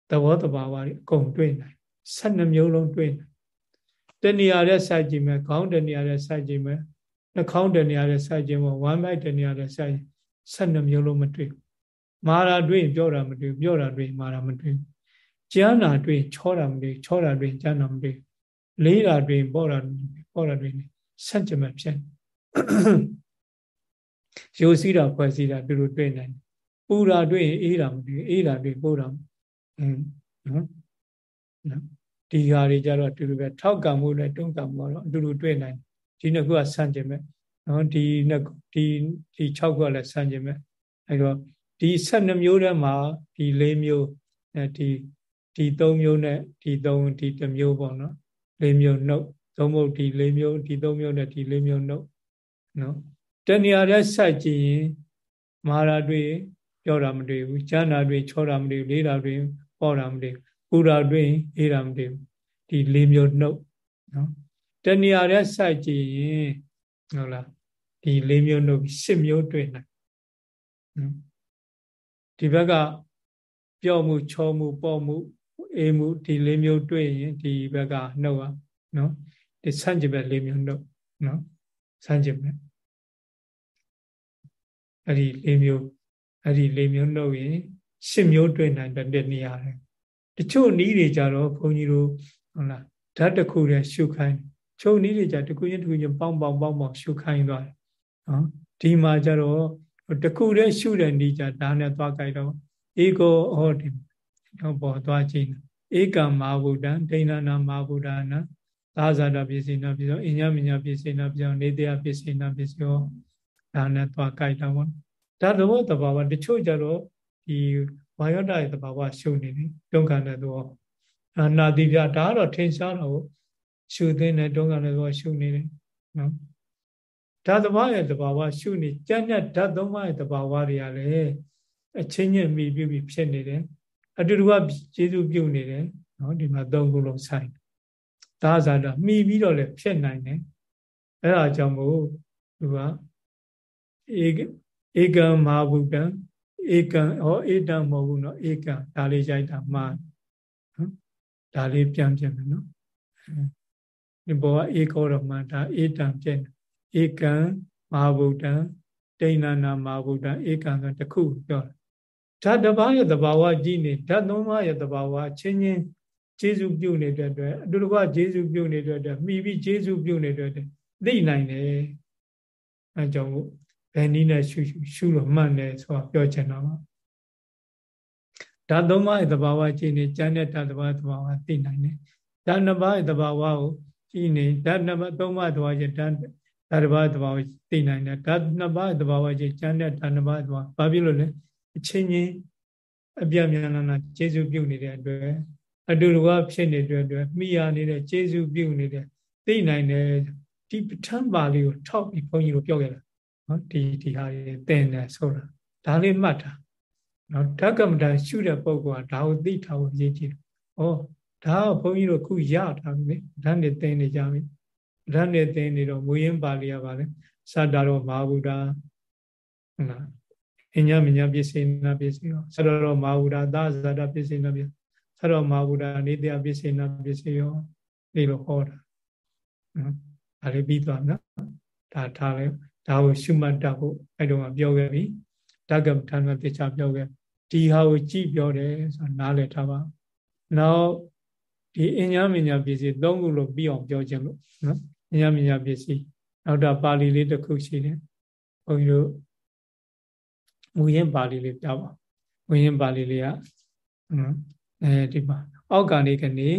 သဘောတဘာဝတွေအကုန်တွေ့နိုင်12မျိုးလုံးတွေ့နိုင်တဏှာရဲ့စိုက်ကြည့်မယ်ခေါင်းတဏှာရဲ့စိုက်ကြည့်မယ်နှာခေါင်းတဏှာရဲ့စိုက်ကြည့်မယ်ဝမ်းမိုက်တဏှာရဲ့စိုက်12မျိုးလုံးမတွေ့မာရာတွေ့ပြောတာမတွေ့ပြောတာတွေ့မာရာမတွေ့ ကျမ်းနာတွေ့ချောတာမတွေ့ချောတာတွေ့ကျမ်းနာမတွေ့လေးတာတွေ့ပေါ်တာပေါ်တာတွေ့ဆန့်ကျင်မဲ့ဖြစ်ရိုးစည်းတာဖွဲ့စည်းတာတူတူတွေ့နိုင်ပူတာတွေ့ရင်အေးတာမတွေ့အေးတာတွေ့ပို့တာอืมနော်နော်ဒီဟာတွေကြတော့အတူတူပဲထောက်ကံမှုနဲ့တွန်းကံမှုတော့အတူတူတွေ့နိုင်ဒီနှစ်ခုကဆန့်ကျင်မဲ့နော်ဒီနှစ်ဒီဒီ6ခုကလည်းဆန့်ကျင်မဲ့အဲတော့ဒီ12မျိုးထဲမှာဒီ4မျိုးအဲဒီ ဒီ3မျိုးနဲ့ဒီ3ဒီ1မျိုးပေါ့နော်4မျိုးနှုတ်သုံးဖို့ဒီ4မျိုးဒီ3မျိုးနဲ့ဒီ4မျိုးနှုတ်နော်တဏှာတဲ့စိုက်ကြည့်ရင်မာရာတွေပြောတာမတွေ့ဘူးဈာနာတွေချောတာမတွေ့ဘူးလေးတာတွေပေါ်တာမတွေ့ဘူးပူတာတွင်အေးတာမတည်ဒီလေးမျိုးနှုတ်နော်တဏှာရဲ့စိုက်ကြည့်ရင်ဟုတ်လားဒီလေးမျိုးနှုတ်ရှစ်မျိုးတွေ့နိုင်နော်ဒီဘက်ကပြော့မှုချောမှုပေါ့မှု အေးမှုဒီလေးမျိုးတွေ့ရင်ဒီဘက်ကနှုတ်อ่ะနော်ဒီဆန့်ကျင်ဘက်လေးမျိုးနှုတ်နော်ဆန့်ကျင်ဘက်အဲ့ဒီလေးမျိုးအဲ့ဒီလေးမျိုးနှုတ်ရင်ရှစ်မျိုးတွေ့နိုင်တဲ့နေရာတယ်တချို့နည်းတွေကြတော့ဘုန်းကြီးတို့ဟုတ်လားဓာတ်တစ်ခုတည်းရှုခိုင်းချုပ်နည်းတွေကြတခုချင်းတခုချင်းပေါင်းပေါင်းပေါင်းပေါင်းရှုခိုင်းသွားတယ်နော်ဒီမှာကြတော့တခုတည်းရှုတဲ့နည်းကြဒါနဲ့သွားကြိုက်တော့ဧကောဟောဒီ ဟောပေါ်သွားခြင်းဧကမာဗုဒ္ဓံဒိဏနာမာဗုဒ္ဓနာသာဇာတပစ္စေနာပစ္စောအညမညာပစ္စေနာပစ္စောနေတယပစ္စေနာပစ္စောဒါနဲ့သွားကြိုက်တာပေါ့ဒါသဘောတဘာဝတချို့ကြတော့ဒီဝါယောဒရဲ့တဘာဝရှုနေတယ်ဒုက္ခနဲ့တော့အနာတိပြဒါကတော့ထင်ရှားတော့ရှုသိတဲ့ဒုက္ခနဲ့တော့ရှုနေတယ်နော်ဓာတ်သဘာဝရဲ့တဘာဝရှုနေကြက်နဲ့ဓာတ်သုံးပါးရဲ့တဘာဝတွေကလည်းအချင်းချင်းမိပြုပြီးဖြစ်နေတယ် အတူတူကကျေစုပြုတ်နေတယ်နော်ဒီမှာသုံးခုလုံးဆိုင်ဒါဇာတာမိပြီးတော့လည်းဖြစ်နိုင်တယ်အဲ့ဒါကြောင့်မို့သူကဧကဧကံမဟာဗုဒ္ဓံဧကံဟောဧတံမဟုတ်ဘူးနော်ဧကံဒါလေးရိုက်တာမှာနော်ဒါလေးပြန်ပြန်မယ်နော်ဒီဘောကဧကောတော့မှဒါဧတံပြန်ဧကံမဟာဗုဒ္ဓံဒိဏနာမဟာဗုဒ္ဓံဧကံဆိုတခုပြောတာ ဓာတ်တစ်ပါးရဲ့သဘာဝကြည့်နေဓာတ်သုံးပါးရဲ့သဘာဝချင်းချင်းကျေစုပြုတ်နေတဲ့အတွက်အတူတကွကျေစုပြုတ်နေတဲ့အတွက်မှီပြီးကျေစုပြုတ်နေတဲ့အတွက်သိနိုင်တယ်အဲကြောင့်ဘယ်နည်းနဲ့ရှုရှုလို့မှန်တယ်ဆိုတာပြောချင်တာပါဓာတ်သုံးပါးရဲ့သဘာဝကြည့်နေကျန်တဲ့ဓာတ်တစ်ပါးသဘာဝသိနိုင်တယ်ဓာတ်နှစ်ပါးရဲ့သဘာဝကိုကြည့်နေဓာတ်နှစ်ပါးသုံးပါးသဘာဝကြည့်ဓာတ်ဓာတ်တစ်ပါးသဘာဝသိနိုင်တယ်ဓာတ်နှစ်ပါးသဘာဝကြည့်ကျန်တဲ့ဓာတ်နှစ်ပါးသဘာဝဘာဖြစ်လို့လဲ အချင်းချင်းအပြတ်မြန်လာတာကျေစုပြုတ်နေတဲ့အတွက်အတူတူကဖြစ်နေတဲ့အတွက်မိရနေတဲ့ကျေစုပြုတ်နေတဲ့သိနိုင်တဲ့ဒီပဋ္ဌာန်းပါဠိကိုထောက်ပြီးဘုန်းကြီးတို့ပြောခဲ့တာနော်ဒီဒီဟာတွေသင်တယ်ဆိုတာဒါလေးမှတ်တာနော်ဓကမ္မတာရှုတဲ့ပုဂ္ဂိုလ်ကဒါကိုသိထားဖို့ရည်ကြည့်တယ်။ဩဒါကဘုန်းကြီးတို့ခုရထားပြီလေဓာတ်နဲ့သင်နေကြပြီ။ဓာတ်နဲ့သင်နေတော့မူရင်းပါဠိရပါလေ။သတ္တရောမဟာဗုဒ္ဓဟုတ်လား။ အညမညာပစ္စေနာပစ္စယောသတ္တရောမဟာဗုဒ္ဓသာဇာတပစ္စေနာပစ္စသတ္တရောမဟာဗုဒ္ဓနေတယပစ္စေနာပစ္စယောဒီလိုဟောတာ။နော်။ဒါလေးပြီးသွားနော်။ဒါထားလိုက်ဒါကိုရှုမှတ်တတ်ဖို့အဲ့တော့ပြောခဲ့ပြီဓကမ္မထာနတေချာပြောခဲ့ဒီဟာကိုကြည့်ပြောတယ်ဆိုတာနားလည်ထားပါနောက်ဒီအညာမညာပစ္စည်းသုံးခုလို့ပြီးအောင်ပြောခြင်းလို့နော်အညာမညာပစ္စည်းနောက်တာပါဠိလေးတစ်ခုရှိတယ်ဘုန်းကြီးတို့ မူရင်းပါဠိလေးပြပါမူရင်းပါဠိလေးကနော်အဲဒီမှာအောက်ကနေကနေ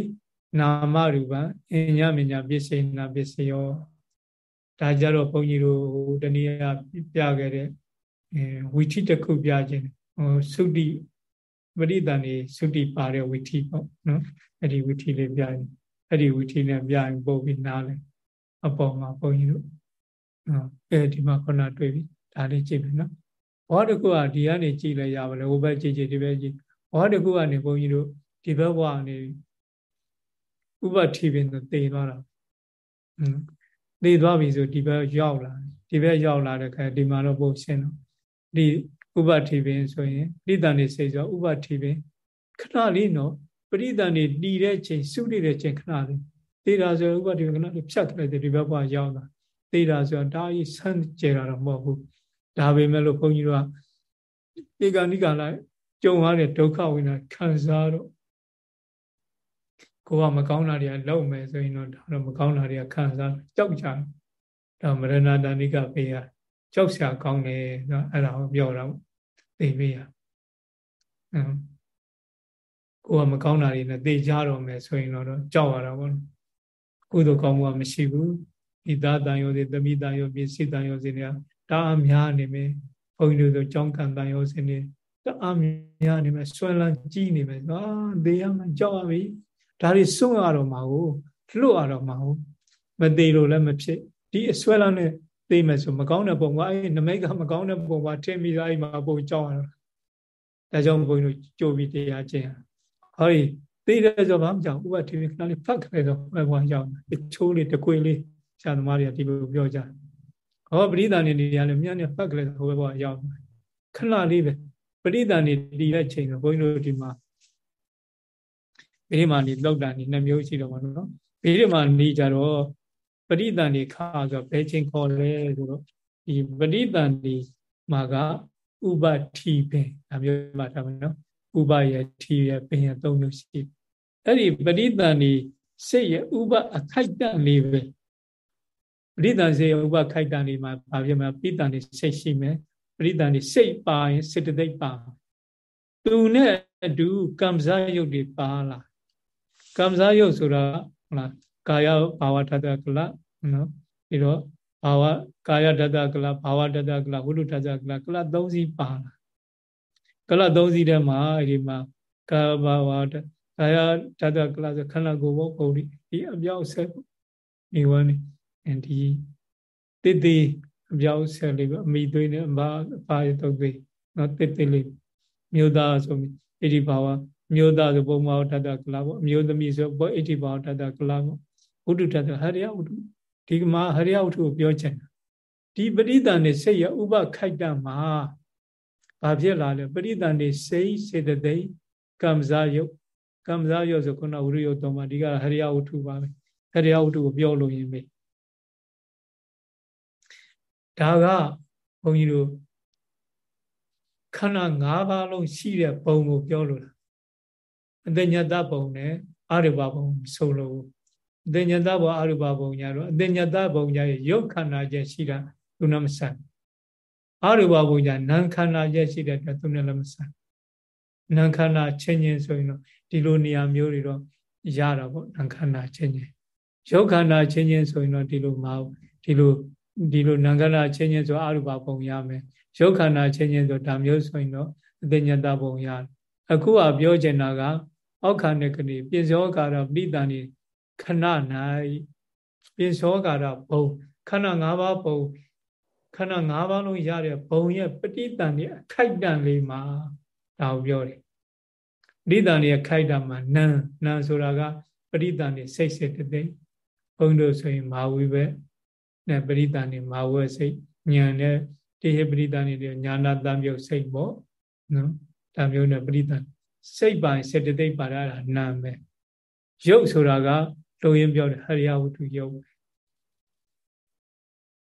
နာမရူပအညာမညာပစ္စည်းနာပစ္စည်းရောဒါကြတော့ဘုန်းကြီးတို့တနည်းပြခဲ့တဲ့ဝီထိတစ်ခုပြခြင်းဟိုသုတိပရိသန်နေသုတိပါတဲ့ဝီထိပေါ့နော်အဲ့ဒီဝီထိလေးပြရင်အဲ့ဒီဝီထိနဲ့ပြရင်ပို့ပြီးနားလဲအပေါ်မှာဘုန်းကြီးတို့နော်အဲဒီမှာခုနတွေ့ပြီဒါလေးကြည့်ပြီနော် ဘောတကူကဒီကနေကြည့်လဲရပါလေဟိုဘက်ကြည့်ကြည့်ဒီဘက်ကြည့်ဘောတကူကနေဘုန်းကြီးတို့ဒီဘက်ဘဝကနေဥပတိပင်သိသွားတာอืมသိသွားပြီဆိုဒီဘက်ရောက်လာဒီဘက်ရောက်လာတဲ့ခါဒီမှာတော့ပုံရှင်းတော့ဒီဥပတိပင်ဆိုရင်ပရိသန်နေစိတ်ဆိုဥပတိပင်ခဏလေးနော်ပရိသန်နေတည်တဲ့ချိန်စုနေတဲ့ချိန်ခဏလေးသေတာဆိုဥပတိပင်ခဏလေးဖြတ်လိုက်တယ်ဒီဘက်ဘက်ရောက်လာသေတာဆိုတော့ဒါကြီးဆန်းကျဲတာတော့မဟုတ်ဘူး ဒါပေမဲ့လို့ဘုန်းကြီးတို့ကဧကဏိကလိုက်ကြုံရတဲ့ဒုက္ခဝိနာခံစားတော့ကိုကမကောင်းတာတွေကလောက်မယ်ဆိုရင်တော့ဒါတော့မကောင်းတာတွေကခံစားကြောက်ကြဒါမရဏတဏိကပေးရကြောက်စရာကောင်းတယ်နော်အဲ့ဒါကိုပြောတာသိပေးရအင်းကိုကမကောင်းတာတွေနဲ့သိကြတော့မယ်ဆိုရင်တော့ကြောက်ရတာပေါ့ကုသိုလ်ကောင်းမှုကမရှိဘူးဒီသားတန်ရောစီသမီးတန်ရောပြည့်စိတန်ရောစီတွေက တအားများနေမယ်ဘုန်းကြီးတို့ဆိုကြောင်းကန်တန်ရောစီနေတအားများနေမယ်ဆွဲလန်းကြီးနေမယ်အာသေရမှကြောက်ရပြီဒါတွေစွန့်ရတော့မှာကိုလွတ်ရတော့မှာကိုမသေးလို့လည်းမဖြစ်ဒီအစွဲလန်းနဲ့သိမယ်ဆိုမကောင်းတဲ့ပုံကအဲနမိတ်ကမကောင်းတဲ့ပုံကထင်ပြီးသားအိမ်မှာပုံကြောက်ရတာဒါကြောင့်ဘုန်းကြီးတို့ကြိုပြီးတရားကျင့်ဟောဒီသိတယ်ဆိုဘာမှကြောက်ဥပတိခဏလေးဖတ်ခဲ့တော့ဘယ်ဘွားရောက်တချိုးလေးတကွေလေးဆရာသမားတွေကဒီလိုပြောကြ ဟောပရိသန်နေနေရလဲမြတ်နဲ့ဖတ်ခဲ့တော့ဘယ်ဘွားရောက်ခဏလေးပဲပရိသန်နေတည်တဲ့ချိန်ဆိုဘုန်းကြီးတို့ဒီမှာဗိဓမာနီလောက်တာနီနှစ်မျိုးရှိတော့မှာနော်ဗိဓမာနီကြတော့ပရိသန်ဒီခါဆိုဘယ်ချင်းခေါ်လဲဆိုတော့ဒီပရိသန်ဒီမှာကဥပတိပင်ဒါမျိုးမှထားမယ်နော်ဥပရဲ့တိရဲ့ပင်ရဲ့သုံးမျိုးရှိအဲ့ဒီပရိသန်ဒီစိတ်ရဲ့ဥပအခိုက်တန့်လေးပဲ ပရိသန်စေဥပခိုက်တန့်လေးမှာဘာဖြစ်မလဲပိတန်ဒီစိတ်ရှိမယ်ပရိသန်ဒီစိတ်ပါရင်စေတသိက်ပါသူနဲ့အတူကံစားယုတ်တွေပါလာကံစားယုတ်ဆိုတာဟုတ်လားကာယဘာဝတတကလနော်ပြီးတော့ဘာဝကာယတတကလဘာဝတတကလဝိတုတတကလကလ၃စီးပါလာကလ၃စီးထဲမှာဒီမှာကာဘာဝတကာယတတကလဆိုခန္ဓာကိုယ်ဘောပုံဒီဒီအပြောက်ဆက်ဒီဝန်း ဒီတိတိအပြောက်ဆက်လေးအမိသွေးနဲ့ဘာဘာရတော့သွေးနော်တိတိလေးမြို့သားဆိုပြီးဣတိဘာဝမြို့သားဆိုပုံမဝတတကလပေါ့အမျိုးသမီးဆိုပေါ့ဣတိဘာဝတတကလပေါ့ဝုဒ္ဓတတဟရိယဝုဒ္ဓဒီမှာဟရိယဝုဒ္ဓကိုပြောချင်တာဒီပရိသန်နေစိတ်ရဥပခိုက်တမှာဘာဖြစ်လာလဲပရိသန်နေစိတ်စေတသိက်ကံစားယုတ်ကံစားယုတ်ဆိုခုနဝိရိယတော်မှာဒီကဟရိယဝုဒ္ဓပါပဲဟရိယဝုဒ္ဓကိုပြောလို့ရင်ပဲ ဒါကဘုန်းကြီးတို့ခန္ဓာ၅ပါးလုံးရှိတဲ့ပုံကိုပြောလို့လားအတညတပုံနဲ့အရိပါပုံဆိုလို့အတညတဘအရိပါပုံညာတော့အတညတပုံညာရဲ့ရုပ်ခန္ဓာချက်ရှိတာသူနဲ့မဆိုင်အရိပါပုံညာနာမ်ခန္ဓာချက်ရှိတဲ့အတွက်သူနဲ့လည်းမဆိုင်နာမ်ခန္ဓာချင်းချင်းဆိုရင်တော့ဒီလိုနေရာမျိုးတွေတော့ရတာပေါ့နာမ်ခန္ဓာချင်းချင်းရုပ်ခန္ဓာချင်းချင်းဆိုရင်တော့ဒီလိုမဟုတ်ဒီလို ဒီလိုနာမ်ခန္ဓာချင်းချင်းဆိုအရိပါပုံရမယ်ရုပ်ခန္ဓာချင်းချင်းဆိုဒါမျိုးဆိုရင်တော့အတညတပုံရတယ်အခုကပြောချင်တာကအောက်ခန္ဓာကနေပိစောကာရပိတန်နေခဏ၌ပိစောကာရဘုံခန္ဓာ၅ပါးဘုံခန္ဓာ၅ပါးလုံးရတဲ့ဘုံရဲ့ပဋိတန်နေအခိုက်တန်လေးမှာဒါကိုပြောတယ်ပဋိတန်နေအခိုက်တန်မှာနံနံဆိုတာကပဋိတန်နေစိတ်စိတ်တသိဘုံတို့ဆိုရင်မာဝိပဲ နဲ့ပဋိတန်နေမာဝဲစိတ်ဉာဏ်နဲ့တိဟိပရိသနေတယ်ညာနာတံပြုတ်စိတ်ပေါ့နော်ဒါမျိုးနဲ့ပရိသစိတ်ပိုင်စေတသိက်ပါရတာနာမယ်ရုပ်ဆိုတာကလုံရင်ပြောတယ်ဟရိယဝတ္ထုရုပ်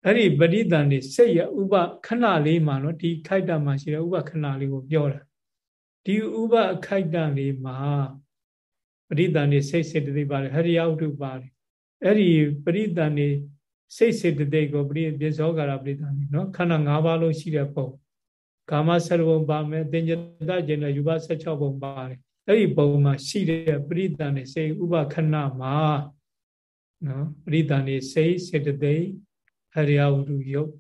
အဲ့ဒီပရိသန်နေစိတ်ရဥပခဏလေးမှာနော်ဒီခိုက်တာမှာရှိတဲ့ဥပခဏလေးကိုပြောတာဒီဥပခိုက်တာလေးမှာပရိသန်နေစိတ်စေတသိက်ပါတယ်ဟရိယဝတ္ထုပါတယ်အဲ့ဒီပရိသန်နေ စိတ်စေတသိက်ကိုပရိပြေဇောကာရပရိသန်နေနော်ခန္ဓာ၅ပါးလုံးရှိတဲ့ပုံကာမဆရဘုံပါမယ်တင်ညတကျင်နဲ့ယူဘ16ဘုံပါတယ်အဲ့ဒီဘုံမှာရှိတဲ့ပရိသန်နေစိတ်ဥပခဏမှာနော်ပရိသန်နေစိတ်စေတသိက်ဟရိယဝတ္ထုယုတ်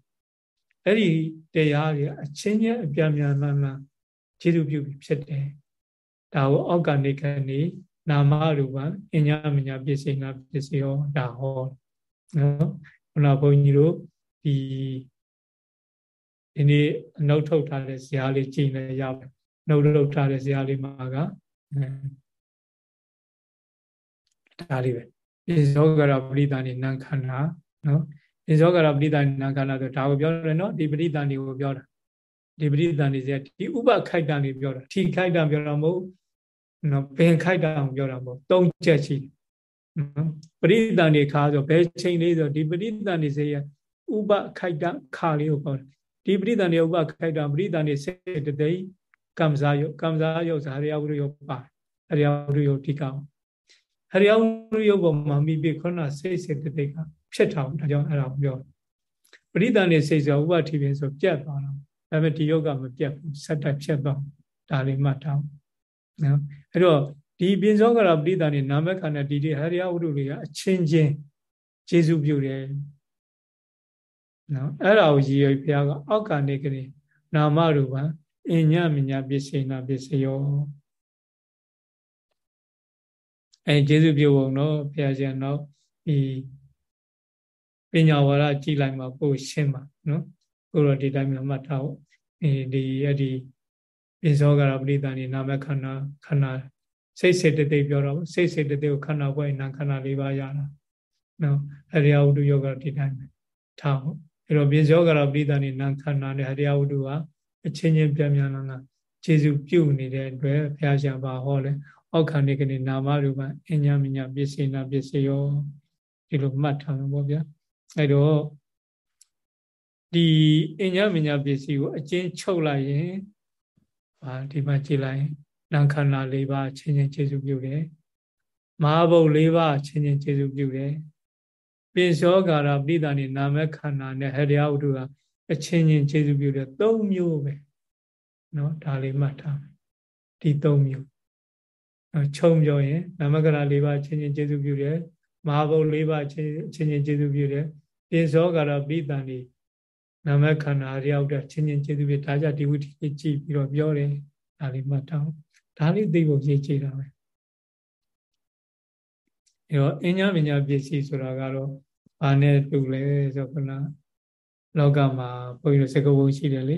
အဲ့ဒီတရားတွေအချင်းချင်းအပြတ်များမှမှခြေသူပြုပြီးဖြစ်တယ်ဒါကိုအောက်ကနေကနေနာမရူပအညာမညာပစ္စည်းငါပစ္စည်းဟောဒါဟောနော် ခုနဘုန်းကြီးတို့ဒီဒီနေ့အနှုတ်ထုတ်ထားတဲ့ဇာတ်လေးကြည့်နေရပါနှုတ်ထုတ်ထားတဲ့ဇာတ်လေးမှာကဒါလေးပဲပိဇောကရပရိသဏိနံခန္ဓာနော်ပိဇောကရပရိသဏိနံခန္ဓာဆိုဒါကိုပြောတယ်နော်ဒီပရိသဏိကိုပြောတာဒီပရိသဏိဇာဒီဥပခိုက်တံလေးပြောတာထိခိုက်တံပြောတာမဟုတ်နော်ဘင်ခိုက်တံပြောတာမဟုတ်သုံးချက်ရှိနော် ပရိသဏိခါဆိုဘယ်ချိန်လေးဆိုဒီပရိသဏိဇာဥပခိုက်တံခါလေးကိုပြောတယ်ဒီပရိသန္တိဥပခိုက်တာပရိသန္တိစေတသိက်ကမ္မဇာယုကမ္မဇာယုဇာရယဝရယပါဟရိယဝရယဒီကောင်ဟရိယဝရယပေါ်မှာမိပြီးခုနစေစေတသိက်ကဖြစ်ထောင်ဒါကြောင့်အဲ့ဒါပြောပရိသန္တိစေဆိုဥပတိပင်ဆိုပြတ်သွားတာဒါပေမဲ့ဒီယုတ်ကမပြတ်ဘူးဆက်တိုက်ဖြစ်သွားဒါလေးမှတ်ထားနော်အဲ့တော့ ဒီပြင်စောကရပရိသန္တိနာမခန္ဓာဒီဒီဟရိယဝရတွေကအချင်းချင်းကျေစုပြုတယ်နော်အဲ့ဒါကိုရည်ရွယ်ဘုရားကအောက်ကနေကနေနာမရူပံအညမညာပစ္စေနာပစ္စယောအဲကျေစုပြုပုံတော့ဘုရားရှင်တော့ဒီပညာဝါဒကြည်လိုက်မှာပို့ရှင်းပါနော်ကိုတော့ဒီတိုင်းမှာမှတ်ထားဖို့အဲဒီအဲ့ဒီပိဇောကရပရိသဏိနာမခန္ဓာခန္ဓာ စိတ်စေတသိက်ပြောတော့စိတ်စေတသိက်ကိုခန္ဓာဘွဲ့နာခန္ဓာ၄ပါးရတာနော်အရိယဝတ္ထုယောဂဒီတိုင်းပဲထားဖို့အဲ့တော့ပြင်စောကရပိသနိနံခန္ဓာနဲ့ဟရိယဝတ္ထုကအချင်းချင်းပြန်ပြန်လာလာခြေစုပြုတ်နေတဲ့အတွက်ဘုရားရှင်ဘာဟောလဲအောက်ခန္ဓာကနေနာမရူပအညာမညာပစ္စေနာပစ္စယောဒီလိုမှတ်ထားမှာပေါ့ဗျာအဲတော့ဒီအညာမညာပစ္စည်းကိုအကျဉ်းချုပ်လိုက်ရင်ဟာဒီမှာကြည့်လိုက် နာခန္ဓာ၄ပါးချင်းချင်းကျေစုပြုတယ်မဟာဘုတ်၄ပါးချင်းချင်းကျေစုပြုတယ်ပင်စောကာရပိဋကနိနာမခန္ဓာနဲ့ဟရိယဝတ္ထုကအချင်းချင်းကျေစုပြုတယ်၃မျိုးပဲနော်ဒါလေးမှတ်ထားမယ်ဒီ၃မျိုးခြုံပြောရင်နာမကရာ၄ပါးချင်းချင်းကျေစုပြုတယ်မဟာဘုတ်၄ပါးချင်းချင်းကျေစုပြုတယ်ပင်စောကာရပိဋကနိနာမခန္ဓာရောက်တဲ့ချင်းချင်းကျေးဇူးပြဒါကြဒီဝိတိကြီးကြည့်ပြီးတော့ပြောတယ်ဒါလေးမှတ်ထား ဒါလေးသိဖို့ရေးကြည့်တာပဲအဲတော့အညာပညာပစ္စည်းဆိုတာကတော့ဘာနဲ့တူလဲဆိုခုနလောကမှာဘုန်းကြီးတို့စကားပုံရှိတယ်လေ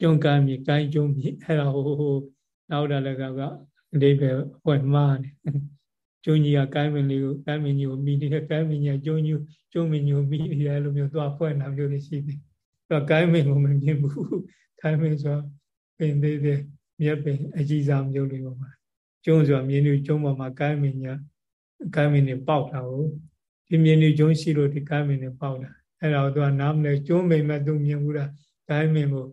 ကျုံကမ်းမြေကိုင်းကျုံမြေအဲ့ဒါဟိုဟိုနောက်တာလည်းကအလေးပဲဟွယ်မှားတယ်ကျုံကြီးကကိုင်းမင်းလေးကိုကိုင်းမင်းကြီးကိုမိနေတဲ့ကိုင်းမင်းကြီးကကျုံကြီးကျုံမင်းကြီးကိုမိနေတယ်လို့မျိုးသွားဖွဲ့နာမျိုးတွေရှိတယ်သူကကိုင်းမင်းကိုမမြင်ဘူးကိုင်းမင်းဆိုပင်သေးသေး မြက်ပင်အကြီးစားမျိုးလေးပေါ့မှာကျုံဆိုတာမြင်းတွေကျုံပေါ်မှာကိုင်းမင်းညာကိုင်းမင်းတွေပေါက်တာကိုဒီမြင်းတွေကျုံရှိလို့ဒီကိုင်းမင်းတွေပေါက်တာအဲ့ဒါကိုသူကနားမလဲကျုံမိန်မဲ့သူမြင်ဘူးလားကိုင်းမင်းကို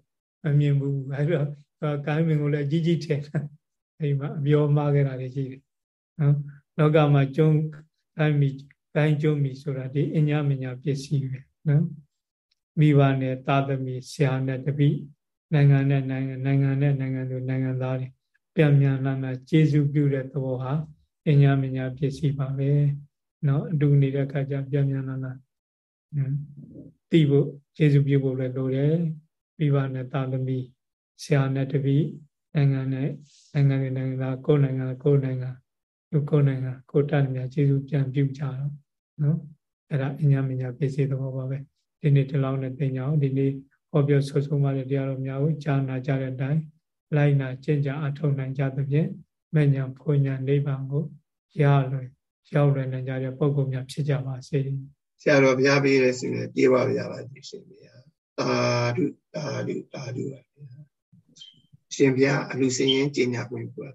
မမြင်ဘူးအဲ့တော့သူကကိုင်းမင်းကိုလည်းကြီးကြီးထင်တာအဲ့မှာအပြောမှားခဲ့တာတွေရှိတယ်နော်လောကမှာကျုံကိုင်းမီကိုင်းကျုံမီဆိုတာဒီအညာမညာပစ္စည်းပဲနော်မိဘနဲ့သာသမီဆရာနဲ့တပိ နိုင်ငံနဲ့နိုင်ငံနိုင်ငံနဲ့နိုင်ငံသူနိုင်ငံသားတွေပြန်မြန်လာလာကျေစုပြုတဲ့သဘောဟာအညာမညာပစ္စည်းပါပဲเนาะအတူနေတဲ့အခါကျပြန်မြန်လာလာသိဖို့ကျေစုပြုဖို့လည်းလိုတယ်ပြီးပါနဲ့တာသမီဆရာနဲ့တပည့်နိုင်ငံနဲ့နိုင်ငံတွေနိုင်ငံသားကိုယ်နိုင်ငံကိုယ်နိုင်ငံလူကိုယ်နိုင်ငံကိုယ်တတ်မြတ်ကျေစုပြန်ပြုကြတော့เนาะအဲ့ဒါအညာမညာပစ္စည်းသဘောပါပဲဒီနေ့ဒီလောက်နဲ့သင်ကြအောင်ဒီနေ့ ဟောပြောဆွဆုံးပါတဲ့တရားတော်များကိုကြားနာကြတဲ့အတိုင်းလိုက်နာကျင့်ကြအထောက်နိုင်ကြသဖြင့်မဉ္ဇဉ်ဖွညာနိဗ္ဗာန်ကိုရလွယ်ရောက်လွယ်နိုင်ကြတဲ့ပုဂ္ဂိုလ်များဖြစ်ကြပါစေဆရာတော်ဘုရားပေးတဲ့ဆုနဲ့ပြေပါကြပါစေရှင်ဘုရားသာဓုသာဓုသာဓုပါဗျာရှင်ဘုရားအလူစင်းရင်ကျင့်ကြပွင့်ပါ